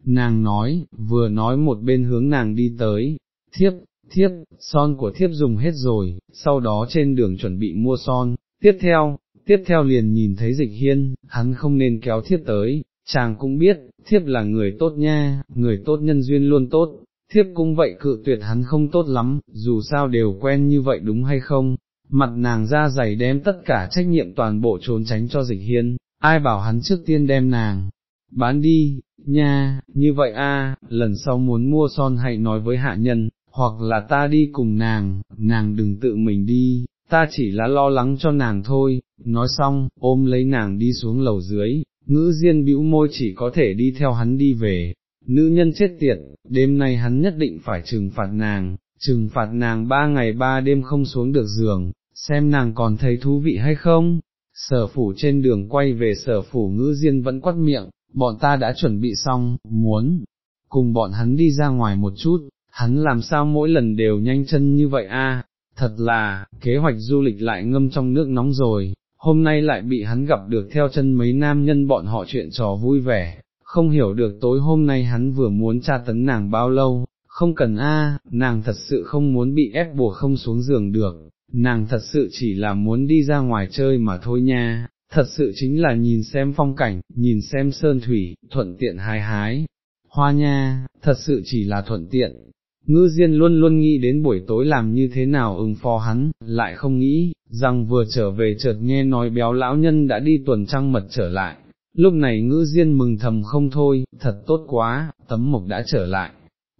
nàng nói, vừa nói một bên hướng nàng đi tới, thiếp, thiếp, son của thiếp dùng hết rồi, sau đó trên đường chuẩn bị mua son, tiếp theo, tiếp theo liền nhìn thấy dịch hiên, hắn không nên kéo thiếp tới, chàng cũng biết, thiếp là người tốt nha, người tốt nhân duyên luôn tốt, thiếp cũng vậy cự tuyệt hắn không tốt lắm, dù sao đều quen như vậy đúng hay không, mặt nàng ra dày đem tất cả trách nhiệm toàn bộ trốn tránh cho dịch hiên, ai bảo hắn trước tiên đem nàng, bán đi, nha, như vậy a, lần sau muốn mua son hãy nói với hạ nhân, hoặc là ta đi cùng nàng, nàng đừng tự mình đi, ta chỉ là lo lắng cho nàng thôi, nói xong, ôm lấy nàng đi xuống lầu dưới, ngữ diên bĩu môi chỉ có thể đi theo hắn đi về, nữ nhân chết tiệt, đêm nay hắn nhất định phải trừng phạt nàng, trừng phạt nàng ba ngày ba đêm không xuống được giường, xem nàng còn thấy thú vị hay không, sở phủ trên đường quay về sở phủ ngữ diên vẫn quắt miệng, bọn ta đã chuẩn bị xong, muốn, cùng bọn hắn đi ra ngoài một chút, hắn làm sao mỗi lần đều nhanh chân như vậy a? thật là, kế hoạch du lịch lại ngâm trong nước nóng rồi, hôm nay lại bị hắn gặp được theo chân mấy nam nhân bọn họ chuyện trò vui vẻ, không hiểu được tối hôm nay hắn vừa muốn tra tấn nàng bao lâu, không cần a, nàng thật sự không muốn bị ép buộc không xuống giường được, nàng thật sự chỉ là muốn đi ra ngoài chơi mà thôi nha, thật sự chính là nhìn xem phong cảnh, nhìn xem sơn thủy, thuận tiện hái hái, hoa nha, thật sự chỉ là thuận tiện. Ngư Diên luôn luôn nghĩ đến buổi tối làm như thế nào ứng phó hắn, lại không nghĩ, rằng vừa trở về chợt nghe nói béo lão nhân đã đi tuần trăng mật trở lại. Lúc này ngữ diên mừng thầm không thôi, thật tốt quá, tấm mộc đã trở lại.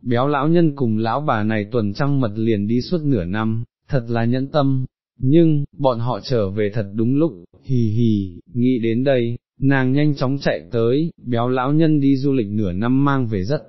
Béo lão nhân cùng lão bà này tuần trăng mật liền đi suốt nửa năm, thật là nhẫn tâm, nhưng, bọn họ trở về thật đúng lúc, hì hì, nghĩ đến đây, nàng nhanh chóng chạy tới, béo lão nhân đi du lịch nửa năm mang về rất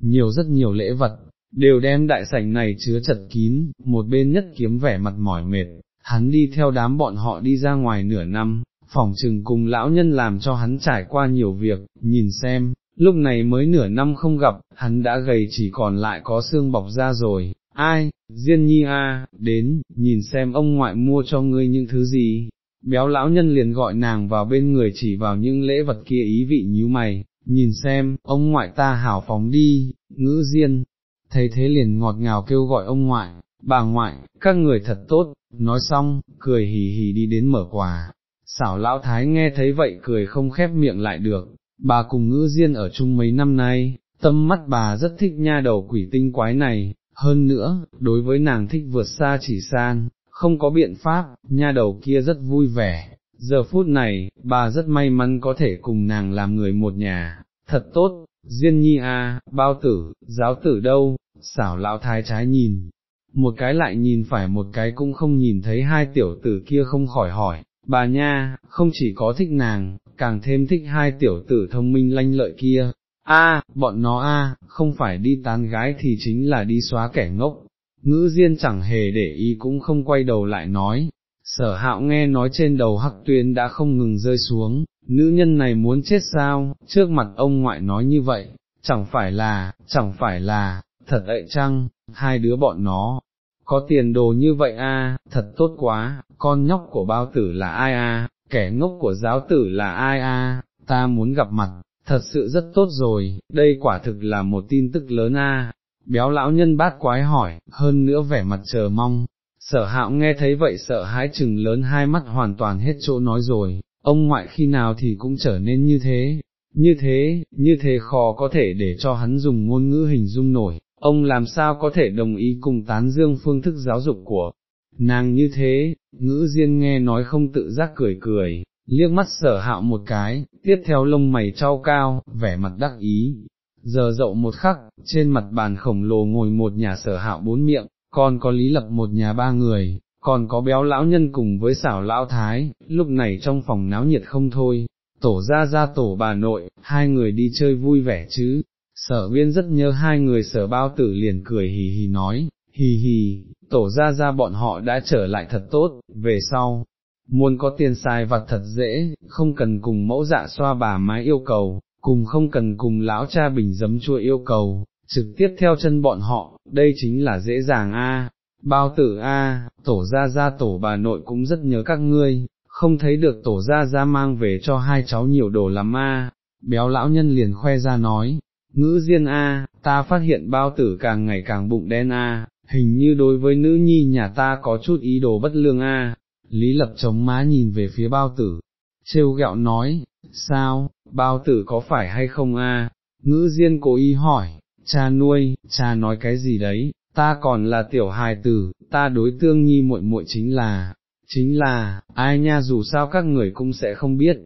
nhiều rất nhiều lễ vật, đều đem đại sảnh này chứa chật kín, một bên nhất kiếm vẻ mặt mỏi mệt, hắn đi theo đám bọn họ đi ra ngoài nửa năm, phỏng trừng cùng lão nhân làm cho hắn trải qua nhiều việc, nhìn xem, lúc này mới nửa năm không gặp, hắn đã gầy chỉ còn lại có xương bọc ra rồi, ai, Diên nhi a, đến, nhìn xem ông ngoại mua cho ngươi những thứ gì, béo lão nhân liền gọi nàng vào bên người chỉ vào những lễ vật kia ý vị nhíu mày, nhìn xem, ông ngoại ta hảo phóng đi, ngữ diên, thấy thế liền ngọt ngào kêu gọi ông ngoại, bà ngoại, các người thật tốt, nói xong, cười hì hì đi đến mở quà, xảo lão thái nghe thấy vậy cười không khép miệng lại được, bà cùng ngữ diên ở chung mấy năm nay, tâm mắt bà rất thích nha đầu quỷ tinh quái này, hơn nữa, đối với nàng thích vượt xa chỉ san, không có biện pháp, nha đầu kia rất vui vẻ, giờ phút này, bà rất may mắn có thể cùng nàng làm người một nhà, thật tốt, Diên nhi a, bao tử, giáo tử đâu, xảo lão thái trái nhìn, một cái lại nhìn phải một cái cũng không nhìn thấy hai tiểu tử kia không khỏi hỏi, bà nha, không chỉ có thích nàng, càng thêm thích hai tiểu tử thông minh lanh lợi kia, a, bọn nó a, không phải đi tán gái thì chính là đi xóa kẻ ngốc, ngữ diên chẳng hề để ý cũng không quay đầu lại nói, sở hạo nghe nói trên đầu hắc tuyến đã không ngừng rơi xuống, nữ nhân này muốn chết sao, trước mặt ông ngoại nói như vậy, chẳng phải là, chẳng phải là, thật vậy chăng, hai đứa bọn nó, có tiền đồ như vậy a, thật tốt quá, con nhóc của bao tử là ai a, kẻ ngốc của giáo tử là ai a, ta muốn gặp mặt, thật sự rất tốt rồi, đây quả thực là một tin tức lớn a. Béo lão nhân bát quái hỏi, hơn nữa vẻ mặt chờ mong, sở hạo nghe thấy vậy sợ hãi chừng lớn hai mắt hoàn toàn hết chỗ nói rồi, ông ngoại khi nào thì cũng trở nên như thế, như thế, như thế khó có thể để cho hắn dùng ngôn ngữ hình dung nổi, ông làm sao có thể đồng ý cùng tán dương phương thức giáo dục của nàng như thế, ngữ diên nghe nói không tự giác cười cười, liếc mắt sở hạo một cái, tiếp theo lông mày trao cao, vẻ mặt đắc ý. Giờ dậu một khắc, trên mặt bàn khổng lồ ngồi một nhà sở hạo bốn miệng, còn có lý lập một nhà ba người, còn có béo lão nhân cùng với xảo lão thái, lúc này trong phòng náo nhiệt không thôi, tổ ra ra tổ bà nội, hai người đi chơi vui vẻ chứ, sở viên rất nhớ hai người sở bao tử liền cười hì hì nói, hì hì, tổ ra ra bọn họ đã trở lại thật tốt, về sau, muốn có tiền xài vặt thật dễ, không cần cùng mẫu dạ xoa bà mái yêu cầu, cùng không cần cùng lão cha bình giấm chua yêu cầu, trực tiếp theo chân bọn họ, đây chính là dễ dàng a. Bao tử a, tổ gia gia tổ bà nội cũng rất nhớ các ngươi, không thấy được tổ gia gia mang về cho hai cháu nhiều đồ lắm a. Béo lão nhân liền khoe ra nói, ngữ diên a, ta phát hiện bao tử càng ngày càng bụng đen a, hình như đối với nữ nhi nhà ta có chút ý đồ bất lương a. Lý lập chống má nhìn về phía bao tử, trêu gẹo nói, sao, bao tử có phải hay không a? Ngữ diên cố ý hỏi, cha nuôi, cha nói cái gì đấy, ta còn là tiểu hài tử, ta đối tương nhi muội muội chính là, chính là, ai nha dù sao các người cũng sẽ không biết.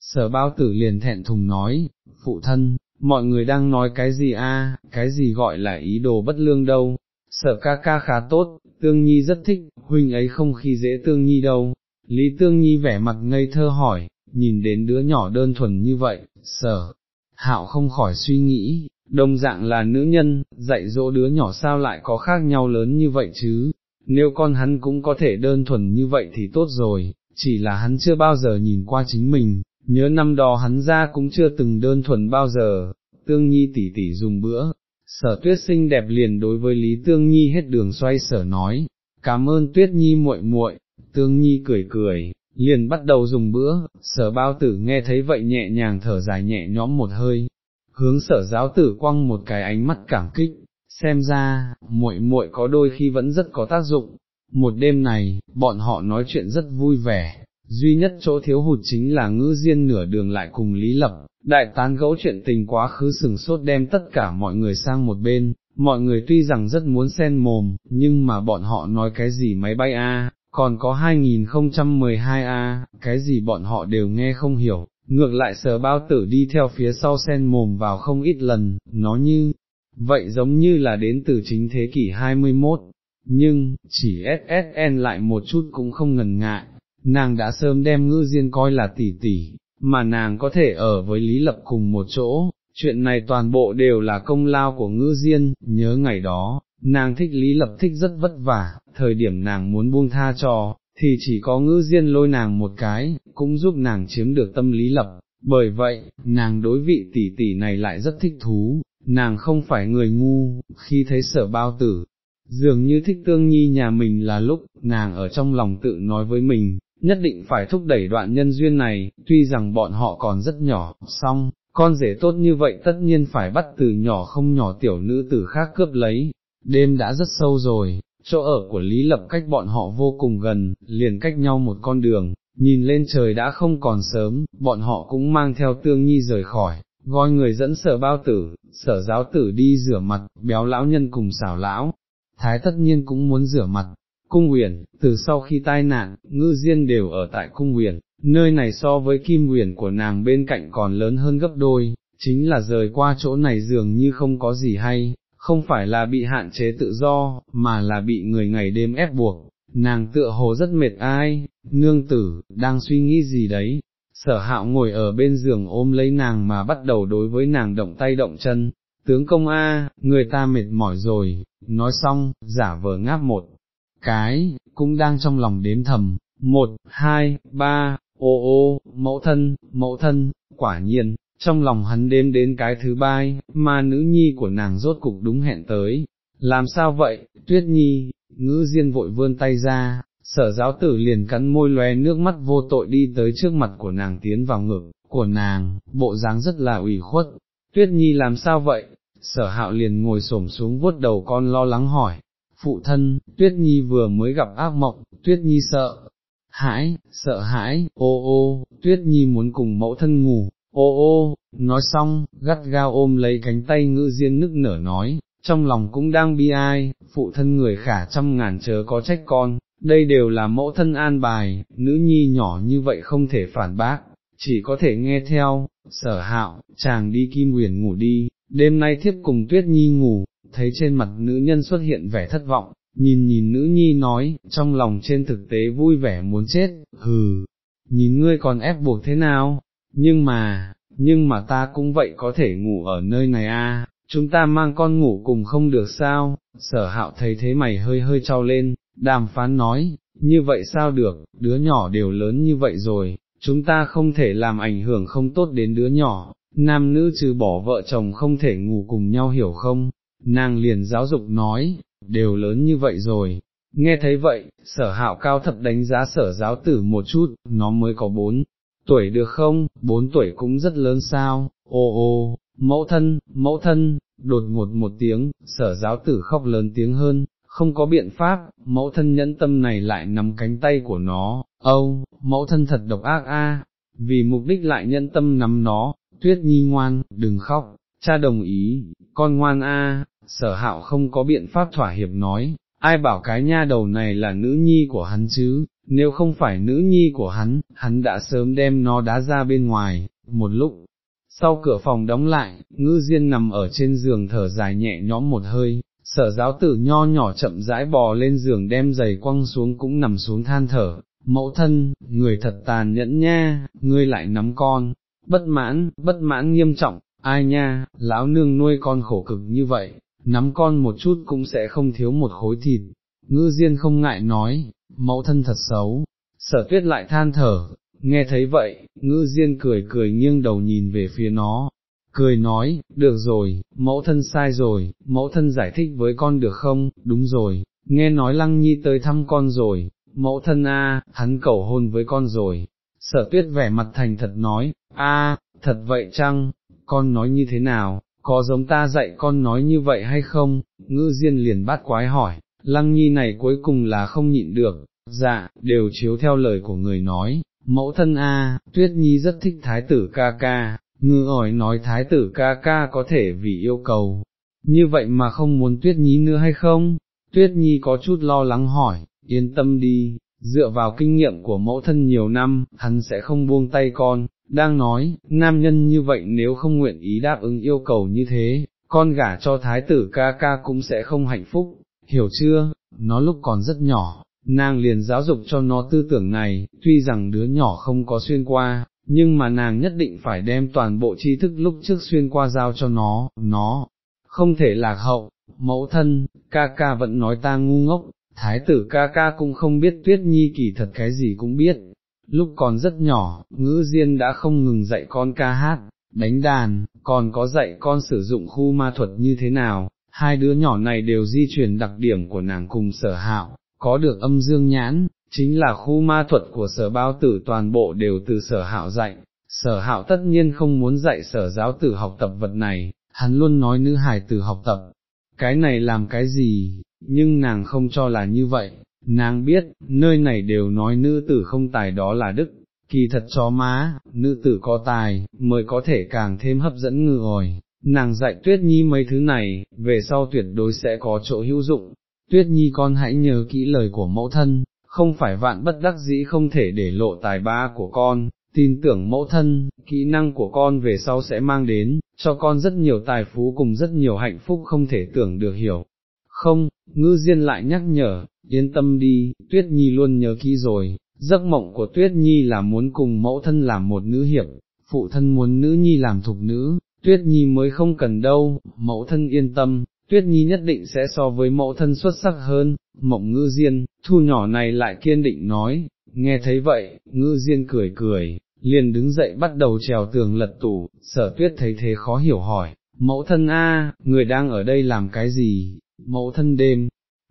Sở bao tử liền thẹn thùng nói, phụ thân, mọi người đang nói cái gì a? cái gì gọi là ý đồ bất lương đâu, sở ca ca khá tốt, tương nhi rất thích, huynh ấy không khi dễ tương nhi đâu. Lý tương nhi vẻ mặt ngây thơ hỏi, nhìn đến đứa nhỏ đơn thuần như vậy, sở, hạo không khỏi suy nghĩ, đồng dạng là nữ nhân, dạy dỗ đứa nhỏ sao lại có khác nhau lớn như vậy chứ, nếu con hắn cũng có thể đơn thuần như vậy thì tốt rồi, chỉ là hắn chưa bao giờ nhìn qua chính mình, nhớ năm đó hắn ra cũng chưa từng đơn thuần bao giờ, tương nhi tỉ tỉ dùng bữa, sở tuyết xinh đẹp liền đối với Lý Tương Nhi hết đường xoay sở nói, cảm ơn tuyết nhi muội muội. Tương Nhi cười cười, liền bắt đầu dùng bữa, sở bao tử nghe thấy vậy nhẹ nhàng thở dài nhẹ nhõm một hơi, hướng sở giáo tử quăng một cái ánh mắt cảm kích, xem ra, muội muội có đôi khi vẫn rất có tác dụng. Một đêm này, bọn họ nói chuyện rất vui vẻ, duy nhất chỗ thiếu hụt chính là ngữ diên nửa đường lại cùng Lý Lập, đại tán gẫu chuyện tình quá khứ sừng sốt đem tất cả mọi người sang một bên, mọi người tuy rằng rất muốn xen mồm, nhưng mà bọn họ nói cái gì máy bay A, còn có 2012 A, cái gì bọn họ đều nghe không hiểu, ngược lại sờ bao tử đi theo phía sau sen mồm vào không ít lần, nó như, vậy giống như là đến từ chính thế kỷ 21, nhưng, chỉ SSN lại một chút cũng không ngần ngại, nàng đã sớm đem ngư diên coi là tỷ tỷ, mà nàng có thể ở với Lý Lập cùng một chỗ, chuyện này toàn bộ đều là công lao của ngư diên, nhớ ngày đó, nàng thích Lý Lập thích rất vất vả, thời điểm nàng muốn buông tha cho, thì chỉ có ngư diên lôi nàng một cái, cũng giúp nàng chiếm được tâm Lý Lập, bởi vậy, nàng đối vị tỷ tỷ này lại rất thích thú, nàng không phải người ngu, khi thấy sở bao tử, dường như thích tương nhi nhà mình là lúc, nàng ở trong lòng tự nói với mình, nhất định phải thúc đẩy đoạn nhân duyên này, tuy rằng bọn họ còn rất nhỏ, song, con rể tốt như vậy tất nhiên phải bắt từ nhỏ không nhỏ tiểu nữ tử khác cướp lấy, đêm đã rất sâu rồi, chỗ ở của Lý Lập cách bọn họ vô cùng gần, liền cách nhau một con đường, nhìn lên trời đã không còn sớm, bọn họ cũng mang theo tương nhi rời khỏi, gọi người dẫn sở bao tử, sở giáo tử đi rửa mặt, béo lão nhân cùng xảo lão, thái tất nhiên cũng muốn rửa mặt. Cung Uyển, từ sau khi tai nạn, ngư diên đều ở tại cung Uyển, nơi này so với kim Uyển của nàng bên cạnh còn lớn hơn gấp đôi, chính là rời qua chỗ này dường như không có gì hay, không phải là bị hạn chế tự do, mà là bị người ngày đêm ép buộc, nàng tựa hồ rất mệt ai, nương tử, đang suy nghĩ gì đấy, sở hạo ngồi ở bên giường ôm lấy nàng mà bắt đầu đối với nàng động tay động chân, tướng công A, người ta mệt mỏi rồi, nói xong, giả vờ ngáp một cái, cũng đang trong lòng đếm thầm, một, hai, ba, ô ô, mẫu thân, mẫu thân, quả nhiên, trong lòng hắn đếm đến cái thứ ba, mà nữ nhi của nàng rốt cục đúng hẹn tới, làm sao vậy, tuyết nhi, ngữ diên vội vươn tay ra, sở giáo tử liền cắn môi lóe nước mắt vô tội đi tới trước mặt của nàng tiến vào ngực, của nàng, bộ dáng rất là ủy khuất, tuyết nhi làm sao vậy, sở hạo liền ngồi xổm xuống vuốt đầu con lo lắng hỏi, phụ thân, tuyết nhi vừa mới gặp ác mộng, tuyết nhi sợ, hãi, sợ hãi, ô ô, tuyết nhi muốn cùng mẫu thân ngủ, ô ô, nói xong, gắt gao ôm lấy cánh tay ngữ diên nức nở nói, trong lòng cũng đang bi ai, phụ thân người khả trăm ngàn chớ có trách con, đây đều là mẫu thân an bài, nữ nhi nhỏ như vậy không thể phản bác, chỉ có thể nghe theo, sở hạo, chàng đi kim huyền ngủ đi, đêm nay thiếp cùng tuyết nhi ngủ, thấy trên mặt nữ nhân xuất hiện vẻ thất vọng, nhìn nhìn nữ nhi nói, trong lòng trên thực tế vui vẻ muốn chết, hừ, nhìn ngươi còn ép buộc thế nào, nhưng mà, nhưng mà ta cũng vậy có thể ngủ ở nơi này à, chúng ta mang con ngủ cùng không được sao, sở hạo thấy thế mày hơi hơi trao lên, đàm phán nói, như vậy sao được, đứa nhỏ đều lớn như vậy rồi, chúng ta không thể làm ảnh hưởng không tốt đến đứa nhỏ, nam nữ trừ bỏ vợ chồng không thể ngủ cùng nhau hiểu không, nàng liền giáo dục nói, đều lớn như vậy rồi. Nghe thấy vậy, sở hạo cao thập đánh giá sở giáo tử một chút, nó mới có bốn tuổi được không, bốn tuổi cũng rất lớn sao, ô ô, mẫu thân, mẫu thân, đột ngột một tiếng, sở giáo tử khóc lớn tiếng hơn, không có biện pháp, mẫu thân nhẫn tâm này lại nắm cánh tay của nó, âu, mẫu thân thật độc ác a, vì mục đích lại nhẫn tâm nắm nó, tuyết nhi ngoan, đừng khóc, cha đồng ý, con ngoan a, sở hạo không có biện pháp thỏa hiệp nói, ai bảo cái nha đầu này là nữ nhi của hắn chứ, nếu không phải nữ nhi của hắn, hắn đã sớm đem nó đá ra bên ngoài, một lúc. Sau cửa phòng đóng lại, ngư diên nằm ở trên giường thở dài nhẹ nhõm một hơi, sở giáo tử nho nhỏ chậm rãi bò lên giường đem giày quăng xuống cũng nằm xuống than thở, mẫu thân, người thật tàn nhẫn nha, ngươi lại nắm con, bất mãn, bất mãn nghiêm trọng, ai nha, lão nương nuôi con khổ cực như vậy, nắm con một chút cũng sẽ không thiếu một khối thịt, ngư diên không ngại nói, mẫu thân thật xấu, sở tuyết lại than thở, nghe thấy vậy, ngư diên cười cười nghiêng đầu nhìn về phía nó, cười nói, được rồi, mẫu thân sai rồi, mẫu thân giải thích với con được không, đúng rồi, nghe nói lăng nhi tới thăm con rồi, mẫu thân a, hắn cầu hôn với con rồi, sở tuyết vẻ mặt thành thật nói, a, thật vậy chăng, con nói như thế nào, có giống ta dạy con nói như vậy hay không, ngư diên liền bắt quái hỏi, lăng nhi này cuối cùng là không nhịn được, dạ, đều chiếu theo lời của người nói, mẫu thân A, tuyết nhi rất thích thái tử ca ca, ngư ỏi nói thái tử ca ca có thể vì yêu cầu, như vậy mà không muốn tuyết nhi nữa hay không? Tuyết nhi có chút lo lắng hỏi, yên tâm đi, dựa vào kinh nghiệm của mẫu thân nhiều năm, hắn sẽ không buông tay con, đang nói, nam nhân như vậy nếu không nguyện ý đáp ứng yêu cầu như thế, con gả cho thái tử ca ca cũng sẽ không hạnh phúc, hiểu chưa, nó lúc còn rất nhỏ, nàng liền giáo dục cho nó tư tưởng này, tuy rằng đứa nhỏ không có xuyên qua, nhưng mà nàng nhất định phải đem toàn bộ tri thức lúc trước xuyên qua giao cho nó, nó, không thể lạc hậu, mẫu thân, ca ca vẫn nói ta ngu ngốc, thái tử ca ca cũng không biết tuyết nhi kỳ thật cái gì cũng biết, lúc còn rất nhỏ, ngữ diên đã không ngừng dạy con ca hát, đánh đàn, còn có dạy con sử dụng khu ma thuật như thế nào, hai đứa nhỏ này đều di truyền đặc điểm của nàng cùng sở hạo, có được âm dương nhãn, chính là khu ma thuật của sở bao tử toàn bộ đều từ sở hạo dạy, sở hạo tất nhiên không muốn dạy sở giáo tử học tập vật này, hắn luôn nói nữ hài tử học tập, cái này làm cái gì, nhưng nàng không cho là như vậy, nàng biết, nơi này đều nói nữ tử không tài đó là đức, kỳ thật chó má, nữ tử có tài, mới có thể càng thêm hấp dẫn ngư ỏi. Nàng dạy tuyết nhi mấy thứ này, về sau tuyệt đối sẽ có chỗ hữu dụng, tuyết nhi con hãy nhớ kỹ lời của mẫu thân, không phải vạn bất đắc dĩ không thể để lộ tài ba của con, tin tưởng mẫu thân, kỹ năng của con về sau sẽ mang đến, cho con rất nhiều tài phú cùng rất nhiều hạnh phúc không thể tưởng được hiểu. Không, ngư diên lại nhắc nhở, yên tâm đi, tuyết nhi luôn nhớ kỹ rồi, giấc mộng của tuyết nhi là muốn cùng mẫu thân làm một nữ hiệp, phụ thân muốn nữ nhi làm thục nữ, tuyết nhi mới không cần đâu, mẫu thân yên tâm, tuyết nhi nhất định sẽ so với mẫu thân xuất sắc hơn, mộng ngư diên, thu nhỏ này lại kiên định nói, nghe thấy vậy, ngư diên cười cười, liền đứng dậy bắt đầu trèo tường lật tủ, sở tuyết thấy thế khó hiểu hỏi, mẫu thân a, người đang ở đây làm cái gì, mẫu thân đêm,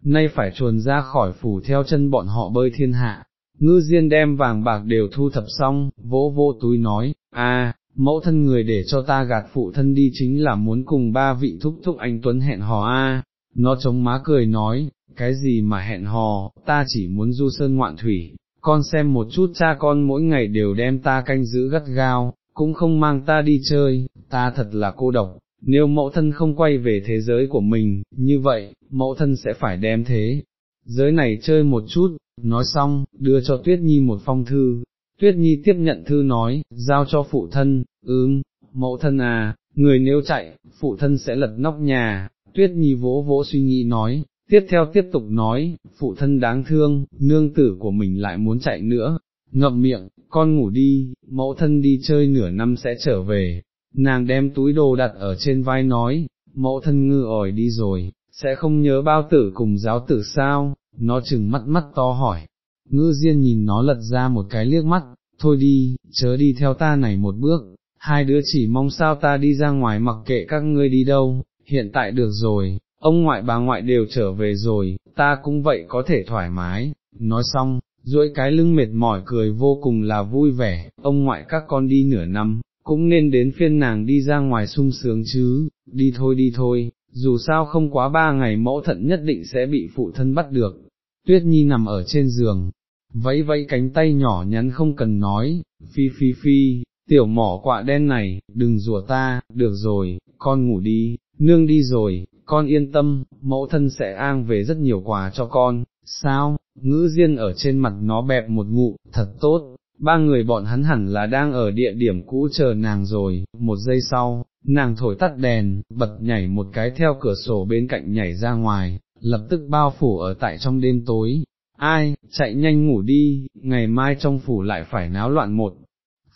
nay phải chuồn ra khỏi phủ theo chân bọn họ bơi thiên hạ, ngư diên đem vàng bạc đều thu thập xong, vỗ vô túi nói, a, mẫu thân người để cho ta gạt phụ thân đi chính là muốn cùng ba vị thúc thúc anh Tuấn hẹn hò a. nó chống má cười nói, cái gì mà hẹn hò, ta chỉ muốn du sơn ngoạn thủy, con xem một chút cha con mỗi ngày đều đem ta canh giữ gắt gao, cũng không mang ta đi chơi, ta thật là cô độc, nếu mẫu thân không quay về thế giới của mình, như vậy, mẫu thân sẽ phải đem thế, giới này chơi một chút, nói xong, đưa cho Tuyết Nhi một phong thư, Tuyết Nhi tiếp nhận thư nói, giao cho phụ thân, ưm, mẫu thân à, người nếu chạy, phụ thân sẽ lật nóc nhà, Tuyết Nhi vỗ vỗ suy nghĩ nói, tiếp theo tiếp tục nói, phụ thân đáng thương, nương tử của mình lại muốn chạy nữa, ngậm miệng, con ngủ đi, mẫu thân đi chơi nửa năm sẽ trở về, nàng đem túi đồ đặt ở trên vai nói, mẫu thân ngư ỏi đi rồi, sẽ không nhớ bao tử cùng giáo tử sao, nó chừng mắt mắt to hỏi, ngư diên nhìn nó lật ra một cái liếc mắt, thôi đi, chớ đi theo ta này một bước, hai đứa chỉ mong sao ta đi ra ngoài mặc kệ các ngươi đi đâu, hiện tại được rồi, ông ngoại bà ngoại đều trở về rồi, ta cũng vậy có thể thoải mái, nói xong, duỗi cái lưng mệt mỏi cười vô cùng là vui vẻ, ông ngoại các con đi nửa năm, cũng nên đến phiên nàng đi ra ngoài sung sướng chứ, đi thôi đi thôi, dù sao không quá ba ngày mẫu thận nhất định sẽ bị phụ thân bắt được. Tuyết Nhi nằm ở trên giường, vẫy vẫy cánh tay nhỏ nhắn không cần nói, phi phi phi, tiểu mỏ quạ đen này, đừng rùa ta, được rồi, con ngủ đi, nương đi rồi, con yên tâm, mẫu thân sẽ an về rất nhiều quà cho con, sao, ngữ diên ở trên mặt nó bẹp một ngụ, thật tốt, ba người bọn hắn hẳn là đang ở địa điểm cũ chờ nàng rồi, một giây sau, nàng thổi tắt đèn, bật nhảy một cái theo cửa sổ bên cạnh nhảy ra ngoài, lập tức bao phủ ở tại trong đêm tối, ai, chạy nhanh ngủ đi, ngày mai trong phủ lại phải náo loạn một,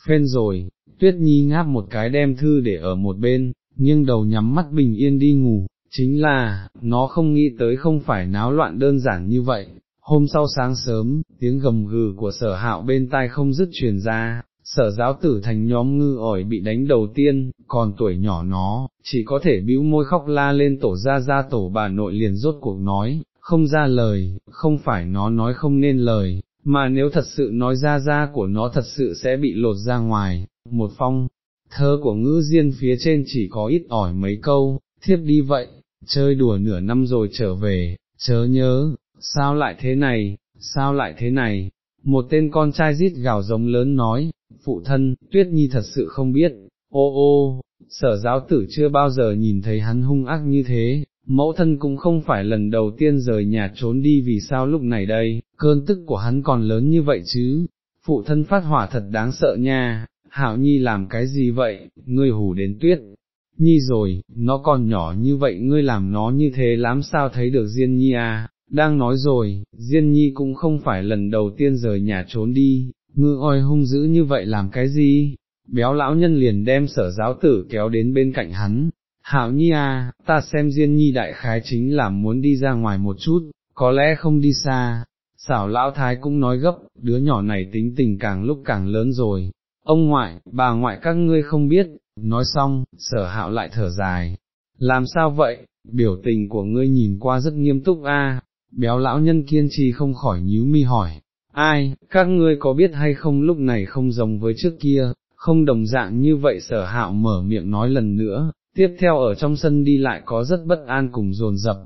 phen rồi, tuyết nhi ngáp một cái đem thư để ở một bên, nhưng đầu nhắm mắt bình yên đi ngủ, chính là, nó không nghĩ tới không phải náo loạn đơn giản như vậy. Hôm sau sáng sớm, tiếng gầm gừ của sở hạo bên tai không dứt truyền ra, sở giáo tử thành nhóm ngư ỏi bị đánh đầu tiên, còn tuổi nhỏ nó, chỉ có thể bĩu môi khóc la lên tổ ra ra tổ bà nội liền rốt cuộc nói, không ra lời, không phải nó nói không nên lời, mà nếu thật sự nói ra ra của nó thật sự sẽ bị lột ra ngoài, một phong, thơ của ngữ diên phía trên chỉ có ít ỏi mấy câu, thiếp đi vậy, chơi đùa nửa năm rồi trở về, chớ nhớ, sao lại thế này, sao lại thế này, một tên con trai rít gào giống lớn nói, phụ thân, tuyết nhi thật sự không biết, ô ô, sở giáo tử chưa bao giờ nhìn thấy hắn hung ác như thế, mẫu thân cũng không phải lần đầu tiên rời nhà trốn đi vì sao lúc này đây, cơn tức của hắn còn lớn như vậy chứ, phụ thân phát hỏa thật đáng sợ nha, hạo nhi làm cái gì vậy, ngươi hù đến tuyết. Nhi rồi, nó còn nhỏ như vậy ngươi làm nó như thế làm sao thấy được Diên Nhi à, đang nói rồi, Diên Nhi cũng không phải lần đầu tiên rời nhà trốn đi, ngư oi hung dữ như vậy làm cái gì, béo lão nhân liền đem sở giáo tử kéo đến bên cạnh hắn, hạo nhi à, ta xem Diên Nhi đại khái chính là muốn đi ra ngoài một chút, có lẽ không đi xa, xảo lão thái cũng nói gấp, đứa nhỏ này tính tình càng lúc càng lớn rồi, ông ngoại, bà ngoại các ngươi không biết, nói xong, sở hạo lại thở dài, làm sao vậy, biểu tình của ngươi nhìn qua rất nghiêm túc a béo lão nhân kiên trì không khỏi nhíu mi hỏi, ai, các ngươi có biết hay không lúc này không giống với trước kia, không đồng dạng như vậy sở hạo mở miệng nói lần nữa, tiếp theo ở trong sân đi lại có rất bất an cùng dồn dập,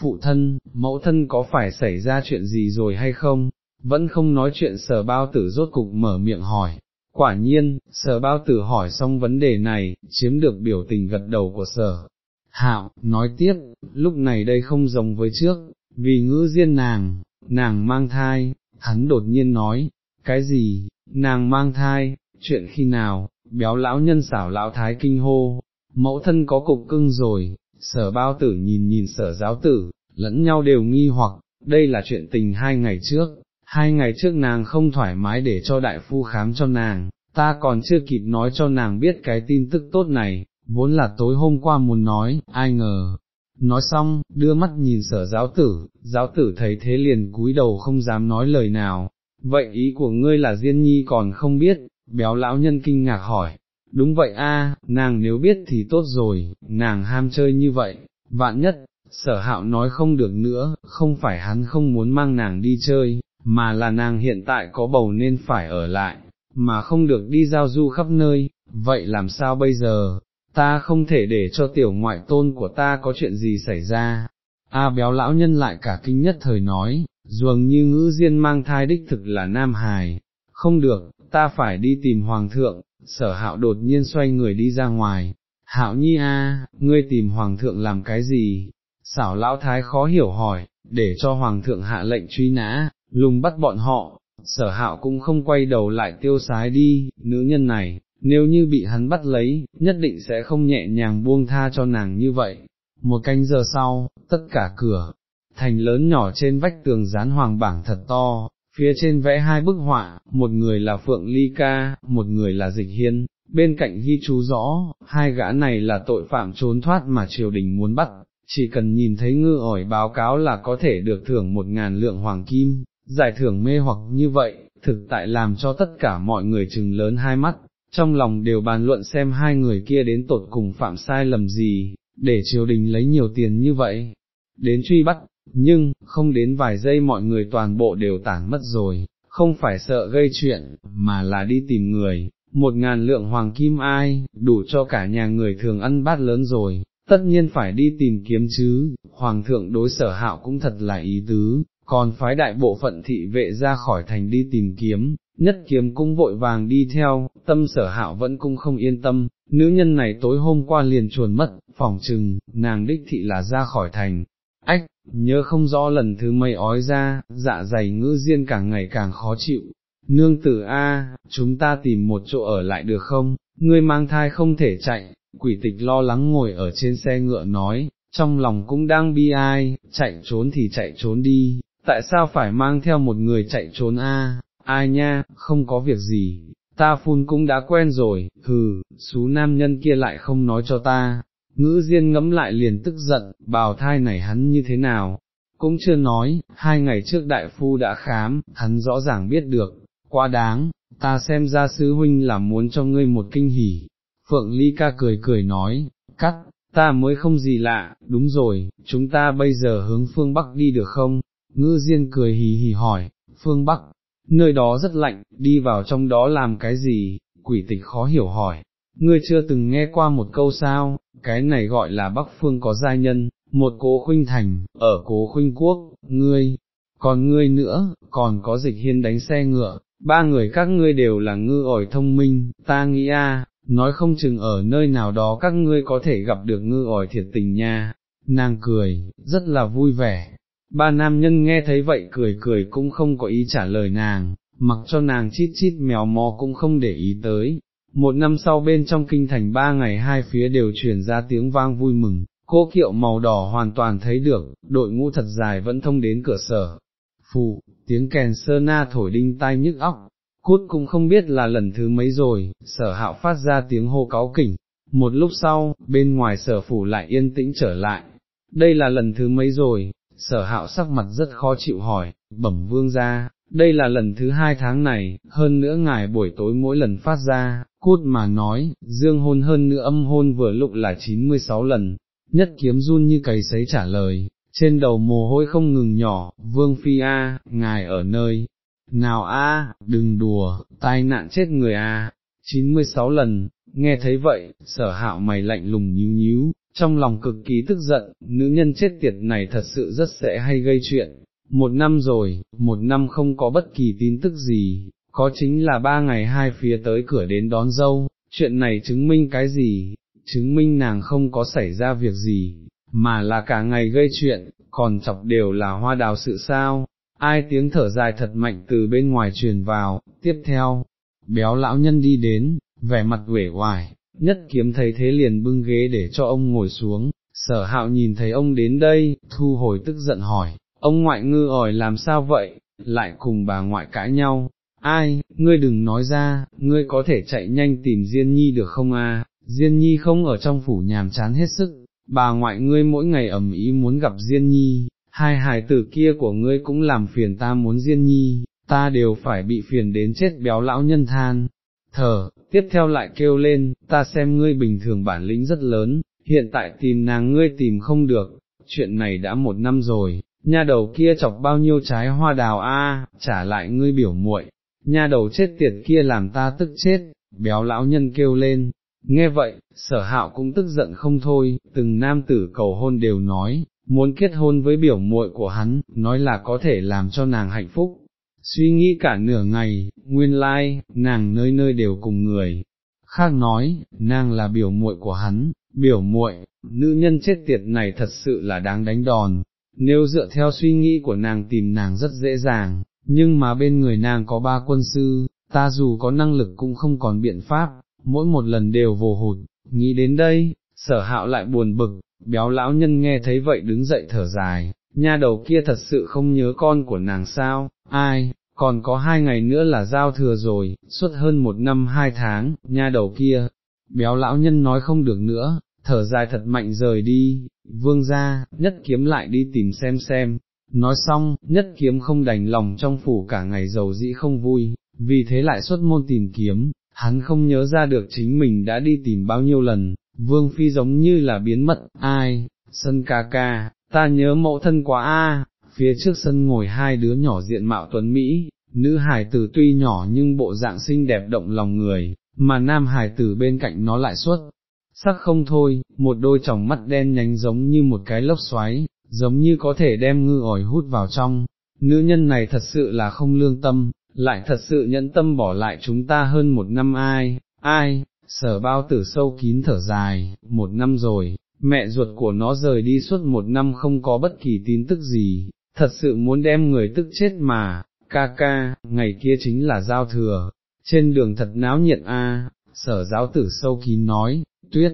phụ thân, mẫu thân có phải xảy ra chuyện gì rồi hay không, vẫn không nói chuyện sở bao tử rốt cục mở miệng hỏi. Quả nhiên, sở bao tử hỏi xong vấn đề này, chiếm được biểu tình gật đầu của sở. Hạo, nói tiếp, lúc này đây không giống với trước, vì ngữ diên nàng, nàng mang thai, hắn đột nhiên nói, cái gì, nàng mang thai, chuyện khi nào, béo lão nhân xảo lão thái kinh hô, mẫu thân có cục cưng rồi, sở bao tử nhìn nhìn sở giáo tử, lẫn nhau đều nghi hoặc, đây là chuyện tình hai ngày trước, hai ngày trước nàng không thoải mái để cho đại phu khám cho nàng, ta còn chưa kịp nói cho nàng biết cái tin tức tốt này, vốn là tối hôm qua muốn nói, ai ngờ. Nói xong, đưa mắt nhìn sở giáo tử, giáo tử thấy thế liền cúi đầu không dám nói lời nào, vậy ý của ngươi là Diên Nhi còn không biết, béo lão nhân kinh ngạc hỏi, đúng vậy a, nàng nếu biết thì tốt rồi, nàng ham chơi như vậy, vạn nhất, sở hạo nói không được nữa, không phải hắn không muốn mang nàng đi chơi, mà là nàng hiện tại có bầu nên phải ở lại, mà không được đi giao du khắp nơi, vậy làm sao bây giờ, ta không thể để cho tiểu ngoại tôn của ta có chuyện gì xảy ra. A béo lão nhân lại cả kinh nhất thời nói, dường như ngữ diên mang thai đích thực là nam hài, không được, ta phải đi tìm hoàng thượng, sở hạo đột nhiên xoay người đi ra ngoài, hạo nhi a, ngươi tìm hoàng thượng làm cái gì, xảo lão thái khó hiểu hỏi, để cho hoàng thượng hạ lệnh truy nã, lùng bắt bọn họ, sở hạo cũng không quay đầu lại tiêu sái đi, nữ nhân này, nếu như bị hắn bắt lấy, nhất định sẽ không nhẹ nhàng buông tha cho nàng như vậy. Một canh giờ sau, tất cả cửa, thành lớn nhỏ trên vách tường dán hoàng bảng thật to, phía trên vẽ hai bức họa, một người là Phượng Ly Ca, một người là Dịch Hiên, bên cạnh ghi chú rõ, hai gã này là tội phạm trốn thoát mà triều đình muốn bắt, chỉ cần nhìn thấy ngư ỏi báo cáo là có thể được thưởng một ngàn lượng hoàng kim, giải thưởng mê hoặc như vậy, thực tại làm cho tất cả mọi người chừng lớn hai mắt, trong lòng đều bàn luận xem hai người kia đến tột cùng phạm sai lầm gì, để triều đình lấy nhiều tiền như vậy, đến truy bắt, nhưng, không đến vài giây mọi người toàn bộ đều tản mất rồi, không phải sợ gây chuyện, mà là đi tìm người, một ngàn lượng hoàng kim ai, đủ cho cả nhà người thường ăn bát lớn rồi, tất nhiên phải đi tìm kiếm chứ, hoàng thượng đối sở hạo cũng thật là ý tứ, còn phái đại bộ phận thị vệ ra khỏi thành đi tìm kiếm, nhất kiếm cũng vội vàng đi theo, tâm sở hạo vẫn cũng không yên tâm, nữ nhân này tối hôm qua liền chuồn mất, phòng trừng, nàng đích thị là ra khỏi thành, ách, nhớ không rõ lần thứ mấy ói ra, dạ dày ngữ diên càng ngày càng khó chịu. Nương tử A, chúng ta tìm một chỗ ở lại được không, ngươi mang thai không thể chạy, quỷ tịch lo lắng ngồi ở trên xe ngựa nói, trong lòng cũng đang bi ai, chạy trốn thì chạy trốn đi, tại sao phải mang theo một người chạy trốn A, ai nha, không có việc gì, ta phun cũng đã quen rồi, hừ, xú nam nhân kia lại không nói cho ta, ngữ diên ngẫm lại liền tức giận, bào thai này hắn như thế nào, cũng chưa nói, hai ngày trước đại phu đã khám, hắn rõ ràng biết được, quá đáng, ta xem ra sư huynh là muốn cho ngươi một kinh hỉ. Phượng Ly ca cười cười nói, cắt, ta mới không gì lạ, đúng rồi, chúng ta bây giờ hướng phương Bắc đi được không? Ngư Diên cười hì hì hỏi, phương Bắc, nơi đó rất lạnh, đi vào trong đó làm cái gì? Quỷ tịch khó hiểu hỏi, ngươi chưa từng nghe qua một câu sao, cái này gọi là Bắc Phương có giai nhân, một cố khuynh thành, ở cố khuynh quốc, ngươi, còn ngươi nữa, còn có dịch hiên đánh xe ngựa, ba người các ngươi đều là ngư ỏi thông minh, ta nghĩ a, nói không chừng ở nơi nào đó các ngươi có thể gặp được ngư ỏi thiệt tình nha, nàng cười, rất là vui vẻ. Ba nam nhân nghe thấy vậy cười cười cũng không có ý trả lời nàng, mặc cho nàng chít chít mèo mò cũng không để ý tới. Một năm sau bên trong kinh thành ba ngày hai phía đều truyền ra tiếng vang vui mừng, cô kiệu màu đỏ hoàn toàn thấy được, đội ngũ thật dài vẫn thông đến cửa sở. Phụ, tiếng kèn sơ na thổi đinh tai nhức óc, cút cũng không biết là lần thứ mấy rồi, sở hạo phát ra tiếng hô cáo kỉnh. Một lúc sau, bên ngoài sở phủ lại yên tĩnh trở lại, đây là lần thứ mấy rồi, sở hạo sắc mặt rất khó chịu hỏi, bẩm vương ra, đây là lần thứ hai tháng này, hơn nữa ngài buổi tối mỗi lần phát ra, cút mà nói, dương hôn hơn nữa âm hôn vừa lục là 96 lần, nhất kiếm run như cầy sấy trả lời, trên đầu mồ hôi không ngừng nhỏ, vương phi a, ngài ở nơi, nào a, đừng đùa, tai nạn chết người a, 96 lần, nghe thấy vậy, sở hạo mày lạnh lùng nhíu nhíu, trong lòng cực kỳ tức giận, nữ nhân chết tiệt này thật sự rất sẽ hay gây chuyện, một năm rồi, một năm không có bất kỳ tin tức gì, có chính là ba ngày hai phía tới cửa đến đón dâu, chuyện này chứng minh cái gì, chứng minh nàng không có xảy ra việc gì, mà là cả ngày gây chuyện, còn chọc đều là hoa đào sự sao, ai tiếng thở dài thật mạnh từ bên ngoài truyền vào, tiếp theo, béo lão nhân đi đến, vẻ mặt uể oải, nhất kiếm thấy thế liền bưng ghế để cho ông ngồi xuống, sở hạo nhìn thấy ông đến đây, thu hồi tức giận hỏi, ông ngoại ngư ỏi làm sao vậy, lại cùng bà ngoại cãi nhau, ai, ngươi đừng nói ra, ngươi có thể chạy nhanh tìm Diên Nhi được không a? Diên Nhi không ở trong phủ nhàm chán hết sức, bà ngoại ngươi mỗi ngày ẩm ý muốn gặp Diên Nhi, hai hài tử kia của ngươi cũng làm phiền ta muốn Diên Nhi, ta đều phải bị phiền đến chết béo lão nhân than. Thở, tiếp theo lại kêu lên, ta xem ngươi bình thường bản lĩnh rất lớn, hiện tại tìm nàng ngươi tìm không được, chuyện này đã một năm rồi, nha đầu kia chọc bao nhiêu trái hoa đào a, trả lại ngươi biểu muội, nha đầu chết tiệt kia làm ta tức chết, béo lão nhân kêu lên, nghe vậy, sở hạo cũng tức giận không thôi, từng nam tử cầu hôn đều nói, muốn kết hôn với biểu muội của hắn, nói là có thể làm cho nàng hạnh phúc. Suy nghĩ cả nửa ngày, nguyên lai, like, nàng nơi nơi đều cùng người, khác nói, nàng là biểu muội của hắn, biểu muội, nữ nhân chết tiệt này thật sự là đáng đánh đòn, nếu dựa theo suy nghĩ của nàng tìm nàng rất dễ dàng, nhưng mà bên người nàng có ba quân sư, ta dù có năng lực cũng không còn biện pháp, mỗi một lần đều vồ hụt, nghĩ đến đây, sở hạo lại buồn bực, béo lão nhân nghe thấy vậy đứng dậy thở dài, nha đầu kia thật sự không nhớ con của nàng sao, ai, còn có hai ngày nữa là giao thừa rồi, suốt hơn một năm hai tháng, nha đầu kia, béo lão nhân nói không được nữa, thở dài thật mạnh rời đi, vương ra, nhất kiếm lại đi tìm xem xem, nói xong, nhất kiếm không đành lòng trong phủ cả ngày giàu dĩ không vui, vì thế lại xuất môn tìm kiếm, hắn không nhớ ra được chính mình đã đi tìm bao nhiêu lần, vương phi giống như là biến mất, ai, sân ca ca, ta nhớ mẫu thân quá a phía trước sân ngồi hai đứa nhỏ diện mạo tuấn Mỹ, nữ hài tử tuy nhỏ nhưng bộ dạng xinh đẹp động lòng người, mà nam hài tử bên cạnh nó lại xuất, sắc không thôi, một đôi tròng mắt đen nhánh giống như một cái lốc xoáy, giống như có thể đem ngư ỏi hút vào trong, nữ nhân này thật sự là không lương tâm, lại thật sự nhẫn tâm bỏ lại chúng ta hơn một năm ai, ai, sở bao tử sâu kín thở dài, một năm rồi, mẹ ruột của nó rời đi suốt một năm không có bất kỳ tin tức gì, thật sự muốn đem người tức chết mà, ca ca, ngày kia chính là giao thừa, trên đường thật náo nhiệt a. sở giáo tử sâu kín nói, tuyết,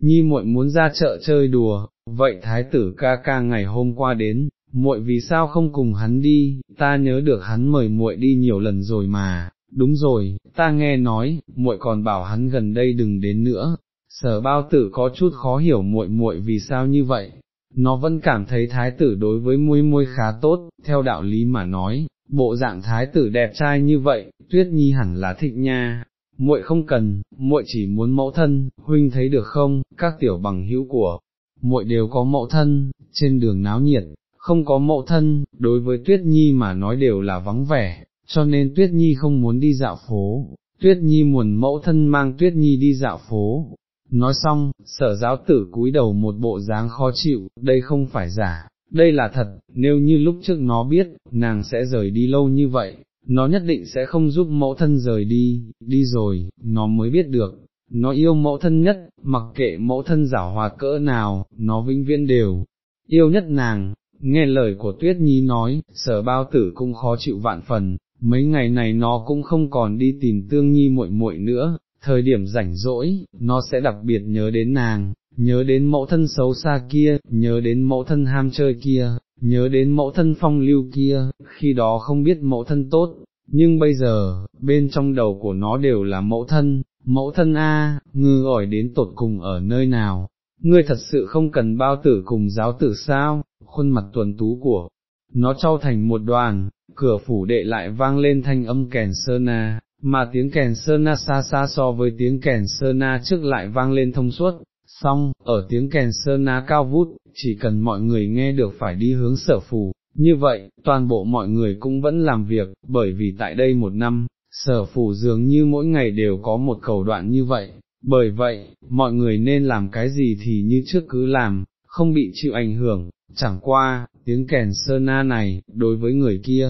nhi muội muốn ra chợ chơi đùa, vậy thái tử ca ca ngày hôm qua đến, muội vì sao không cùng hắn đi, ta nhớ được hắn mời muội đi nhiều lần rồi mà, đúng rồi, ta nghe nói, muội còn bảo hắn gần đây đừng đến nữa, sở bao tử có chút khó hiểu muội muội vì sao như vậy, nó vẫn cảm thấy thái tử đối với muôi muôi khá tốt, theo đạo lý mà nói, bộ dạng thái tử đẹp trai như vậy, tuyết nhi hẳn là thịnh nha, muội không cần, muội chỉ muốn mẫu thân, huynh thấy được không, các tiểu bằng hữu của, muội đều có mẫu thân, trên đường náo nhiệt, không có mẫu thân, đối với tuyết nhi mà nói đều là vắng vẻ, cho nên tuyết nhi không muốn đi dạo phố, tuyết nhi muốn mẫu thân mang tuyết nhi đi dạo phố. Nói xong, sở giáo tử cúi đầu một bộ dáng khó chịu, đây không phải giả, đây là thật, nếu như lúc trước nó biết, nàng sẽ rời đi lâu như vậy, nó nhất định sẽ không giúp mẫu thân rời đi, đi rồi, nó mới biết được, nó yêu mẫu thân nhất, mặc kệ mẫu thân giả hòa cỡ nào, nó vĩnh viễn đều, yêu nhất nàng, nghe lời của Tuyết Nhi nói, sở bao tử cũng khó chịu vạn phần, mấy ngày này nó cũng không còn đi tìm tương nhi muội muội nữa, thời điểm rảnh rỗi, nó sẽ đặc biệt nhớ đến nàng, nhớ đến mẫu thân xấu xa kia, nhớ đến mẫu thân ham chơi kia, nhớ đến mẫu thân phong lưu kia, khi đó không biết mẫu thân tốt, nhưng bây giờ, bên trong đầu của nó đều là mẫu thân, mẫu thân A, ngư ỏi đến tột cùng ở nơi nào, ngươi thật sự không cần bao tử cùng giáo tử sao, khuôn mặt tuần tú của, nó trao thành một đoàn, cửa phủ đệ lại vang lên thanh âm kèn sơ na, mà tiếng kèn sơ na xa xa so với tiếng kèn sơ na trước lại vang lên thông suốt, xong, ở tiếng kèn sơ na cao vút, chỉ cần mọi người nghe được phải đi hướng sở phù. như vậy, toàn bộ mọi người cũng vẫn làm việc, bởi vì tại đây một năm, sở phù dường như mỗi ngày đều có một cầu đoạn như vậy, bởi vậy, mọi người nên làm cái gì thì như trước cứ làm, không bị chịu ảnh hưởng, chẳng qua, tiếng kèn sơ na này, đối với người kia,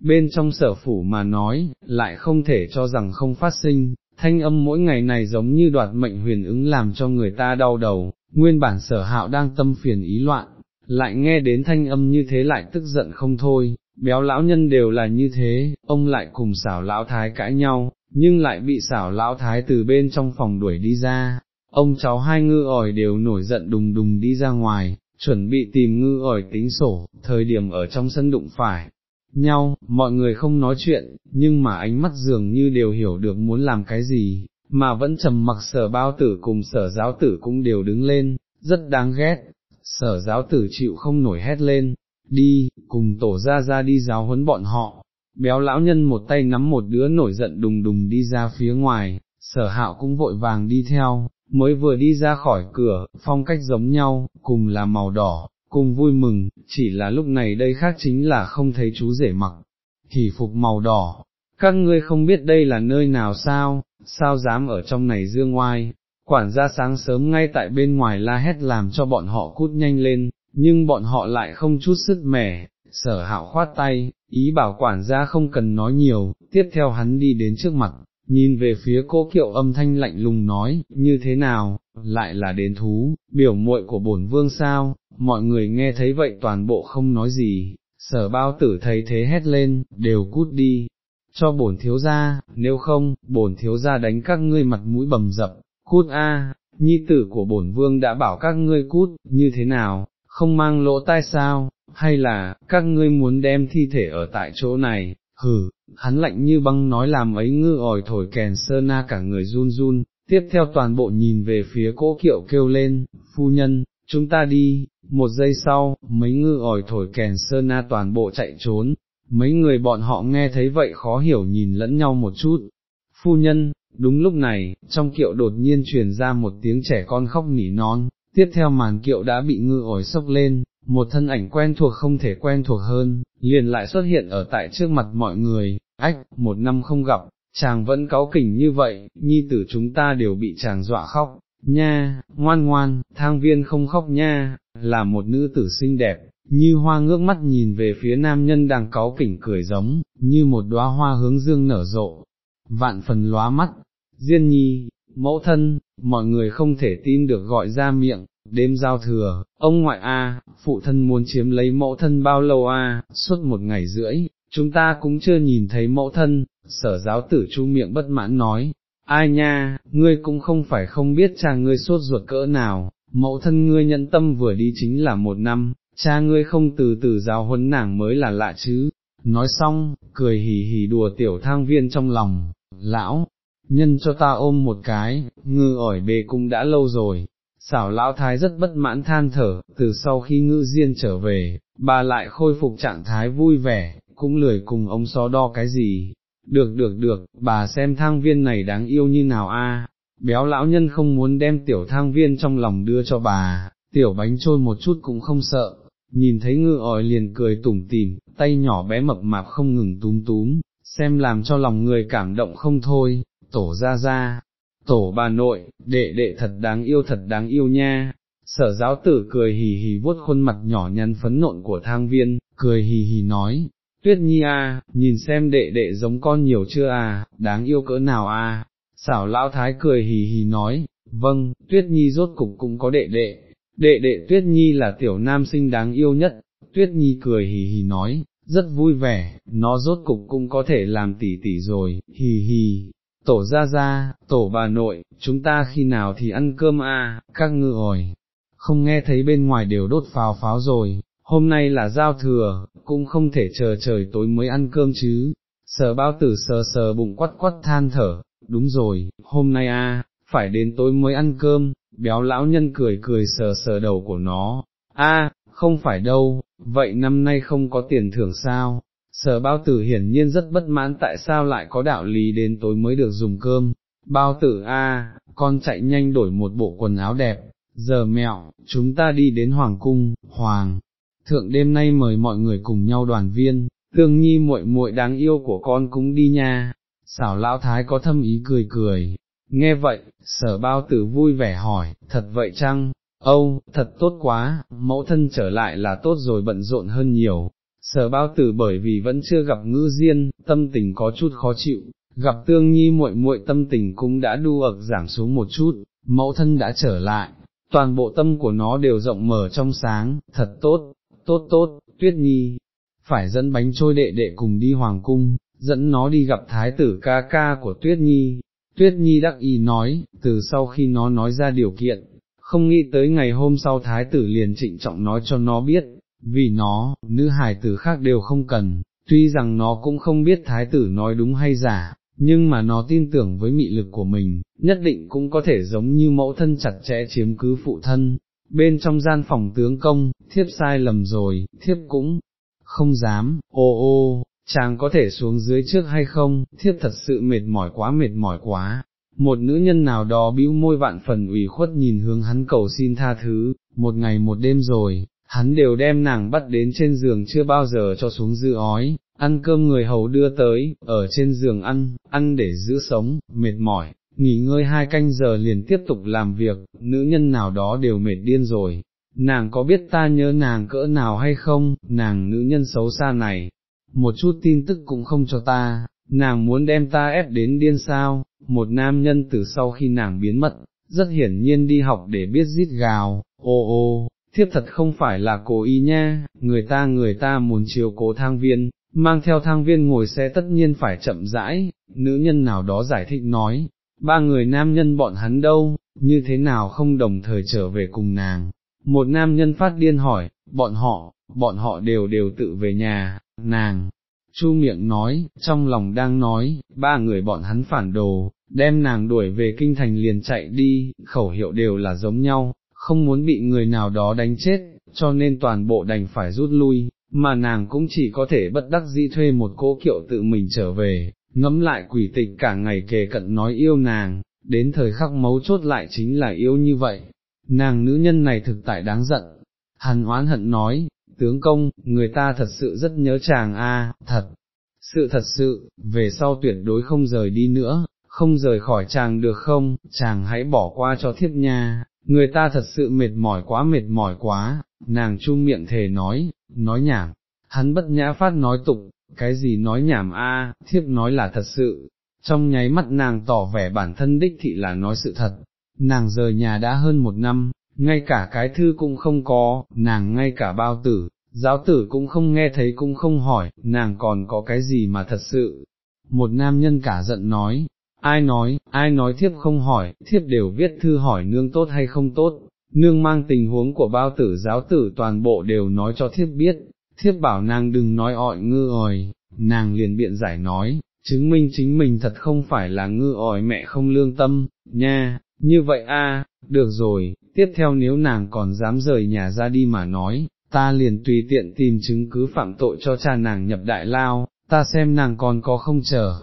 bên trong sở phủ mà nói, lại không thể cho rằng không phát sinh, thanh âm mỗi ngày này giống như đoạt mệnh huyền ứng làm cho người ta đau đầu, nguyên bản sở hạo đang tâm phiền ý loạn, lại nghe đến thanh âm như thế lại tức giận không thôi, béo lão nhân đều là như thế, ông lại cùng xảo lão thái cãi nhau, nhưng lại bị xảo lão thái từ bên trong phòng đuổi đi ra, ông cháu hai ngư ỏi đều nổi giận đùng đùng đi ra ngoài, chuẩn bị tìm ngư ỏi tính sổ, thời điểm ở trong sân đụng phải. Nhau, mọi người không nói chuyện, nhưng mà ánh mắt dường như đều hiểu được muốn làm cái gì, mà vẫn trầm mặc sở bao tử cùng sở giáo tử cũng đều đứng lên, rất đáng ghét, sở giáo tử chịu không nổi hét lên, đi, cùng tổ ra ra đi giáo huấn bọn họ, béo lão nhân một tay nắm một đứa nổi giận đùng đùng đi ra phía ngoài, sở hạo cũng vội vàng đi theo, mới vừa đi ra khỏi cửa, phong cách giống nhau, cùng là màu đỏ, cùng vui mừng, chỉ là lúc này đây khác chính là không thấy chú rể mặc, hỉ phục màu đỏ, các ngươi không biết đây là nơi nào sao, sao dám ở trong này dương oai? Quản gia sáng sớm ngay tại bên ngoài la hét làm cho bọn họ cút nhanh lên, nhưng bọn họ lại không chút sức mẻ, sở hạo khoát tay, ý bảo quản gia không cần nói nhiều, tiếp theo hắn đi đến trước mặt, nhìn về phía cô kiệu âm thanh lạnh lùng nói, như thế nào, lại là đến thú, biểu muội của bổn vương sao, mọi người nghe thấy vậy toàn bộ không nói gì, sở bao tử thấy thế hét lên, đều cút đi, cho bổn thiếu gia, nếu không, bổn thiếu gia đánh các ngươi mặt mũi bầm dập, cút a, nhi tử của bổn vương đã bảo các ngươi cút, như thế nào, không mang lỗ tai sao, hay là, các ngươi muốn đem thi thể ở tại chỗ này, hừ, hắn lạnh như băng nói làm ấy ngư ỏi thổi kèn sơ na cả người run run, tiếp theo toàn bộ nhìn về phía cỗ kiệu kêu lên, phu nhân, chúng ta đi, một giây sau, mấy ngư ỏi thổi kèn sơ na toàn bộ chạy trốn, mấy người bọn họ nghe thấy vậy khó hiểu nhìn lẫn nhau một chút, phu nhân, đúng lúc này, trong kiệu đột nhiên truyền ra một tiếng trẻ con khóc nỉ non, tiếp theo màn kiệu đã bị ngư ỏi sốc lên, một thân ảnh quen thuộc không thể quen thuộc hơn, liền lại xuất hiện ở tại trước mặt mọi người, ách, một năm không gặp, chàng vẫn cáu kỉnh như vậy, nhi tử chúng ta đều bị chàng dọa khóc, nha, ngoan ngoan, thang viên không khóc nha, là một nữ tử xinh đẹp, như hoa ngước mắt nhìn về phía nam nhân đang cáu kỉnh cười giống, như một đóa hoa hướng dương nở rộ, vạn phần lóa mắt, Diên nhi, mẫu thân, mọi người không thể tin được gọi ra miệng, đêm giao thừa, ông ngoại a, phụ thân muốn chiếm lấy mẫu thân bao lâu a, suốt một ngày rưỡi, chúng ta cũng chưa nhìn thấy mẫu thân, sở giáo tử chu miệng bất mãn nói, ai nha, ngươi cũng không phải không biết cha ngươi suốt ruột cỡ nào, mẫu thân ngươi nhận tâm vừa đi chính là một năm, cha ngươi không từ từ giáo huấn nàng mới là lạ chứ, nói xong, cười hì hì đùa tiểu thang viên trong lòng, lão, nhân cho ta ôm một cái, ngư ỏi bề cũng đã lâu rồi. Xảo lão thái rất bất mãn than thở, từ sau khi ngư diên trở về, bà lại khôi phục trạng thái vui vẻ, cũng lười cùng ông so đo cái gì. Được được được, bà xem thang viên này đáng yêu như nào a. béo lão nhân không muốn đem tiểu thang viên trong lòng đưa cho bà, tiểu bánh trôi một chút cũng không sợ, nhìn thấy ngư ỏi liền cười tủm tỉm, tay nhỏ bé mập mạp không ngừng túm túm, xem làm cho lòng người cảm động không thôi, tổ ra ra, tổ bà nội, đệ đệ thật đáng yêu thật đáng yêu nha, sở giáo tử cười hì hì vuốt khuôn mặt nhỏ nhắn phấn nộn của thang viên, cười hì hì nói, tuyết nhi a, nhìn xem đệ đệ giống con nhiều chưa à, đáng yêu cỡ nào a? xảo lão thái cười hì hì nói, vâng, tuyết nhi rốt cục cũng có đệ đệ, đệ đệ tuyết nhi là tiểu nam sinh đáng yêu nhất, tuyết nhi cười hì hì nói, rất vui vẻ, nó rốt cục cũng có thể làm tỷ tỷ rồi, hì hì, tổ ra ra, tổ bà nội, chúng ta khi nào thì ăn cơm à? các ngư ỏi, không nghe thấy bên ngoài đều đốt pháo pháo rồi, hôm nay là giao thừa, cũng không thể chờ trời tối mới ăn cơm chứ, sờ bao tử sờ sờ bụng quắt quắt than thở, đúng rồi, hôm nay à, phải đến tối mới ăn cơm, béo lão nhân cười cười sờ sờ đầu của nó, a, không phải đâu, vậy năm nay không có tiền thưởng sao, sở bao tử hiển nhiên rất bất mãn tại sao lại có đạo lý đến tối mới được dùng cơm, bao tử a, con chạy nhanh đổi một bộ quần áo đẹp, giờ mẹo, chúng ta đi đến Hoàng Cung, Hoàng, thượng đêm nay mời mọi người cùng nhau đoàn viên, tương nhi muội muội đáng yêu của con cũng đi nha, xảo lão thái có thâm ý cười cười, nghe vậy, sở bao tử vui vẻ hỏi, thật vậy chăng, âu, thật tốt quá, mẫu thân trở lại là tốt rồi bận rộn hơn nhiều, sở bao tử bởi vì vẫn chưa gặp ngư diên, tâm tình có chút khó chịu, gặp tương nhi muội muội tâm tình cũng đã đu ực giảm xuống một chút, mẫu thân đã trở lại, toàn bộ tâm của nó đều rộng mở trong sáng, thật tốt, tốt tốt, tuyết nhi, phải dẫn bánh trôi đệ đệ cùng đi hoàng cung, dẫn nó đi gặp thái tử ca ca của tuyết nhi. Tuyết Nhi đắc ý nói, từ sau khi nó nói ra điều kiện, không nghĩ tới ngày hôm sau thái tử liền trịnh trọng nói cho nó biết, vì nó, nữ hài tử khác đều không cần, tuy rằng nó cũng không biết thái tử nói đúng hay giả, nhưng mà nó tin tưởng với mị lực của mình, nhất định cũng có thể giống như mẫu thân chặt chẽ chiếm cứ phụ thân. Bên trong gian phòng tướng công, thiếp sai lầm rồi, thiếp cũng không dám, ô ô, chàng có thể xuống dưới trước hay không, thiếp thật sự mệt mỏi quá mệt mỏi quá. Một nữ nhân nào đó bĩu môi vạn phần ủy khuất nhìn hướng hắn cầu xin tha thứ, một ngày một đêm rồi, hắn đều đem nàng bắt đến trên giường chưa bao giờ cho xuống dư ói, ăn cơm người hầu đưa tới, ở trên giường ăn, ăn để giữ sống, mệt mỏi, nghỉ ngơi hai canh giờ liền tiếp tục làm việc, nữ nhân nào đó đều mệt điên rồi. Nàng có biết ta nhớ nàng cỡ nào hay không, nàng nữ nhân xấu xa này, một chút tin tức cũng không cho ta, nàng muốn đem ta ép đến điên sao, một nam nhân từ sau khi nàng biến mất, rất hiển nhiên đi học để biết giết gào, ô ô, thiếp thật không phải là cố ý nha, người ta người ta muốn chiều cố thang viên, mang theo thang viên ngồi xe tất nhiên phải chậm rãi, nữ nhân nào đó giải thích nói, ba người nam nhân bọn hắn đâu, như thế nào không đồng thời trở về cùng nàng. Một nam nhân phát điên hỏi, bọn họ, bọn họ đều đều tự về nhà, nàng, chu miệng nói, trong lòng đang nói, ba người bọn hắn phản đồ, đem nàng đuổi về kinh thành liền chạy đi, khẩu hiệu đều là giống nhau, không muốn bị người nào đó đánh chết, cho nên toàn bộ đành phải rút lui, mà nàng cũng chỉ có thể bất đắc dĩ thuê một cỗ kiệu tự mình trở về, ngẫm lại quỷ tịch cả ngày kề cận nói yêu nàng, đến thời khắc mấu chốt lại chính là yêu như vậy, nàng nữ nhân này thực tại đáng giận, hàn oán hận nói, tướng công, người ta thật sự rất nhớ chàng a, thật, sự thật sự, về sau tuyệt đối không rời đi nữa, không rời khỏi chàng được không, chàng hãy bỏ qua cho thiếp nha, người ta thật sự mệt mỏi quá mệt mỏi quá, nàng chung miệng thề nói, nói nhảm, hắn bất nhã phát nói tục, cái gì nói nhảm a, thiếp nói là thật sự, trong nháy mắt nàng tỏ vẻ bản thân đích thị là nói sự thật, nàng rời nhà đã hơn một năm, ngay cả cái thư cũng không có, nàng ngay cả bao tử, giáo tử cũng không nghe thấy cũng không hỏi, nàng còn có cái gì mà thật sự. Một nam nhân cả giận nói, ai nói, ai nói thiếp không hỏi, thiếp đều viết thư hỏi nương tốt hay không tốt, nương mang tình huống của bao tử giáo tử toàn bộ đều nói cho thiếp biết, thiếp bảo nàng đừng nói ọi ngư ỏi, nàng liền biện giải nói, chứng minh chính mình thật không phải là ngư ỏi mẹ không lương tâm, nha, như vậy a, được rồi, tiếp theo nếu nàng còn dám rời nhà ra đi mà nói, ta liền tùy tiện tìm chứng cứ phạm tội cho cha nàng nhập đại lao, ta xem nàng còn có không chờ,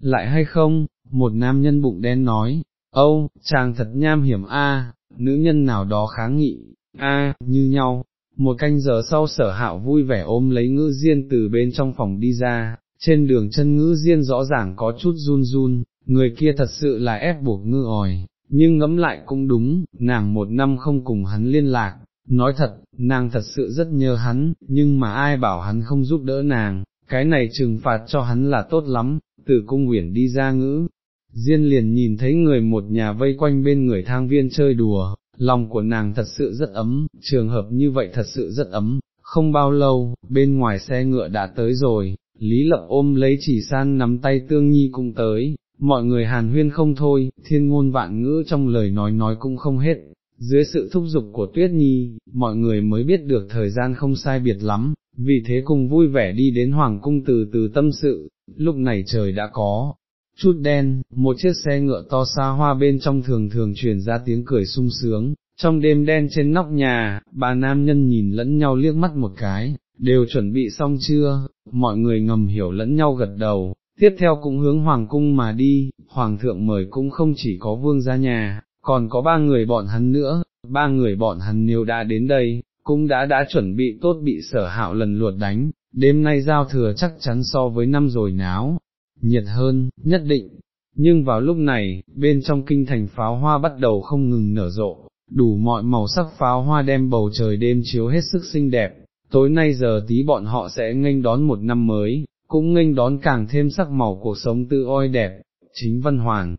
lại hay không, một nam nhân bụng đen nói, âu, chàng thật nham hiểm a, nữ nhân nào đó kháng nghị, a, như nhau, một canh giờ sau sở hạo vui vẻ ôm lấy ngữ diên từ bên trong phòng đi ra, trên đường chân ngữ diên rõ ràng có chút run run, người kia thật sự là ép buộc ngư ỏi, nhưng ngẫm lại cũng đúng, nàng một năm không cùng hắn liên lạc, nói thật, nàng thật sự rất nhớ hắn, nhưng mà ai bảo hắn không giúp đỡ nàng, cái này trừng phạt cho hắn là tốt lắm, từ cung uyển đi ra ngữ. Diên liền nhìn thấy người một nhà vây quanh bên người thang viên chơi đùa, lòng của nàng thật sự rất ấm, trường hợp như vậy thật sự rất ấm, không bao lâu, bên ngoài xe ngựa đã tới rồi, Lý Lập ôm lấy chỉ san nắm tay Tương Nhi cũng tới, mọi người hàn huyên không thôi, thiên ngôn vạn ngữ trong lời nói nói cũng không hết, dưới sự thúc giục của Tuyết Nhi, mọi người mới biết được thời gian không sai biệt lắm, vì thế cùng vui vẻ đi đến Hoàng cung từ từ tâm sự, lúc này trời đã có. Chút đen, một chiếc xe ngựa to xa hoa bên trong thường thường truyền ra tiếng cười sung sướng, trong đêm đen trên nóc nhà, ba nam nhân nhìn lẫn nhau liếc mắt một cái, đều chuẩn bị xong chưa, mọi người ngầm hiểu lẫn nhau gật đầu, tiếp theo cũng hướng hoàng cung mà đi, hoàng thượng mời cũng không chỉ có vương gia nhà, còn có ba người bọn hắn nữa, ba người bọn hắn nếu đã đến đây, cũng đã đã chuẩn bị tốt bị sở hạo lần lượt đánh, đêm nay giao thừa chắc chắn so với năm rồi náo, nhiệt hơn, nhất định. Nhưng vào lúc này, bên trong kinh thành pháo hoa bắt đầu không ngừng nở rộ, đủ mọi màu sắc pháo hoa đem bầu trời đêm chiếu hết sức xinh đẹp, tối nay giờ tí bọn họ sẽ nghênh đón một năm mới, cũng nghênh đón càng thêm sắc màu cuộc sống tự oi đẹp, chính văn hoàng,